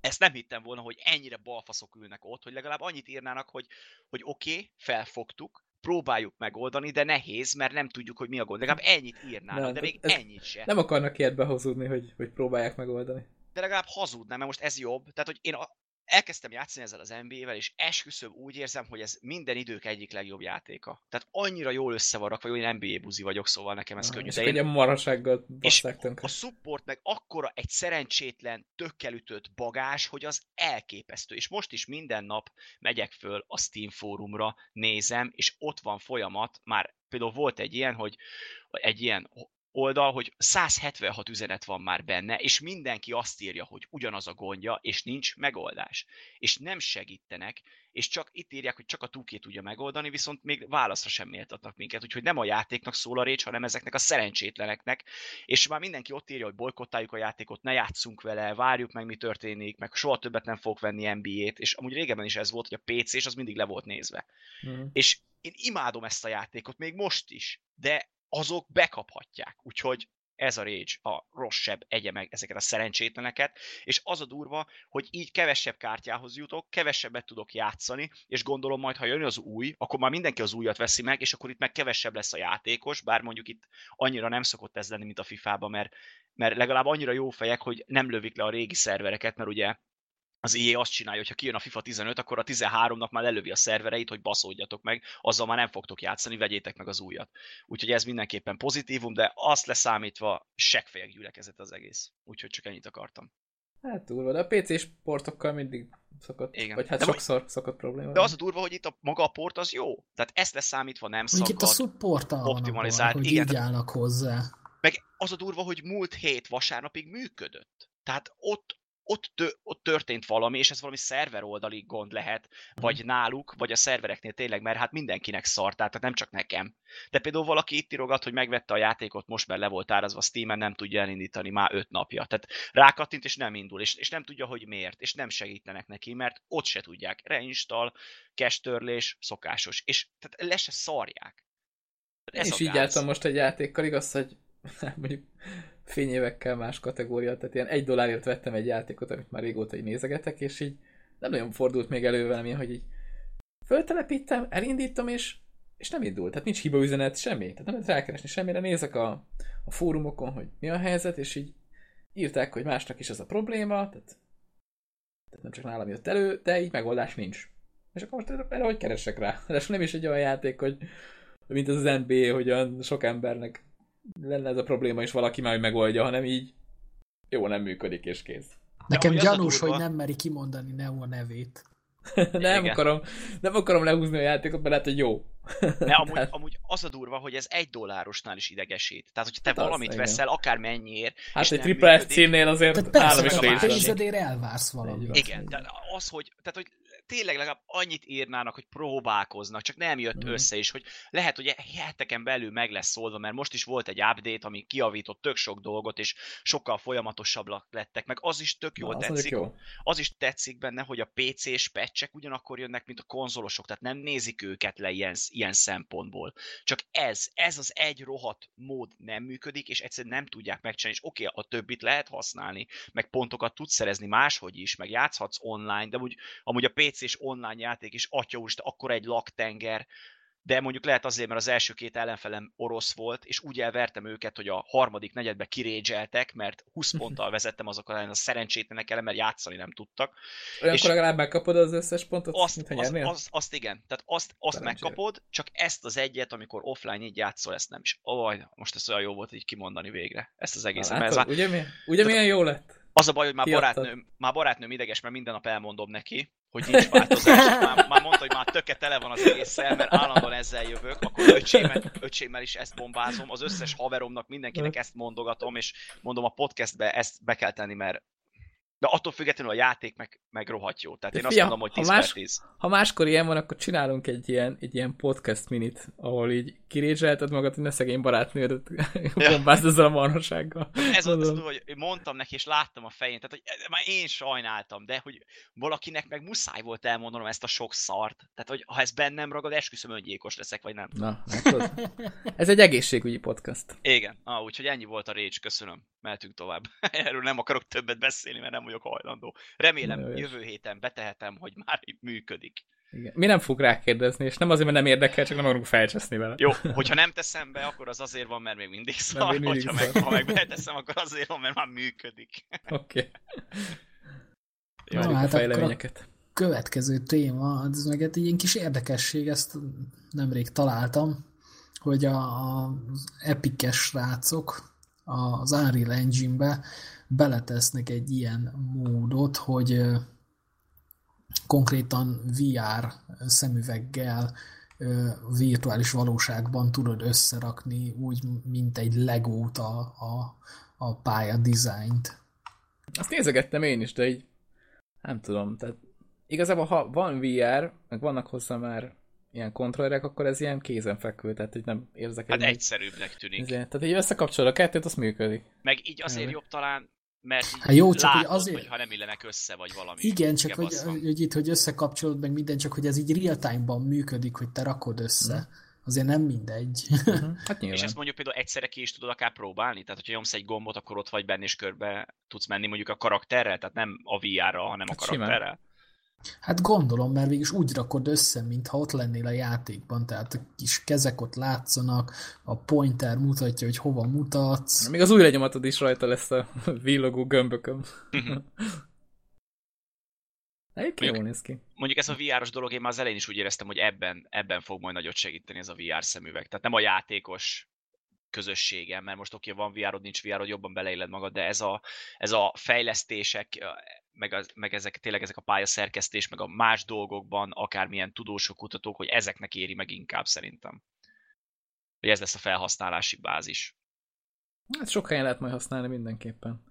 ezt nem hittem volna, hogy ennyire balfaszok ülnek ott, hogy legalább annyit írnának, hogy, hogy oké, okay, felfogtuk, próbáljuk megoldani, de nehéz, mert nem tudjuk, hogy mi a gond. Legalább ennyit írnának, nem, de még ennyit se. Nem akarnak ilyet behozódni, hogy, hogy próbálják megoldani. De legalább hazudnám, mert most ez jobb. Tehát, hogy én elkezdtem játszani ezzel az NBA-vel, és esküszöm úgy érzem, hogy ez minden idők egyik legjobb játéka. Tehát annyira jól össze van rakva, hogy én NBA buzi vagyok, szóval nekem ez ah, könnyű. És De én... egy marasággal és a support meg akkora egy szerencsétlen, tökkel ütött bagás, hogy az elképesztő. És most is minden nap megyek föl a Steam fórumra, nézem, és ott van folyamat, már például volt egy ilyen, hogy egy ilyen oldal, hogy 176 üzenet van már benne, és mindenki azt írja, hogy ugyanaz a gondja, és nincs megoldás. És nem segítenek, és csak itt írják, hogy csak a túké tudja megoldani, viszont még válaszra sem méltatnak minket, úgyhogy nem a játéknak szól a récs, hanem ezeknek a szerencsétleneknek, és már mindenki ott írja, hogy bolykottáljuk a játékot, ne játszunk vele, várjuk meg, mi történik, meg soha többet nem fog venni NBA-t, és amúgy régebben is ez volt, hogy a PC, és az mindig le volt nézve. Mm. És én imádom ezt a játékot, még most is, de azok bekaphatják. Úgyhogy ez a rage, a rosszabb egye meg ezeket a szerencsétleneket, és az a durva, hogy így kevesebb kártyához jutok, kevesebbet tudok játszani, és gondolom majd, ha jön az új, akkor már mindenki az újat veszi meg, és akkor itt meg kevesebb lesz a játékos, bár mondjuk itt annyira nem szokott ez lenni, mint a FIFA-ba, mert, mert legalább annyira jó fejek, hogy nem lövik le a régi szervereket, mert ugye az EA azt csinálja, hogy ha kijön a FIFA 15, akkor a 13-nak már lelövi a szervereit, hogy baszódjatok meg, azzal már nem fogtok játszani, vegyétek meg az újat. Úgyhogy ez mindenképpen pozitívum, de azt leszámítva seggfejek gyülekezett az egész. Úgyhogy csak ennyit akartam. Hát durva, de a PC sportokkal mindig szokott, Igen. vagy hát de sokszor vagy, szokott probléma. De az a durva, hogy itt a maga a port az jó. Tehát ezt leszámítva nem szakad. Itt a supporta optimalizált. Van, hogy Igen, így állnak hozzá. Meg az a durva, hogy múlt hét vasárnapig működött. Tehát ott ott, tö, ott történt valami, és ez valami szerver oldali gond lehet, vagy mhm. náluk, vagy a szervereknél tényleg, mert hát mindenkinek szart, tehát nem csak nekem. De például valaki itt írogat, hogy megvette a játékot, most már le volt árazva Steam-en, nem tudja elindítani már öt napja. Tehát rákattint, és nem indul, és, és nem tudja, hogy miért, és nem segítenek neki, mert ott se tudják. Reinstall, cache törlés, szokásos. És tehát le se szarják. Ez és így álltam most egy játékkal, igaz, hogy mondjuk fényévekkel más kategória, tehát ilyen egy dollárért vettem egy játékot, amit már régóta így nézegetek, és így nem nagyon fordult még elő velem hogy így föltelepítem, elindítom, és, és nem indult. Tehát nincs hibaüzenet, semmi. Tehát nem lehet rákeresni semmire. Nézek a, a fórumokon, hogy mi a helyzet, és így írták, hogy másnak is ez a probléma, tehát, tehát nem csak nálam jött elő, de így megoldás nincs. És akkor most erre hogy keresek rá? De nem is egy olyan játék, hogy mint az, az NBA, hogy sok embernek lenne ez a probléma, és valaki már megoldja, hanem így jó, nem működik, és kész. Nekem ja, gyanús, hogy nem meri kimondani Neo nevét. nem, akarom, nem akarom lehúzni a játékot, mert lehet, hogy jó. De amúgy, Tehát... amúgy az a durva, hogy ez egy dollárosnál is idegesít. Tehát, hogyha te hát valamit az, veszel, igen. akár mennyiért, Hát egy triple S címnél azért állam is részben. elvársz valamit. Igen, de az, hogy, tehát, hogy tényleg legalább annyit írnának, hogy próbálkoznak, csak nem jött mm. össze is, hogy lehet, hogy heteken belül meg lesz szólva, mert most is volt egy update, ami kiavított tök sok dolgot, és sokkal folyamatosabbak lettek, meg az is tök jól Na, tetszik. Jó. Az is tetszik benne, hogy a PC-s patchek ugyanakkor jönnek, mint a konzolosok, tehát nem nézik őket le ilyen, ilyen szempontból. Csak ez, ez az egy rohadt mód nem működik, és egyszerűen nem tudják megcsinálni, és oké, okay, a többit lehet használni, meg pontokat tudsz szerezni máshogy is, meg játszhatsz online, de úgy, amúgy a PC PC-s online játék is, atya úristen, akkor egy laktenger, de mondjuk lehet azért, mert az első két ellenfelem orosz volt, és úgy elvertem őket, hogy a harmadik negyedbe kirédzseltek, mert 20 ponttal vezettem azok ellen a szerencsétlenek ellen, mert játszani nem tudtak. Olyankor és legalább megkapod az összes pontot, azt, mint azt, azt, azt, igen, tehát azt, azt megkapod, csak ezt az egyet, amikor offline így játszol, ezt nem is. Ó, most ez olyan jó volt így kimondani végre, ezt az egészet. Hát, már... ugye, milyen, ugye milyen jó lett? Az a baj, hogy már barátnőm, már barátnőm ideges, mert minden nap elmondom neki, hogy nincs változás. Már, már mondta, hogy már töke tele van az egésszel, mert állandóan ezzel jövök, akkor öcsémmel, öcsémmel is ezt bombázom, az összes haveromnak, mindenkinek ezt mondogatom, és mondom a podcastbe ezt be kell tenni, mert de attól függetlenül a játék meg, meg rohadt jó. Tehát De én fia, azt mondom, hogy 10 ha, más, 10. ha máskor ilyen van, akkor csinálunk egy ilyen, egy ilyen podcast minit, ahol így kirézselted magad, hogy ne szegény barátnődet ja. bombázd ezzel a marhasággal. Ez az, az, hogy mondtam neki, és láttam a fején, tehát hogy már én sajnáltam, de hogy valakinek meg muszáj volt elmondanom ezt a sok szart. Tehát, hogy ha ez bennem ragad, esküszöm öngyilkos leszek, vagy nem Na, ez egy egészségügyi podcast. Igen, ah, úgyhogy ennyi volt a récs, köszönöm. Mehetünk tovább. Erről nem akarok többet beszélni, mert nem vagyok hajlandó. Remélem Na, jövő héten betehetem, hogy már működik. Igen. Mi nem fog rákérdezni, és nem azért, mert nem érdekel, csak nem akarunk felcseszni vele. Jó, hogyha nem teszem be, akkor az azért van, mert még mindig szar. Még mindig hogyha szar. meg, ha meg beteszem, akkor azért van, mert már működik. Oké. Okay. Na, hát a fejleményeket. A következő téma, ez meg egy ilyen kis érdekesség, ezt nemrég találtam, hogy a, az epikes srácok az Unreal Engine-be beletesznek egy ilyen módot, hogy konkrétan VR szemüveggel virtuális valóságban tudod összerakni úgy, mint egy legót a, a, a pálya dizájnt. Azt nézegettem én is, de így nem tudom, tehát igazából ha van VR, meg vannak hozzá már ilyen kontrollerek, akkor ez ilyen kézenfekvő, tehát hogy nem érzek Hát egyszerűbbnek tűnik. Ezért, tehát így összekapcsolod a kettőt, az működik. Meg így azért Jaj. jobb talán, mert így hát jó, csak látod, hogy azért... hogy ha nem illenek össze, vagy valami. Igen, csak hogy, hogy, itt, hogy összekapcsolod meg minden, csak hogy ez így real-time-ban működik, hogy te rakod össze. Hmm. Azért nem mindegy. Uh-huh. Hát és ezt mondjuk például egyszerre ki is tudod akár próbálni? Tehát, hogyha nyomsz egy gombot, akkor ott vagy benne, és körbe tudsz menni mondjuk a karakterrel, tehát nem a VR-ra, hanem hát a karakterrel. Simán. Hát gondolom, mert végig úgy rakod össze, mintha ott lennél a játékban, tehát a kis kezek ott látszanak, a pointer mutatja, hogy hova mutatsz. Még az új lenyomatod is rajta lesz a villogó gömbökön. Egyébként jól néz ki. Mondjuk ez a VR-os dolog, én már az elején is úgy éreztem, hogy ebben, ebben fog majd nagyot segíteni ez a VR szemüveg. Tehát nem a játékos közössége, mert most oké, van VR-od, nincs VR-od, jobban beleéled magad, de ez a, ez a fejlesztések, meg, az, meg ezek, tényleg ezek a pályaszerkesztés, meg a más dolgokban, akármilyen tudósok, kutatók, hogy ezeknek éri meg inkább szerintem. Hogy ez lesz a felhasználási bázis. Hát sok helyen lehet majd használni mindenképpen.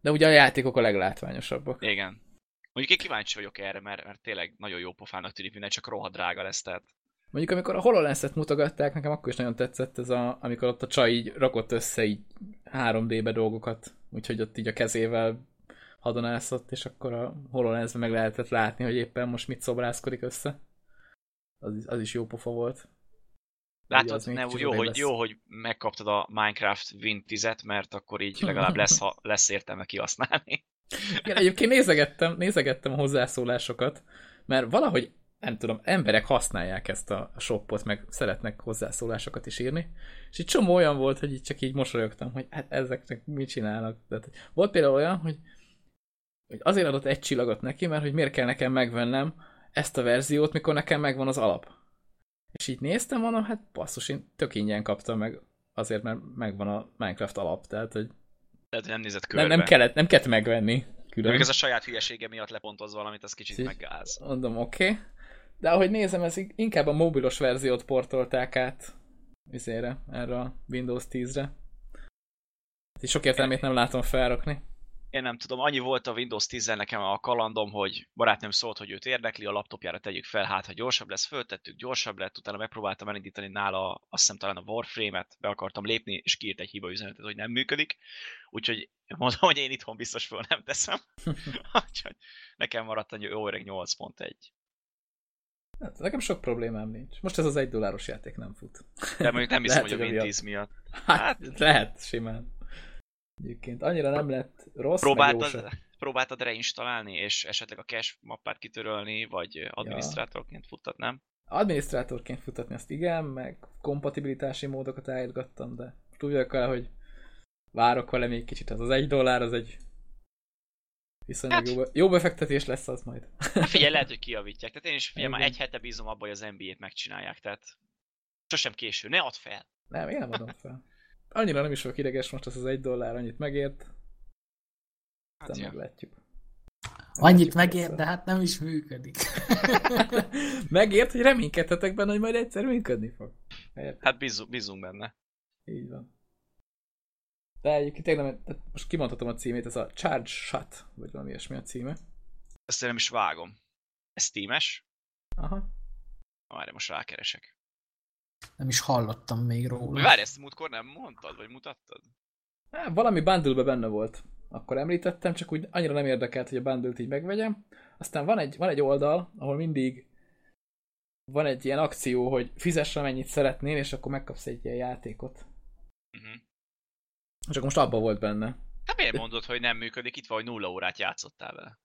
De ugye a játékok a leglátványosabbak. Igen. Mondjuk én kíváncsi vagyok erre, mert, mert tényleg nagyon jó pofának tűnik minden, csak rohadt drága lesz, tehát. Mondjuk amikor a HoloLens-et mutogatták, nekem akkor is nagyon tetszett ez a, amikor ott a csaj így rakott össze így 3D-be dolgokat, úgyhogy ott így a kezével hadonászott, és akkor a hololens meg lehetett látni, hogy éppen most mit szobrászkodik össze. Az, az is jó pofa volt. Látod, ne, jó, hogy, lesz. jó, hogy megkaptad a Minecraft Win 10-et, mert akkor így legalább lesz, ha lesz értelme kihasználni. Igen, egyébként nézegettem, nézegettem a hozzászólásokat, mert valahogy, nem tudom, emberek használják ezt a shopot, meg szeretnek hozzászólásokat is írni, és egy csomó olyan volt, hogy így csak így mosolyogtam, hogy hát ezeknek mit csinálnak. Tehát, volt például olyan, hogy, hogy azért adott egy csillagot neki, mert hogy miért kell nekem megvennem ezt a verziót, mikor nekem megvan az alap. És így néztem, mondom, hát basszus, én tök ingyen kaptam meg azért, mert megvan a Minecraft alap, tehát, hogy tehát nem nézett körbe. Nem, nem, kellett, nem kellett megvenni. Külön. Még ez a saját hülyesége miatt lepontoz valamit, az kicsit meggáz. Mondom, oké. Okay. De ahogy nézem, ez inkább a mobilos verziót portolták át vizére, erre a Windows 10-re. Sok értelmét nem látom felrakni én nem tudom, annyi volt a Windows 10 nekem a kalandom, hogy barátnőm szólt, hogy őt érdekli, a laptopjára tegyük fel, hát ha gyorsabb lesz, föltettük, gyorsabb lett, utána megpróbáltam elindítani nála, azt hiszem talán a Warframe-et, be akartam lépni, és kiírt egy hiba üzenetet, hogy nem működik, úgyhogy mondom, hogy én itthon biztos föl nem teszem. nekem maradt a jó öreg 8.1. Hát, nekem sok problémám nincs. Most ez az egy dolláros játék nem fut. De mondjuk nem hiszem, hogy a Win 10 miatt. Hát, hát, lehet, simán. Egyébként annyira nem lett rossz, próbáltad, próbáltad reinstalálni, és esetleg a cache mappát kitörölni, vagy adminisztrátorként futtat, nem? Adminisztrátorként futtatni azt igen, meg kompatibilitási módokat állítgattam, de tudjuk el, hogy várok vele még kicsit, az az egy dollár, az egy viszonylag hát, jó, jó befektetés lesz az majd. Hát figyelj, lehet, hogy kiavítják. Tehát én is figyelj, már egy hete bízom abban, hogy az NBA-t megcsinálják, tehát sosem késő, ne add fel! Nem, én nem adom fel annyira nem is vagyok ideges, most az az egy dollár annyit megért. Hát ja. meglátjuk. Annyit megért, de hát nem is működik. megért, hogy reménykedhetek benne, hogy majd egyszer működni fog. Érted? Hát bízunk, bízunk benne. Így van. De egyébként tényleg, most kimondhatom a címét, ez a Charge Shot, vagy valami ilyesmi a címe. Ezt nem is vágom. Ez Steam-es? Aha. Várj, most rákeresek. Nem is hallottam még róla. Várj, ezt múltkor nem mondtad, vagy mutattad? Há, valami bundle benne volt. Akkor említettem, csak úgy annyira nem érdekelt, hogy a bundle így megvegyem. Aztán van egy, van egy oldal, ahol mindig van egy ilyen akció, hogy fizess amennyit szeretnél, és akkor megkapsz egy ilyen játékot. Uh-huh. Csak most abban volt benne. Hát miért mondod, hogy nem működik? Itt van, hogy nulla órát játszottál vele.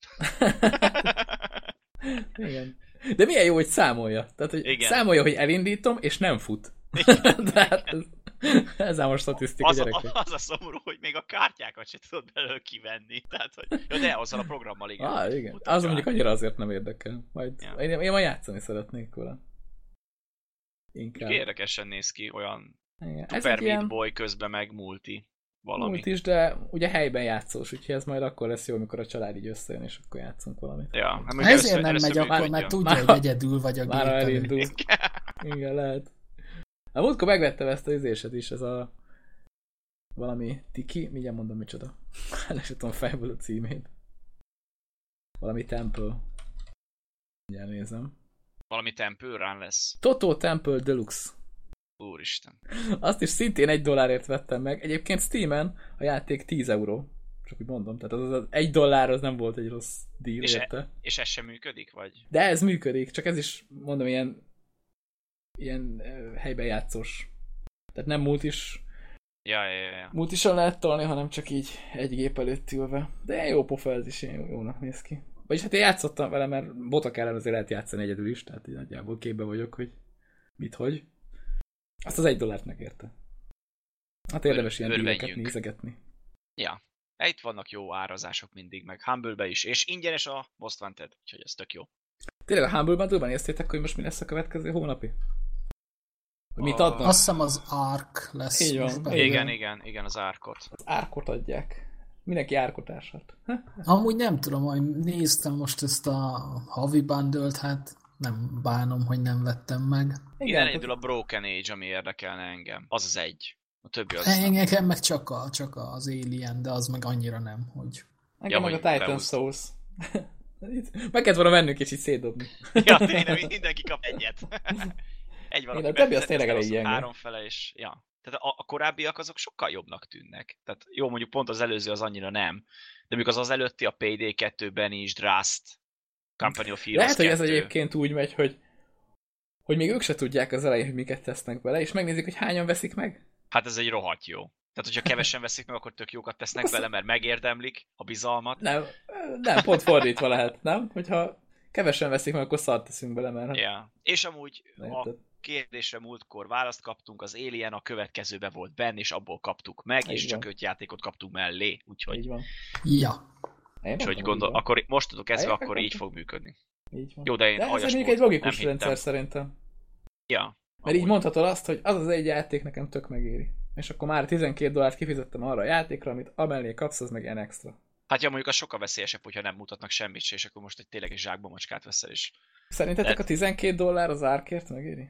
Igen. De milyen jó, hogy számolja. Tehát, hogy Igen. számolja, hogy elindítom, és nem fut. Tehát ez, ez ám a statisztika az, a, az a szomorú, hogy még a kártyákat sem tudod belőle kivenni. Tehát, hogy, jó, de azzal a programmal igen. Ah, igen. Az mondjuk annyira azért nem érdekel. Majd, ja. én, én majd játszani szeretnék vele. Inkább. Érdekesen néz ki, olyan igen. Super Meat ilyen... Boy közben meg multi valami. Múlt is, de ugye helyben játszós, úgyhogy ez majd akkor lesz jó, amikor a család így összejön, és akkor játszunk valamit. Ja, hát Ezért először, nem megy akkor, mert tudja, már, hogy egyedül vagy a Már elindul. Igen, lehet. A múltkor megvettem ezt a izéset is, ez a valami tiki, mindjárt mondom micsoda. Le sem tudom fejből a címét. Valami Temple. Mindjárt nézem. Valami Temple Run lesz. Toto Temple Deluxe. Úristen. Azt is szintén egy dollárért vettem meg. Egyébként Steamen a játék 10 euró. Csak úgy mondom. Tehát az, az egy dollár az nem volt egy rossz deal és e- érte. E, és ez sem működik, vagy? De ez működik, csak ez is mondom ilyen ilyen helyben játszós. Tehát nem múlt is Ja, ja, ja. Múlt is lehet tolni, hanem csak így egy gép előtt ülve. De jó pofa ez is, jó, jónak néz ki. Vagyis hát én játszottam vele, mert botok ellen azért lehet játszani egyedül is, tehát így nagyjából képbe vagyok, hogy mit, hogy. Azt az egy dollárt megérte. Hát érdemes ilyen díleket nézegetni. Ja. Itt vannak jó árazások mindig, meg Humble-be is, és ingyenes a Most Wanted, úgyhohogy ez tök jó. Tényleg a Humble Bundle-ban néztétek, hogy most mi lesz a következő hónapi? Hogy mit adnak? Azt hiszem az Ark lesz. Így van. Igen, igen, igen, az Arkot. Az Arkot adják. Mindenki árkotársat. Amúgy nem tudom, hogy néztem most ezt a havi bundle hát nem bánom, hogy nem vettem meg. Igen, Igen egyedül a Broken Age, ami érdekelne engem. Az az egy. A többi az Engem nem. meg csak, a, csak az Alien, de az meg annyira nem, hogy... Engem ja, meg a Titan Souls. meg kellett volna vennünk és így szétdobni. ja, tényleg mindenki kap egyet. egy valaki. Igen, a többi az tényleg elég ilyen. Három fele, és ja. Tehát a, a korábbiak azok sokkal jobbnak tűnnek. Tehát jó, mondjuk pont az előző az annyira nem. De mikor az az előtti a PD2-ben is, Drast, Company of Heroes Lehet, 2. hogy ez egyébként úgy megy, hogy hogy még ők se tudják az elején, hogy miket tesznek bele, és megnézik, hogy hányan veszik meg. Hát ez egy rohadt jó. Tehát, hogyha kevesen veszik meg, akkor tök jókat tesznek Azt... bele, mert megérdemlik a bizalmat. Nem, nem, pont fordítva lehet, nem? Hogyha kevesen veszik meg, akkor szart teszünk bele, mert... Ja. És amúgy a kérdésre múltkor választ kaptunk, az Alien a következőbe volt benne, és abból kaptuk meg, Így és van. csak öt játékot kaptunk mellé, úgyhogy... Így van. Ja. Úgyhogy gondol, akkor most tudok ezve, akkor így fog működni. Így van. Jó, de én de ez mondjuk egy logikus rendszer szerintem. Ja. Mert így mondhatod azt, hogy az az egy játék nekem tök megéri. És akkor már 12 dollárt kifizettem arra a játékra, amit amellé kapsz, az meg ilyen extra. Hát ja, mondjuk az sokkal veszélyesebb, hogyha nem mutatnak semmit és akkor most egy tényleg egy zsákba macskát veszel is. Szerintetek De... a 12 dollár az árkért megéri?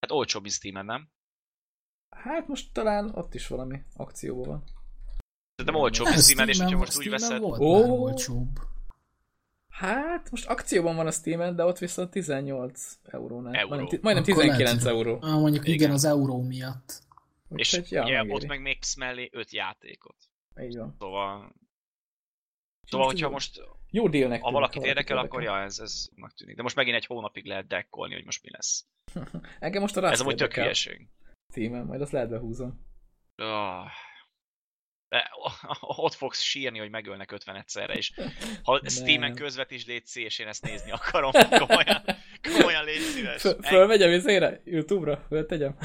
Hát olcsóbb, mint Steam-en, nem? Hát most talán ott is valami akcióban van. De nem olcsóbb, mint Steam-en, és hogyha most úgy veszed... Volt oh. olcsóbb. Hát, most akcióban van a Steam-en, de ott viszont 18 eurónál. Euró. Majdnem, majdnem 19 lehet, euró. Ah, mondjuk igen. igen, az euró miatt. és hogy, ja, ugye, ott meg még mellé 5 játékot. Így van. Szóval... Szóval, hogyha most jó délnek Ha valakit érdekel, akkor ja, ez, ez megtűnik. De most megint egy hónapig lehet dekkolni, hogy most mi lesz. Engem most a Ez amúgy tök hülyeség. Címem, majd azt lehet behúzom. Oh, ott fogsz sírni, hogy megölnek 50 egyszerre, és ha Steam-en közvetíts légy és én ezt nézni akarom, komolyan, komolyan légy szíves. Föl, fölmegyem izére, Youtube-ra, föltegyem.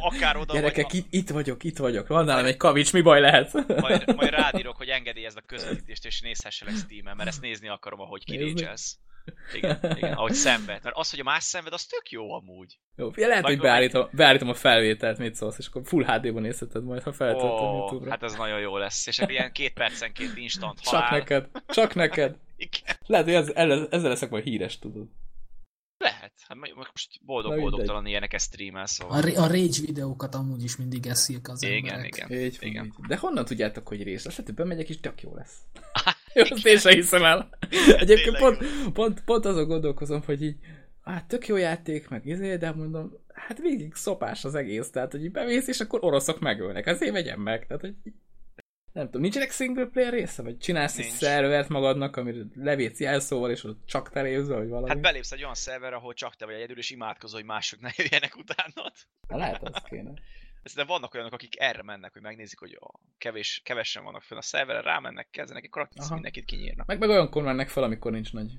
Akár oda Gyerekek, vagy... itt, itt vagyok, itt vagyok, van nálam egy kavics, mi baj lehet? Majd, majd rádírok, hogy engedélyezd a közvetítést, és nézhesselek Steam-en, mert ezt nézni akarom, ahogy kirécselsz. Igen, igen, ahogy szenved. Mert az, hogy a más szenved, az tök jó amúgy. Jó, lehet, Vagy hogy beállítom, beállítom a felvételt, mit szólsz, és akkor full HD-ban nézheted majd, ha feltöltöm oh, YouTube-ra. Hát ez nagyon jó lesz, és egy ilyen két percenként instant halál. Csak neked, csak neked. Igen. Lehet, hogy ezzel, ezzel leszek majd híres, tudod. Lehet. Hát most boldog-boldogtalan ilyeneket streamel, szóval. A, a Rage videókat amúgy is mindig eszik az igen, emberek. Igen, igen. igen. De honnan tudjátok, hogy rész? Lehet, hogy bemegyek, és tök jó lesz. Jó, azt én sem hiszem el. Egyébként pont, pont, pont azon gondolkozom, hogy így, hát tök jó játék, meg izé, de mondom, hát végig szopás az egész, tehát hogy bemész, és akkor oroszok megölnek, azért vegyem meg, tehát hogy nem tudom, nincsenek single player része? Vagy csinálsz Nincs. egy szervert magadnak, amire levétsz jelszóval, és ott csak te lévsz, vagy valami? Hát belépsz egy olyan szerver, ahol csak te vagy egyedül, és imádkozol, hogy mások ne jöjjenek utánad. Hát lehet, az kéne. De vannak olyanok, akik erre mennek, hogy megnézik, hogy a kevés, kevesen vannak fönn a szerverre, rámennek, kezdenek, akkor mindenkit kinyírnak. Meg, meg olyankor mennek fel, amikor nincs nagy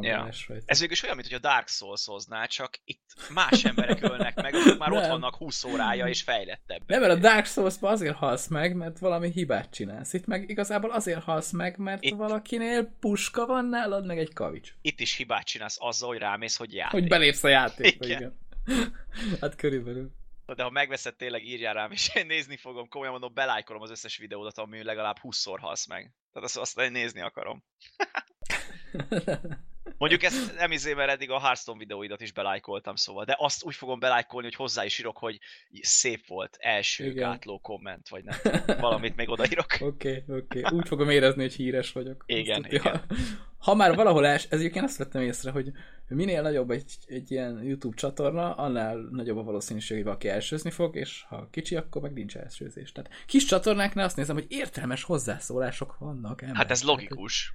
Ja. Ez végül is olyan, mint hogy a Dark souls hoznál, csak itt más emberek ölnek meg, akik már ott vannak 20 órája és fejlettebb. Nem, mert a Dark souls azért halsz meg, mert valami hibát csinálsz. Itt meg igazából azért halsz meg, mert itt... valakinél puska van nálad, meg egy kavics. Itt is hibát csinálsz azzal, hogy rámész, hogy játék. Hogy belépsz a játékba, igen. igen. hát körülbelül. De ha megveszed, tényleg írjál rám, és én nézni fogom, komolyan mondom, belájkolom az összes videódat, ami legalább 20-szor halsz meg. Tehát azt, azt én nézni akarom. Mondjuk ezt nem izé, mert eddig a Hearthstone videóidat is belájkoltam, szóval, de azt úgy fogom belájkolni, hogy hozzá is írok, hogy szép volt, első Igen. gátló komment, vagy nem tudom, valamit még odaírok. Oké, oké, okay, okay. úgy fogom érezni, hogy híres vagyok. Igen, azt, igen. Ha, ha már valahol els, ez egyébként azt vettem észre, hogy minél nagyobb egy, egy ilyen YouTube csatorna, annál nagyobb a valószínűség, hogy valaki elsőzni fog, és ha kicsi, akkor meg nincs elsőzés. Tehát kis csatornáknál azt nézem, hogy értelmes hozzászólások vannak. Emberek. Hát ez logikus.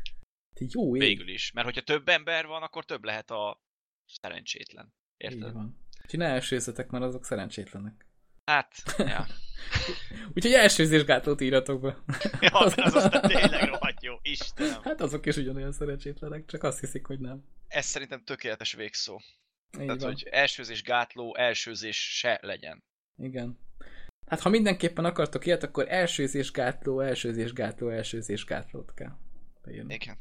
Jó ég. Végül is. Mert hogyha több ember van, akkor több lehet a szerencsétlen. Érted? Így van. Úgyhogy ne elsőzzetek, mert azok szerencsétlenek. Hát, ja. Úgyhogy elsőzésgátlót íratok be. ja, az aztán tényleg rohadt jó, Istenem. Hát azok is ugyanolyan szerencsétlenek, csak azt hiszik, hogy nem. Ez szerintem tökéletes végszó. Így Tehát, van. hogy elsőzés gátló, elsőzés se legyen. Igen. Hát ha mindenképpen akartok ilyet, akkor elsőzésgátló, elsőzésgátló, elsőzésgátlót kell beírni. Igen,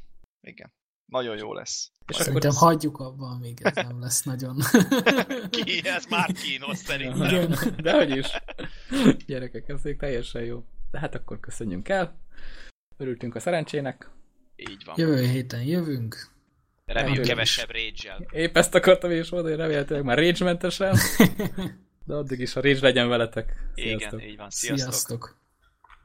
igen. Nagyon jó lesz. És szerintem akkor hagyjuk abban, még ez nem lesz nagyon. Ki? Ez már kínos szerintem. Igen. Dehogy is. Gyerekek, ez még teljesen jó. De hát akkor köszönjünk el. Örültünk a szerencsének. Így van. Jövő héten jövünk. Reméljük kevesebb rage -el. Épp ezt akartam is mondani, hogy remélhetőleg már rage-mentesen. De addig is a rage legyen veletek. Sziasztok. Igen, így van. Sziasztok. Sziasztok.